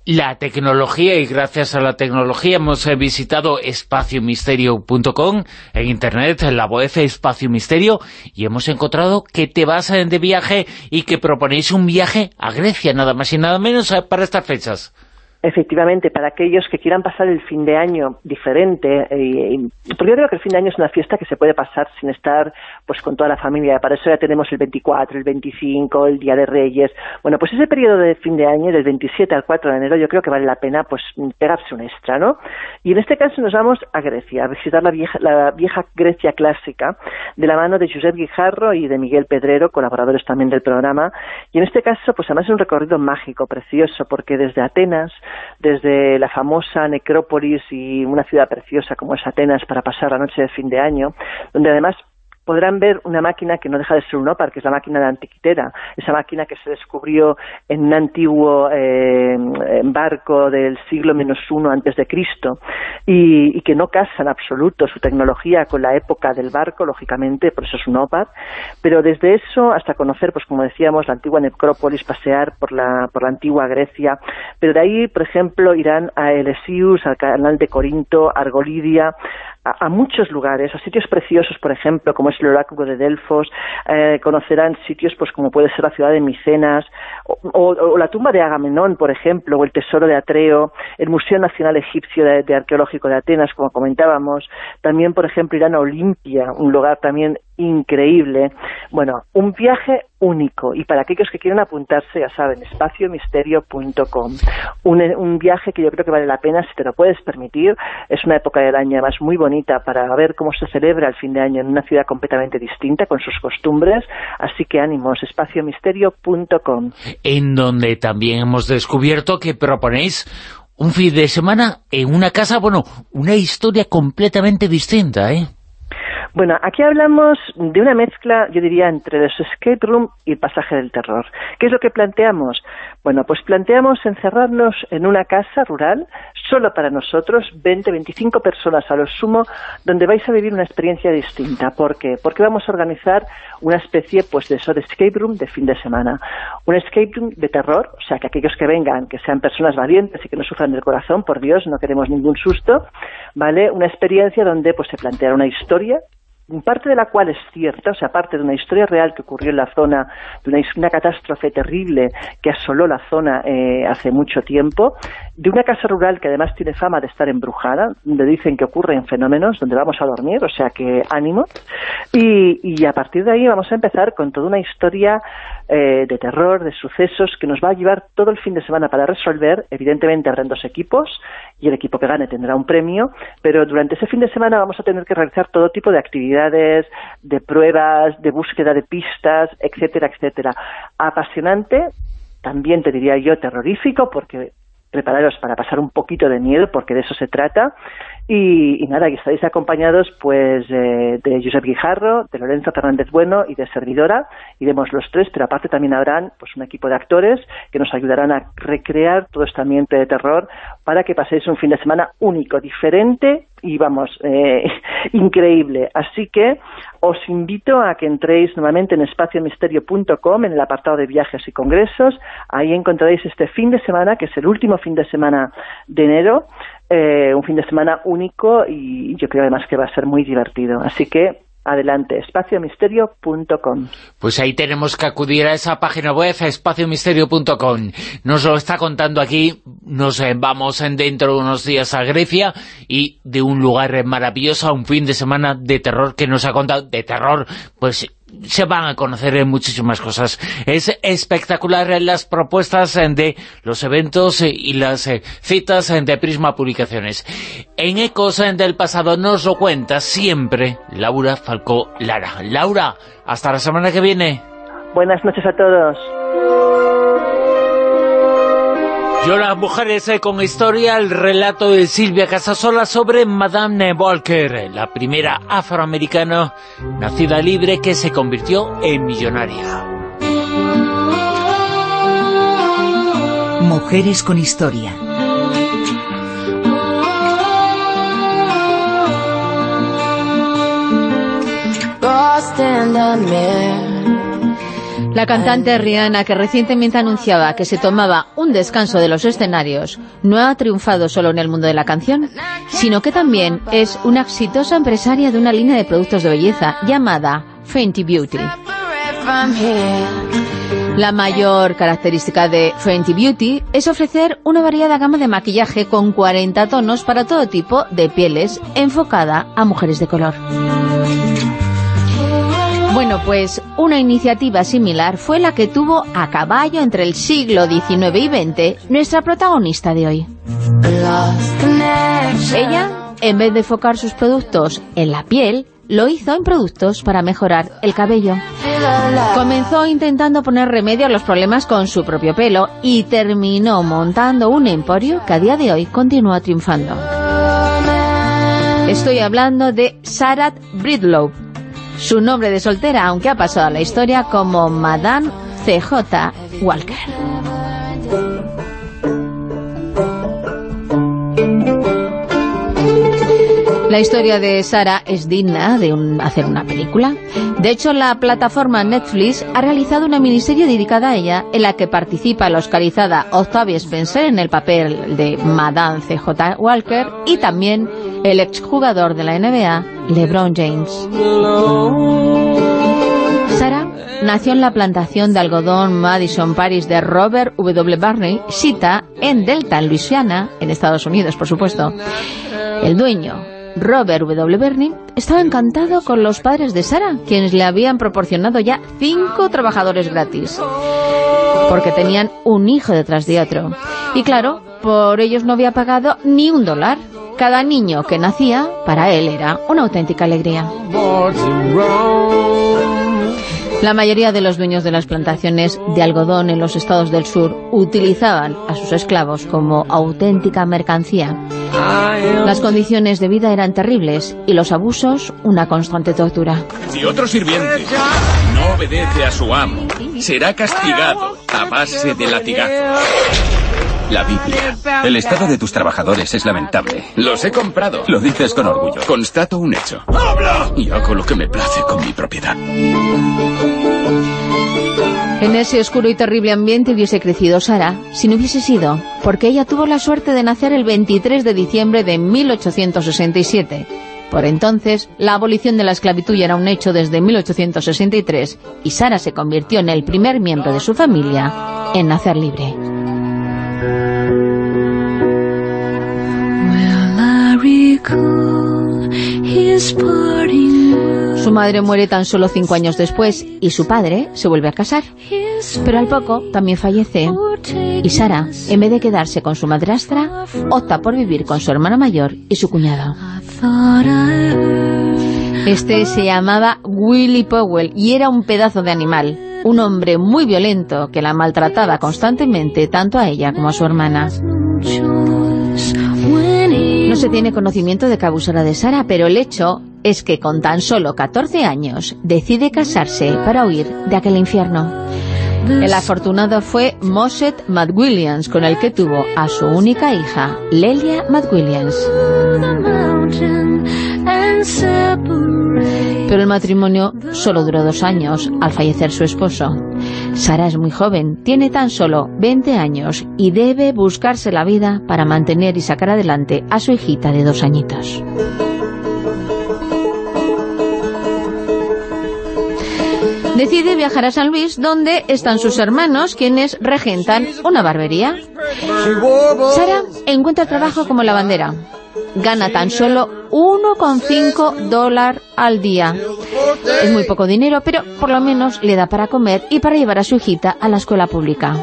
la tecnología y gracias a la tecnología hemos eh, visitado espaciomisterio.com en internet, en la web Espacio Misterio y hemos encontrado que te vas de viaje y que proponéis un viaje a Grecia, nada más y nada menos eh, para estas چھس Efectivamente, para aquellos que quieran pasar el fin de año diferente, eh, porque yo creo que el fin de año es una fiesta que se puede pasar sin estar pues con toda la familia, para eso ya tenemos el 24, el 25, el Día de Reyes, bueno, pues ese periodo de fin de año, del 27 al 4 de enero, yo creo que vale la pena pues pegarse un extra, ¿no? Y en este caso nos vamos a Grecia, a visitar la vieja, la vieja Grecia clásica, de la mano de Josep Guijarro y de Miguel Pedrero, colaboradores también del programa, y en este caso pues además es un recorrido mágico, precioso, porque desde Atenas desde la famosa necrópolis y una ciudad preciosa como es Atenas para pasar la noche de fin de año, donde además podrán ver una máquina que no deja de ser un ópar, que es la máquina de Antiquitera, esa máquina que se descubrió en un antiguo eh, barco del siglo menos uno antes de Cristo y, que no casa en absoluto su tecnología con la época del barco, lógicamente, por eso es un ópar, pero desde eso hasta conocer, pues como decíamos, la antigua necrópolis, pasear por la, por la antigua Grecia, pero de ahí, por ejemplo, irán a Elesius, al canal de Corinto, Argolidia, a, muchos lugares, a sitios preciosos, por ejemplo, como es el oráculo de Delfos, eh, conocerán sitios pues como puede ser la ciudad de Micenas, o, la tumba de Agamenón, por ejemplo, o el tesoro de Atreo, el Museo Nacional Egipcio de, Arqueológico de Atenas, como comentábamos, también, por ejemplo, irán a Olimpia, un lugar también increíble. Bueno, un viaje único y para aquellos que quieran apuntarse, ya saben, espaciomisterio.com. Un, un viaje que yo creo que vale la pena si te lo puedes permitir. Es una época del año además muy bonita para ver cómo se celebra el fin de año en una ciudad completamente distinta con sus costumbres. Así que ánimos, espaciomisterio.com. En donde también hemos descubierto que proponéis un fin de semana en una casa, bueno, una historia completamente distinta, ¿eh? Bueno, aquí hablamos de una mezcla, yo diría, entre los escape room y el pasaje del terror. ¿Qué es lo que planteamos? Bueno, pues planteamos encerrarnos en una casa rural, solo para nosotros, 20, 25 personas a lo sumo, donde vais a vivir una experiencia distinta. ¿Por qué? Porque vamos a organizar una especie pues de escape room de fin de semana. Un escape room de terror, o sea, que aquellos que vengan, que sean personas valientes y que no sufran del corazón, por Dios, no queremos ningún susto, ¿vale? Una experiencia donde pues se planteará una historia parte de la cual es cierta, o sea, parte de una historia real que ocurrió en la zona, de una, catástrofe terrible que asoló la zona eh, hace mucho tiempo, de una casa rural que además tiene fama de estar embrujada, donde dicen que ocurren fenómenos, donde vamos a dormir, o sea que ánimo, y, a partir de ahí vamos a empezar con toda una historia eh, de terror, de sucesos, que nos va a llevar todo el fin de semana para resolver, evidentemente habrán dos equipos, y el equipo que gane tendrá un premio, pero durante ese fin de semana vamos a tener que realizar todo tipo de actividades, de pruebas, de búsqueda de pistas, etcétera, etcétera. Apasionante, también te diría yo terrorífico, porque prepararos para pasar un poquito de miedo, porque de eso se trata, y, nada, y estáis acompañados pues de Josep Guijarro, de Lorenzo Fernández Bueno y de Servidora, iremos los tres, pero aparte también habrán pues un equipo de actores que nos ayudarán a recrear todo este ambiente de terror para que paséis un fin de semana único, diferente y vamos, eh, increíble. Así que os invito a que entréis nuevamente en espaciomisterio.com en el apartado de viajes y congresos. Ahí encontraréis este fin de semana, que es el último fin de semana de enero, eh, un fin de semana único y yo creo además que va a ser muy divertido. Así que adelante, espaciomisterio.com. Pues ahí tenemos que acudir a esa página web, espaciomisterio.com. Nos lo está contando aquí, nos eh, vamos en dentro de unos días a Grecia y de un lugar maravilloso a un fin de semana de terror que nos ha contado, de terror, pues se van a conocer muchísimas cosas. Es espectacular las propuestas de los eventos y las eh, citas de Prisma Publicaciones. En Ecos del pasado nos lo cuenta siempre Laura Falcó Lara. Laura, hasta la semana que viene. Buenas noches a todos. Yo las mujeres eh, con historia, el relato de Silvia Casasola sobre Madame Walker, la primera afroamericana nacida libre que se convirtió en millonaria. Mujeres con historia. La cantante Rihanna, que recientemente anunciaba que se tomaba un descanso de los escenarios, no ha triunfado solo en el mundo de la canción, sino que también es una exitosa empresaria de una línea de productos de belleza llamada Fenty Beauty. La mayor característica de Fenty Beauty es ofrecer una variada gama de maquillaje con 40 tonos para todo tipo de pieles, enfocada a mujeres de color. Bueno, pues una iniciativa similar fue la que tuvo a caballo entre el siglo XIX y XX nuestra protagonista de hoy. Ella, en vez de enfocar sus productos en la piel, lo hizo en productos para mejorar el cabello. Comenzó intentando poner remedio a los problemas con su propio pelo y terminó montando un emporio que a día de hoy continúa triunfando. Estoy hablando de Sarat Bridlow, su nombre de soltera, aunque ha pasado a la historia como Madame C.J. Walker. La historia de Sara es digna de hacer una película. De hecho, la plataforma Netflix ha realizado una miniserie dedicada a ella, en la que participa la oscarizada Octavia Spencer en el papel de Madame C.J. Walker y también el exjugador de la NBA, LeBron James. Sara nació en la plantación de algodón Madison Paris de Robert W. Barney, Sita, en Delta, Luisiana, en Estados Unidos, por supuesto. El dueño, Robert W. Barney, estaba encantado con los padres de Sara, quienes le habían proporcionado ya cinco trabajadores gratis, porque tenían un hijo detrás de otro. Y claro, por ellos no había pagado ni un dólar. Cada niño que nacía, para él era una auténtica alegría. La mayoría de los dueños de las plantaciones de algodón en los estados del sur utilizaban a sus esclavos como auténtica mercancía. Las condiciones de vida eran terribles y los abusos una constante tortura. Si otro sirviente no obedece a su amo, será castigado a base de latigazos. La Biblia. El estado de tus trabajadores es lamentable. Los he comprado. Lo dices con orgullo. Constato un hecho. ¡Habla! Y hago lo que me place con mi propiedad. En ese oscuro y terrible ambiente hubiese crecido Sara si no hubiese sido porque ella tuvo la suerte de nacer el 23 de diciembre de 1867. Por entonces, la abolición de la esclavitud ya era un hecho desde 1863 y Sara se convirtió en el primer miembro de su familia en nacer libre. Su madre muere tan solo cinco años después y su padre se vuelve a casar. Pero al poco también fallece y Sara, en vez de quedarse con su madrastra, opta por vivir con su hermano mayor y su cuñado. Este se llamaba Willie Powell y era un pedazo de animal, un hombre muy violento que la maltrataba constantemente tanto a ella como a su hermana. No se tiene conocimiento de que abusara de Sara, pero el hecho es que con tan solo 14 años decide casarse para huir de aquel infierno. El afortunado fue Mosset McWilliams, con el que tuvo a su única hija, Lelia McWilliams. Pero el matrimonio solo duró dos años al fallecer su esposo. Sara es muy joven, tiene tan solo 20 años y debe buscarse la vida para mantener y sacar adelante a su hijita de dos añitos. Decide viajar a San Luis, donde están sus hermanos, quienes regentan una barbería. Sara encuentra trabajo como lavandera. Gana tan solo 1,5 dólares al día. Es muy poco dinero, pero por lo menos le da para comer y para llevar a su hijita a la escuela pública.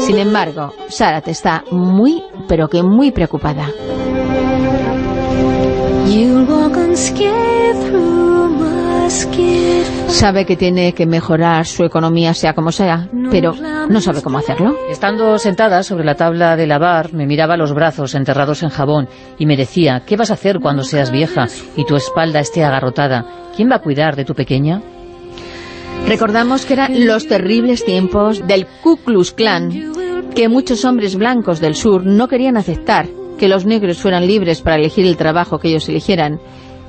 Sin embargo, Sara está muy, pero que muy preocupada. Sabe que tiene que mejorar su economía sea como sea, pero no sabe cómo hacerlo. Estando sentada sobre la tabla de lavar, me miraba los brazos enterrados en jabón y me decía, ¿qué vas a hacer cuando seas vieja y tu espalda esté agarrotada? ¿Quién va a cuidar de tu pequeña? Recordamos que eran los terribles tiempos del Ku Klux Klan, que muchos hombres blancos del sur no querían aceptar que los negros fueran libres para elegir el trabajo que ellos eligieran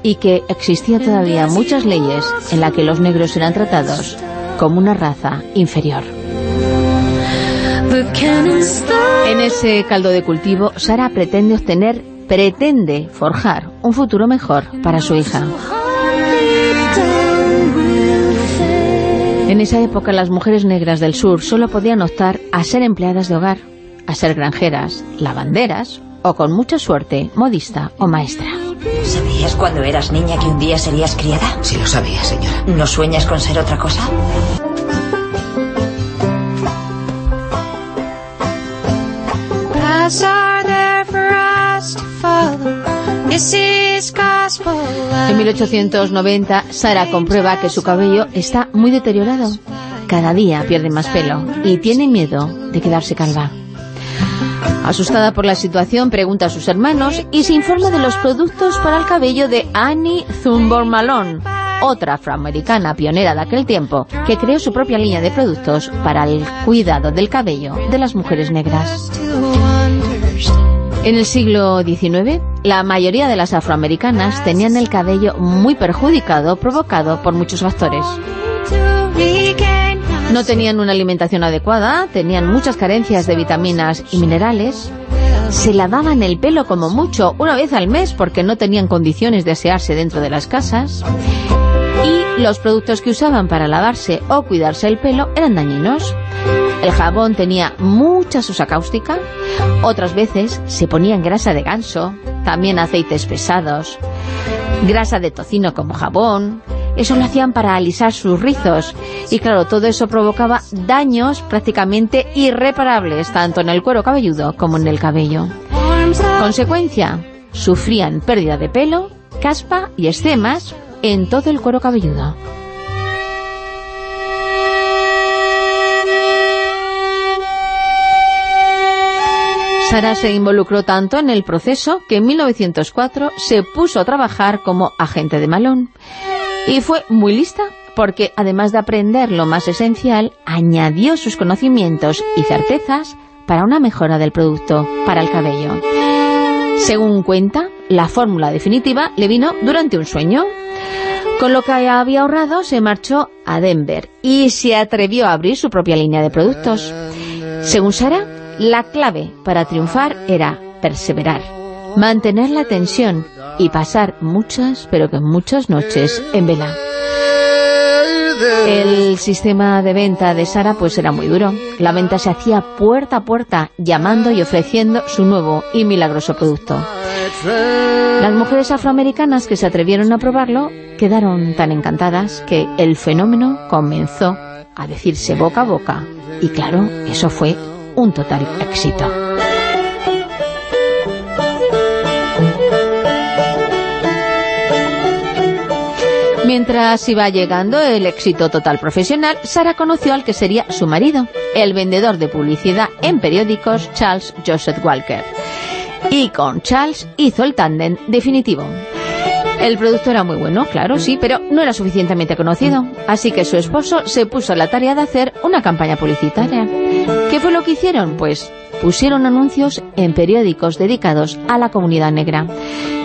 y que existía todavía muchas leyes en las que los negros eran tratados como una raza inferior. En ese caldo de cultivo, Sara pretende obtener, pretende forjar un futuro mejor para su hija. En esa época las mujeres negras del sur solo podían optar a ser empleadas de hogar, a ser granjeras, lavanderas o con mucha suerte, modista o maestra. ¿Sabías cuando eras niña que un día serías criada? Sí lo sabía, señora. ¿No sueñas con ser otra cosa? En 1890, Sara comprueba que su cabello está muy deteriorado. Cada día pierde más pelo y tiene miedo de quedarse calva. Asustada por la situación, pregunta a sus hermanos y se informa de los productos para el cabello de Annie Thunborn Malone, otra afroamericana pionera de aquel tiempo, que creó su propia línea de productos para el cuidado del cabello de las mujeres negras. En el siglo XIX, la mayoría de las afroamericanas tenían el cabello muy perjudicado, provocado por muchos factores. No tenían una alimentación adecuada, tenían muchas carencias de vitaminas y minerales, se lavaban el pelo como mucho una vez al mes porque no tenían condiciones de asearse dentro de las casas. Y los productos que usaban para lavarse o cuidarse el pelo eran dañinos. El jabón tenía mucha sosa cáustica, otras veces se ponían grasa de ganso, también aceites pesados, grasa de tocino como jabón, eso lo hacían para alisar sus rizos y claro, todo eso provocaba daños prácticamente irreparables tanto en el cuero cabelludo como en el cabello. Consecuencia, sufrían pérdida de pelo, caspa y escemas en todo el cuero cabelludo. Sara se involucró tanto en el proceso que en 1904 se puso a trabajar como agente de malón. Y fue muy lista porque además de aprender lo más esencial, añadió sus conocimientos y certezas para una mejora del producto para el cabello. Según cuenta, la fórmula definitiva le vino durante un sueño. Con lo que había ahorrado se marchó a Denver y se atrevió a abrir su propia línea de productos. Según Sara, la clave para triunfar era perseverar, mantener la tensión y pasar muchas, pero que muchas noches en vela. El sistema de venta de Sara pues era muy duro. La venta se hacía puerta a puerta, llamando y ofreciendo su nuevo y milagroso producto. Las mujeres afroamericanas que se atrevieron a probarlo quedaron tan encantadas que el fenómeno comenzó a decirse boca a boca. Y claro, eso fue un total éxito. Mientras iba llegando el éxito total profesional, Sara conoció al que sería su marido, el vendedor de publicidad en periódicos Charles Joseph Walker. Y con Charles hizo el tándem definitivo. El producto era muy bueno, claro, sí, pero no era suficientemente conocido. Así que su esposo se puso a la tarea de hacer una campaña publicitaria. ¿Qué fue lo que hicieron? Pues pusieron anuncios en periódicos dedicados a la comunidad negra.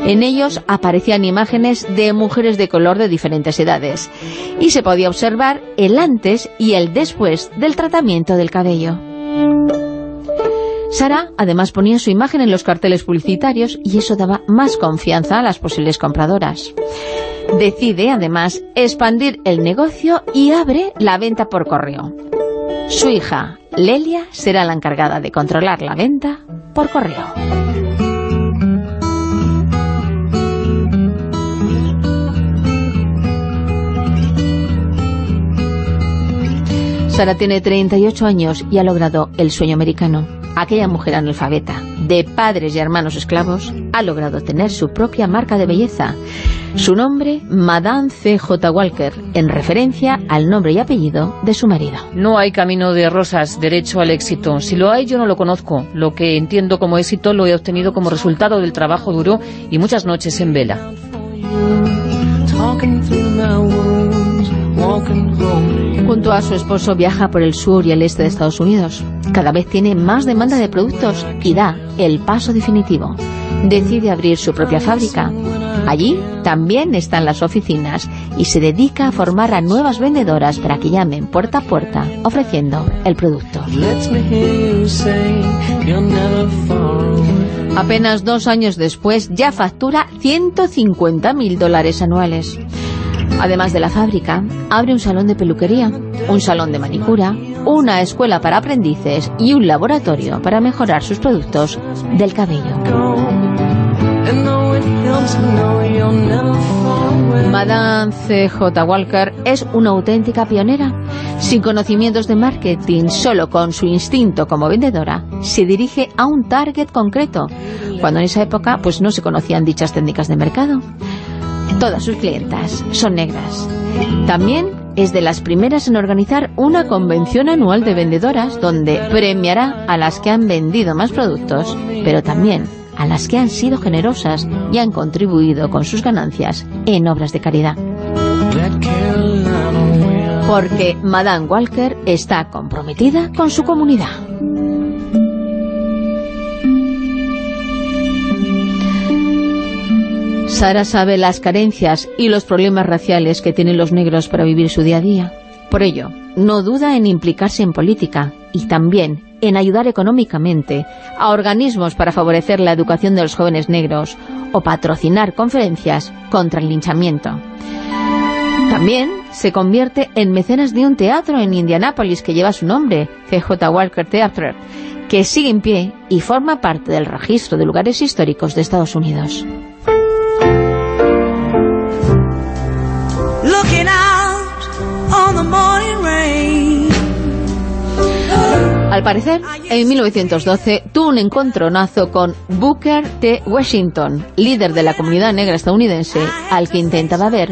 En ellos aparecían imágenes de mujeres de color de diferentes edades y se podía observar el antes y el después del tratamiento del cabello. Sara además ponía su imagen en los carteles publicitarios y eso daba más confianza a las posibles compradoras. Decide además expandir el negocio y abre la venta por correo. Su hija, Lelia, será la encargada de controlar la venta por correo. Sara tiene 38 años y ha logrado el sueño americano aquella mujer analfabeta, de padres y hermanos esclavos, ha logrado tener su propia marca de belleza. Su nombre, Madame C.J. Walker, en referencia al nombre y apellido de su marido. No hay camino de rosas derecho al éxito. Si lo hay, yo no lo conozco. Lo que entiendo como éxito lo he obtenido como resultado del trabajo duro y muchas noches en vela. Junto a su esposo viaja por el sur y el este de Estados Unidos. Cada vez tiene más demanda de productos y da el paso definitivo. Decide abrir su propia fábrica. Allí también están las oficinas y se dedica a formar a nuevas vendedoras para que llamen puerta a puerta ofreciendo el producto. Apenas dos años después ya factura 150 mil dólares anuales. Además de la fábrica, abre un salón de peluquería, un salón de manicura, una escuela para aprendices y un laboratorio para mejorar sus productos del cabello. Madame C.J. Walker es una auténtica pionera. Sin conocimientos de marketing, solo con su instinto como vendedora, se dirige a un target concreto, cuando en esa época pues no se conocían dichas técnicas de mercado. Todas sus clientas son negras. También es de las primeras en organizar una convención anual de vendedoras donde premiará a las que han vendido más productos, pero también a las que han sido generosas y han contribuido con sus ganancias en obras de caridad. Porque Madame Walker está comprometida con su comunidad. Sara sabe las carencias y los problemas raciales que tienen los negros para vivir su día a día. Por ello, no duda en implicarse en política y también en ayudar económicamente a organismos para favorecer la educación de los jóvenes negros o patrocinar conferencias contra el linchamiento. También se convierte en mecenas de un teatro en Indianápolis que lleva su nombre, CJ Walker Theatre, que sigue en pie y forma parte del registro de lugares históricos de Estados Unidos. Al parecer, en 1912 tuvo un encontronazo con Booker T. Washington, líder de la comunidad negra estadounidense, al que intentaba ver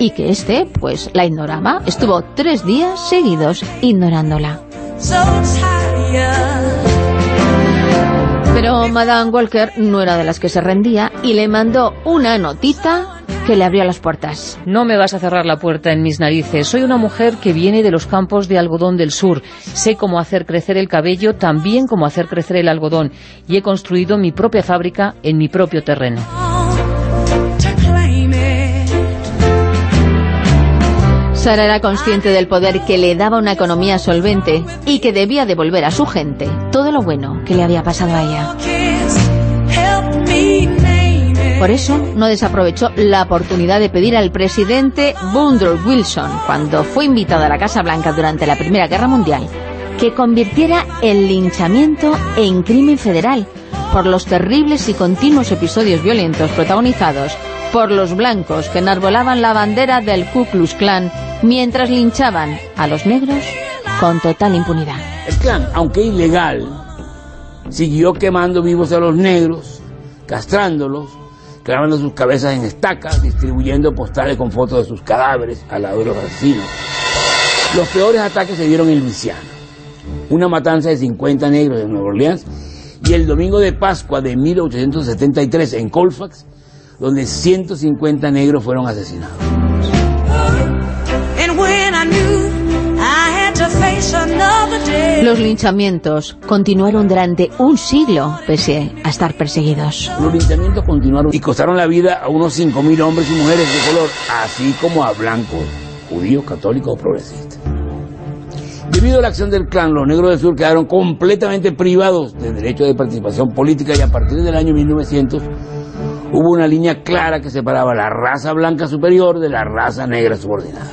y que este, pues, la ignoraba. Estuvo tres días seguidos ignorándola. Pero Madame Walker no era de las que se rendía y le mandó una notita que le abrió las puertas. No me vas a cerrar la puerta en mis narices. Soy una mujer que viene de los campos de algodón del sur. Sé cómo hacer crecer el cabello, también cómo hacer crecer el algodón. Y he construido mi propia fábrica en mi propio terreno. Sara era consciente del poder que le daba una economía solvente y que debía devolver a su gente todo lo bueno que le había pasado a ella. Por eso no desaprovechó la oportunidad de pedir al presidente Woodrow Wilson, cuando fue invitado a la Casa Blanca durante la Primera Guerra Mundial, que convirtiera el linchamiento en crimen federal por los terribles y continuos episodios violentos protagonizados por los blancos que enarbolaban la bandera del Ku Klux Klan mientras linchaban a los negros con total impunidad. El Klan, aunque ilegal, siguió quemando vivos a los negros, castrándolos, clavando sus cabezas en estacas, distribuyendo postales con fotos de sus cadáveres al lado de los asesinos. Los peores ataques se dieron en Luisiana. Una matanza de 50 negros en Nueva Orleans y el domingo de Pascua de 1873 en Colfax donde 150 negros fueron asesinados. Los linchamientos continuaron durante un siglo, pese a estar perseguidos. Los linchamientos continuaron y costaron la vida a unos 5.000 hombres y mujeres de color, así como a blancos, judíos, católicos o progresistas. Debido a la acción del clan, los negros del sur quedaron completamente privados de derecho de participación política y a partir del año 1900 hubo una línea clara que separaba la raza blanca superior de la raza negra subordinada.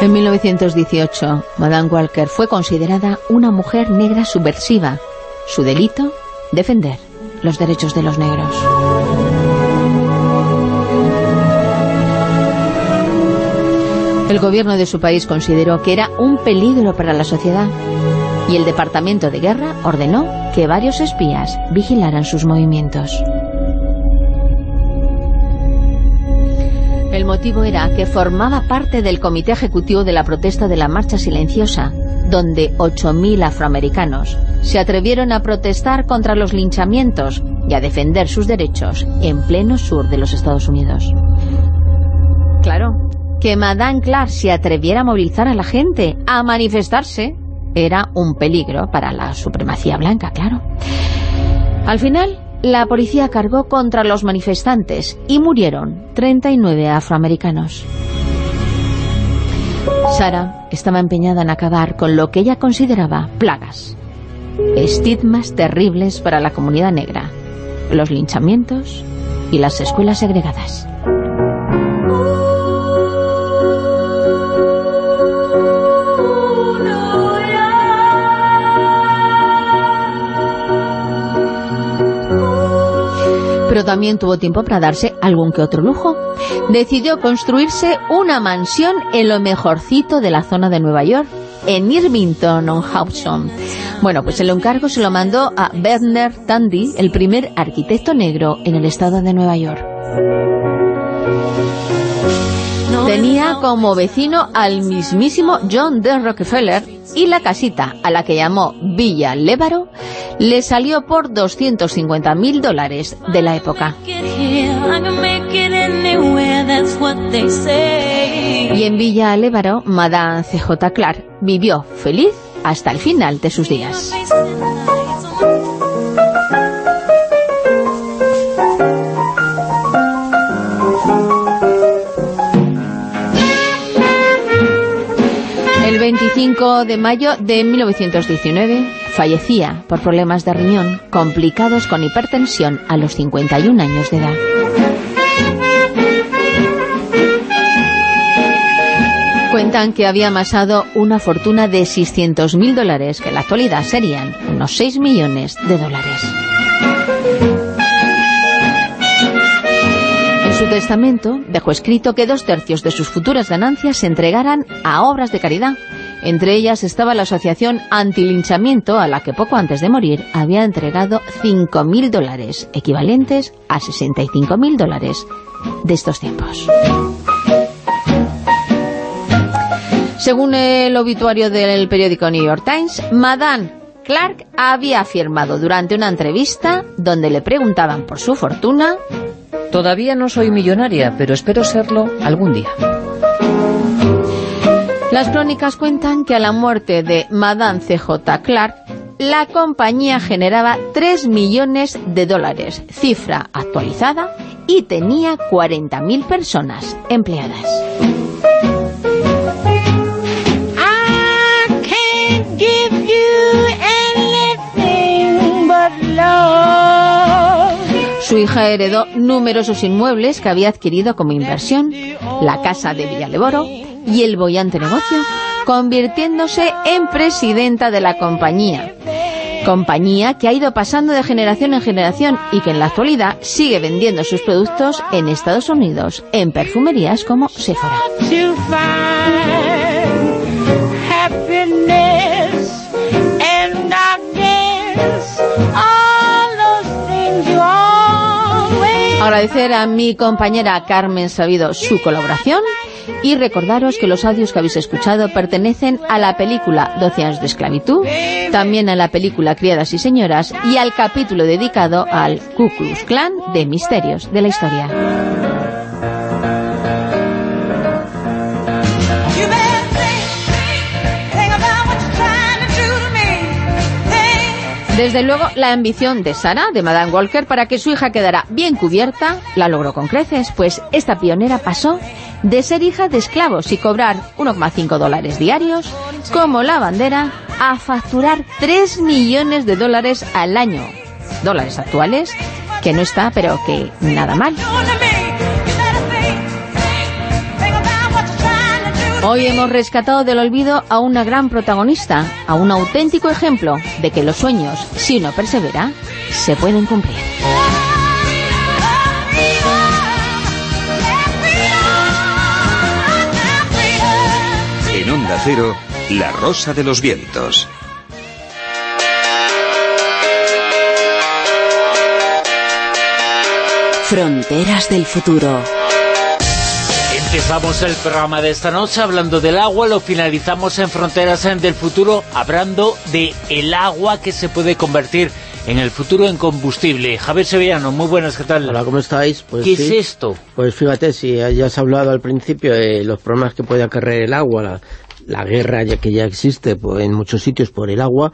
En 1918, Madame Walker fue considerada una mujer negra subversiva. Su delito, defender los derechos de los negros. El gobierno de su país consideró que era un peligro para la sociedad y el Departamento de Guerra ordenó que varios espías vigilaran sus movimientos. El motivo era que formaba parte del comité ejecutivo de la protesta de la Marcha Silenciosa, donde 8.000 afroamericanos se atrevieron a protestar contra los linchamientos y a defender sus derechos en pleno sur de los Estados Unidos. Claro, que Madame Clark se atreviera a movilizar a la gente, a manifestarse, era un peligro para la supremacía blanca, claro. Al final, la policía cargó contra los manifestantes y murieron 39 afroamericanos. Sara estaba empeñada en acabar con lo que ella consideraba plagas, estigmas terribles para la comunidad negra, los linchamientos y las escuelas segregadas. Pero también tuvo tiempo para darse algún que otro lujo. Decidió construirse una mansión en lo mejorcito de la zona de Nueva York, en Irvington on Hudson. Bueno, pues el encargo se lo mandó a Bernard Tandy, el primer arquitecto negro en el estado de Nueva York. Tenía como vecino al mismísimo John D. Rockefeller y la casita a la que llamó Villa Lébaro le salió por 250.000 dólares de la época. Y en Villa Alévaro, Madame C.J. Clark vivió feliz hasta el final de sus días. 25 de mayo de 1919 fallecía por problemas de riñón complicados con hipertensión a los 51 años de edad. Cuentan que había amasado una fortuna de 600.000 dólares, que en la actualidad serían unos 6 millones de dólares. En su testamento dejó escrito que dos tercios de sus futuras ganancias se entregaran a obras de caridad. Entre ellas estaba la asociación antilinchamiento, a la que poco antes de morir había entregado 5.000 dólares, equivalentes a 65.000 dólares de estos tiempos. Según el obituario del periódico New York Times, Madame Clark había afirmado durante una entrevista donde le preguntaban por su fortuna Todavía no soy millonaria, pero espero serlo algún día. Las crónicas cuentan que a la muerte de Madame C.J. Clark, la compañía generaba 3 millones de dólares, cifra actualizada, y tenía 40.000 personas empleadas. Su hija heredó numerosos inmuebles que había adquirido como inversión, la casa de Villaleboro y el bollante negocio, convirtiéndose en presidenta de la compañía. Compañía que ha ido pasando de generación en generación y que en la actualidad sigue vendiendo sus productos en Estados Unidos, en perfumerías como Sephora. Agradecer a mi compañera Carmen Sabido su colaboración y recordaros que los audios que habéis escuchado pertenecen a la película 12 años de esclavitud, también a la película Criadas y Señoras y al capítulo dedicado al Ku Klux Klan de Misterios de la Historia. Desde luego, la ambición de Sara, de Madame Walker, para que su hija quedara bien cubierta, la logró con creces, pues esta pionera pasó de ser hija de esclavos y cobrar 1,5 dólares diarios, como la bandera, a facturar 3 millones de dólares al año. Dólares actuales, que no está, pero que nada mal. Hoy hemos rescatado del olvido a una gran protagonista, a un auténtico ejemplo de que los sueños, si uno persevera, se pueden cumplir. En Onda Cero, La Rosa de los Vientos. Fronteras del futuro. Empezamos el programa de esta noche hablando del agua, lo finalizamos en Fronteras del Futuro hablando de el agua que se puede convertir en el futuro en combustible. Javier Sevillano, muy buenas, ¿qué tal? Hola, ¿cómo estáis? Pues ¿Qué es esto? Pues fíjate, si ya has hablado al principio de los problemas que puede acarrear el agua, la, la guerra ya que ya existe pues, en muchos sitios por el agua,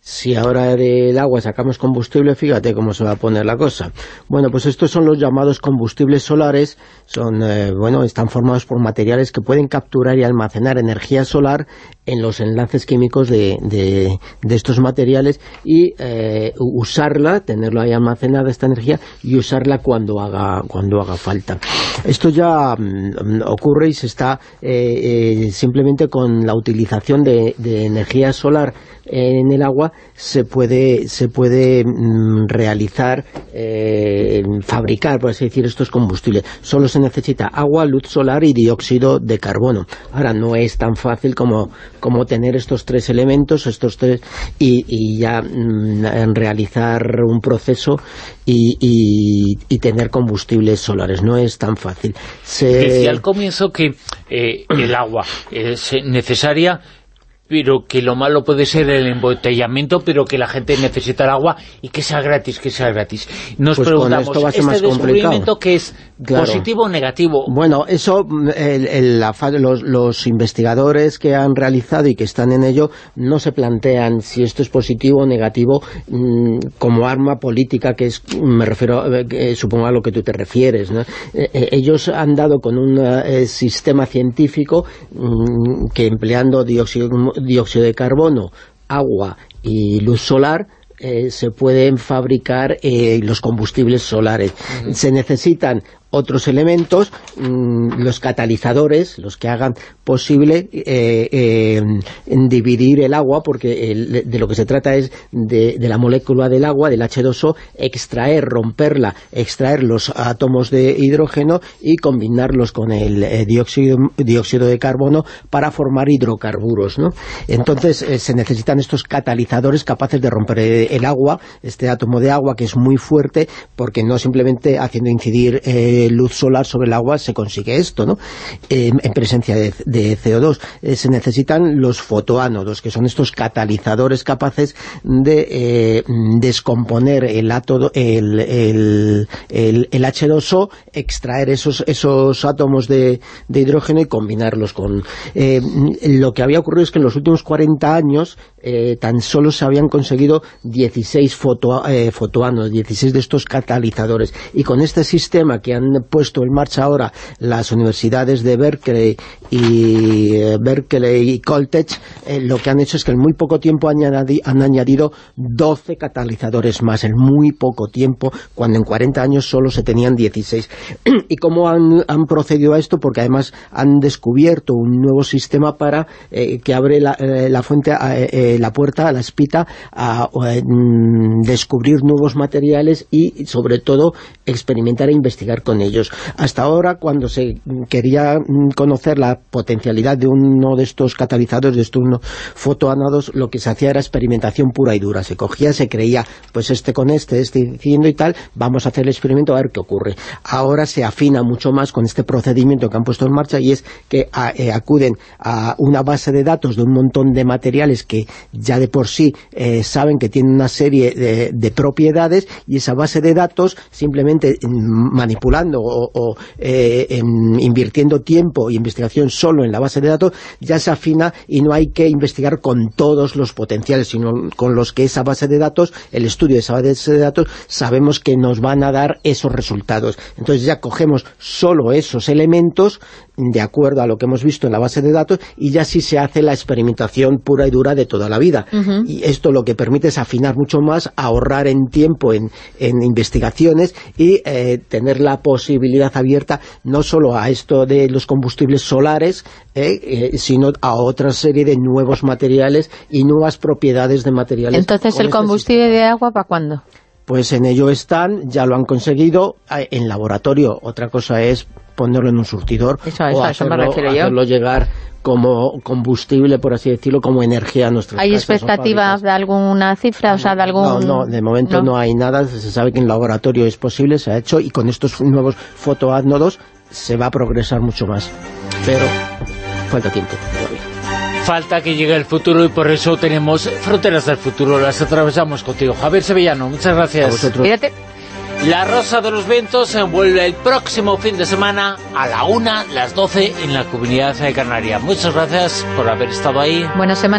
si ahora del agua sacamos combustible, fíjate cómo se va a poner la cosa. Bueno, pues estos son los llamados combustibles solares, son eh, bueno están formados por materiales que pueden capturar y almacenar energía solar en los enlaces químicos de, de, estos materiales y eh, usarla, tenerlo ahí almacenada esta energía y usarla cuando haga, cuando haga falta. Esto ya mm, ocurre y se está eh, simplemente con la utilización de energía solar en el agua se puede, se puede mm, realizar, eh, fabricar, por así decir, estos combustibles. Solo se necesita agua, luz solar y dióxido de carbono. Ahora, no es tan fácil como, como tener estos tres elementos, estos tres, y, ya mm, realizar un proceso y, tener combustibles solares. No es tan fácil. Decía al comienzo que eh, el agua es necesaria pero que lo malo puede ser el embotellamiento, pero que la gente necesita el agua y que sea gratis, que sea gratis. Nos pues preguntamos, esto va a ser ¿este más descubrimiento que es Claro. positivo o negativo? Bueno, eso, el- el- la los, los investigadores que han realizado y que están en ello no se plantean si esto es positivo o negativo mm, como arma política, que es, me refiero, eh, supongo a lo que tú te refieres. ¿no? Eh, eh, ellos han dado con un eh, sistema científico mm, que empleando dióxido, dióxido de carbono, agua y luz solar, eh, se pueden fabricar eh, los combustibles solares. Se necesitan otros elementos, mm, los catalizadores, los que hagan posible eh, eh, dividir el agua, porque el- de lo que se trata es de, la molécula del agua, del H2O, extraer, romperla, extraer los átomos de hidrógeno y combinarlos con el eh, dióxido, dióxido de carbono para formar hidrocarburos. ¿no? Entonces se necesitan estos catalizadores capaces de romper el agua, este átomo de agua que es muy fuerte, porque no simplemente haciendo incidir eh, luz solar sobre el agua se consigue esto, ¿no? Eh, en presencia de, de CO2. Eh, se necesitan los fotoánodos, que son estos catalizadores capaces de eh, descomponer el, átodo, el, el, el- el H2O, extraer esos, esos átomos de, de hidrógeno y combinarlos con... eh, lo que había ocurrido es que en los últimos 40 años tan solo se habían conseguido 16 foto, eh, fotoánodos, 16 de estos catalizadores. Y con este sistema que han puesto en marcha ahora las universidades de Berkeley y eh, Berkeley y Caltech, eh, lo que han hecho es que en muy poco tiempo han, añadi- han añadido 12 catalizadores más, en muy poco tiempo, cuando en 40 años solo se tenían 16. ¿Y cómo han, han procedido a esto? Porque además han descubierto un nuevo sistema para eh, que abre la, la fuente, a, la puerta, la espita, a mm, descubrir nuevos materiales y sobre todo experimentar e investigar con ellos. Hasta ahora, cuando se quería mm, conocer la potencialidad de uno de estos catalizadores, de estos fotoánodos, lo que se hacía era experimentación pura y dura. Se cogía, se creía, pues este con este, este diciendo y tal, vamos a hacer el experimento a ver qué ocurre. Ahora se afina mucho más con este procedimiento que han puesto en marcha y es que eh, acuden a una base de datos de un montón de materiales que ya de por sí eh, saben que tienen una serie de, de propiedades y esa base de datos simplemente mm, o, eh, em, invirtiendo tiempo y investigación solo en la base de datos ya se afina y no hay que investigar con todos los potenciales sino con los que esa base de datos el estudio de esa base de datos sabemos que nos van a dar esos resultados. Entonces ya cogemos solo esos elementos de acuerdo a lo que hemos visto en la base de datos y ya sí se hace la experimentación pura y dura de toda la vida. Y esto lo que permite es afinar mucho más, ahorrar en tiempo en, en investigaciones y eh, tener la posibilidad abierta no solo a esto de los combustibles solares, eh, eh, sino a otra serie de nuevos materiales y nuevas propiedades de materiales. Entonces, ¿el este combustible de agua para cuándo? pues en ello están, ya lo han conseguido eh, en laboratorio. Otra cosa es ponerlo en un surtidor Eso, eso, o a eso me hacerlo, refiero yo. hacerlo llegar como combustible, por así decirlo, como energía a nuestras ¿Hay expectativas de alguna cifra? O sea, de algún... No, no, de momento no. hay nada. Se sabe que en laboratorio es posible, se ha hecho, y con estos nuevos fotoánodos se va a progresar mucho más. Pero falta tiempo todavía. Falta que llegue el futuro y por eso tenemos Fronteras del Futuro, las atravesamos contigo. Javier Sevillano, muchas gracias. Fíjate. La Rosa de los Vientos se vuelve el próximo fin de semana a la una, las 12 en la Comunidad de Canaria. Muchas gracias por haber estado ahí. Buena semana.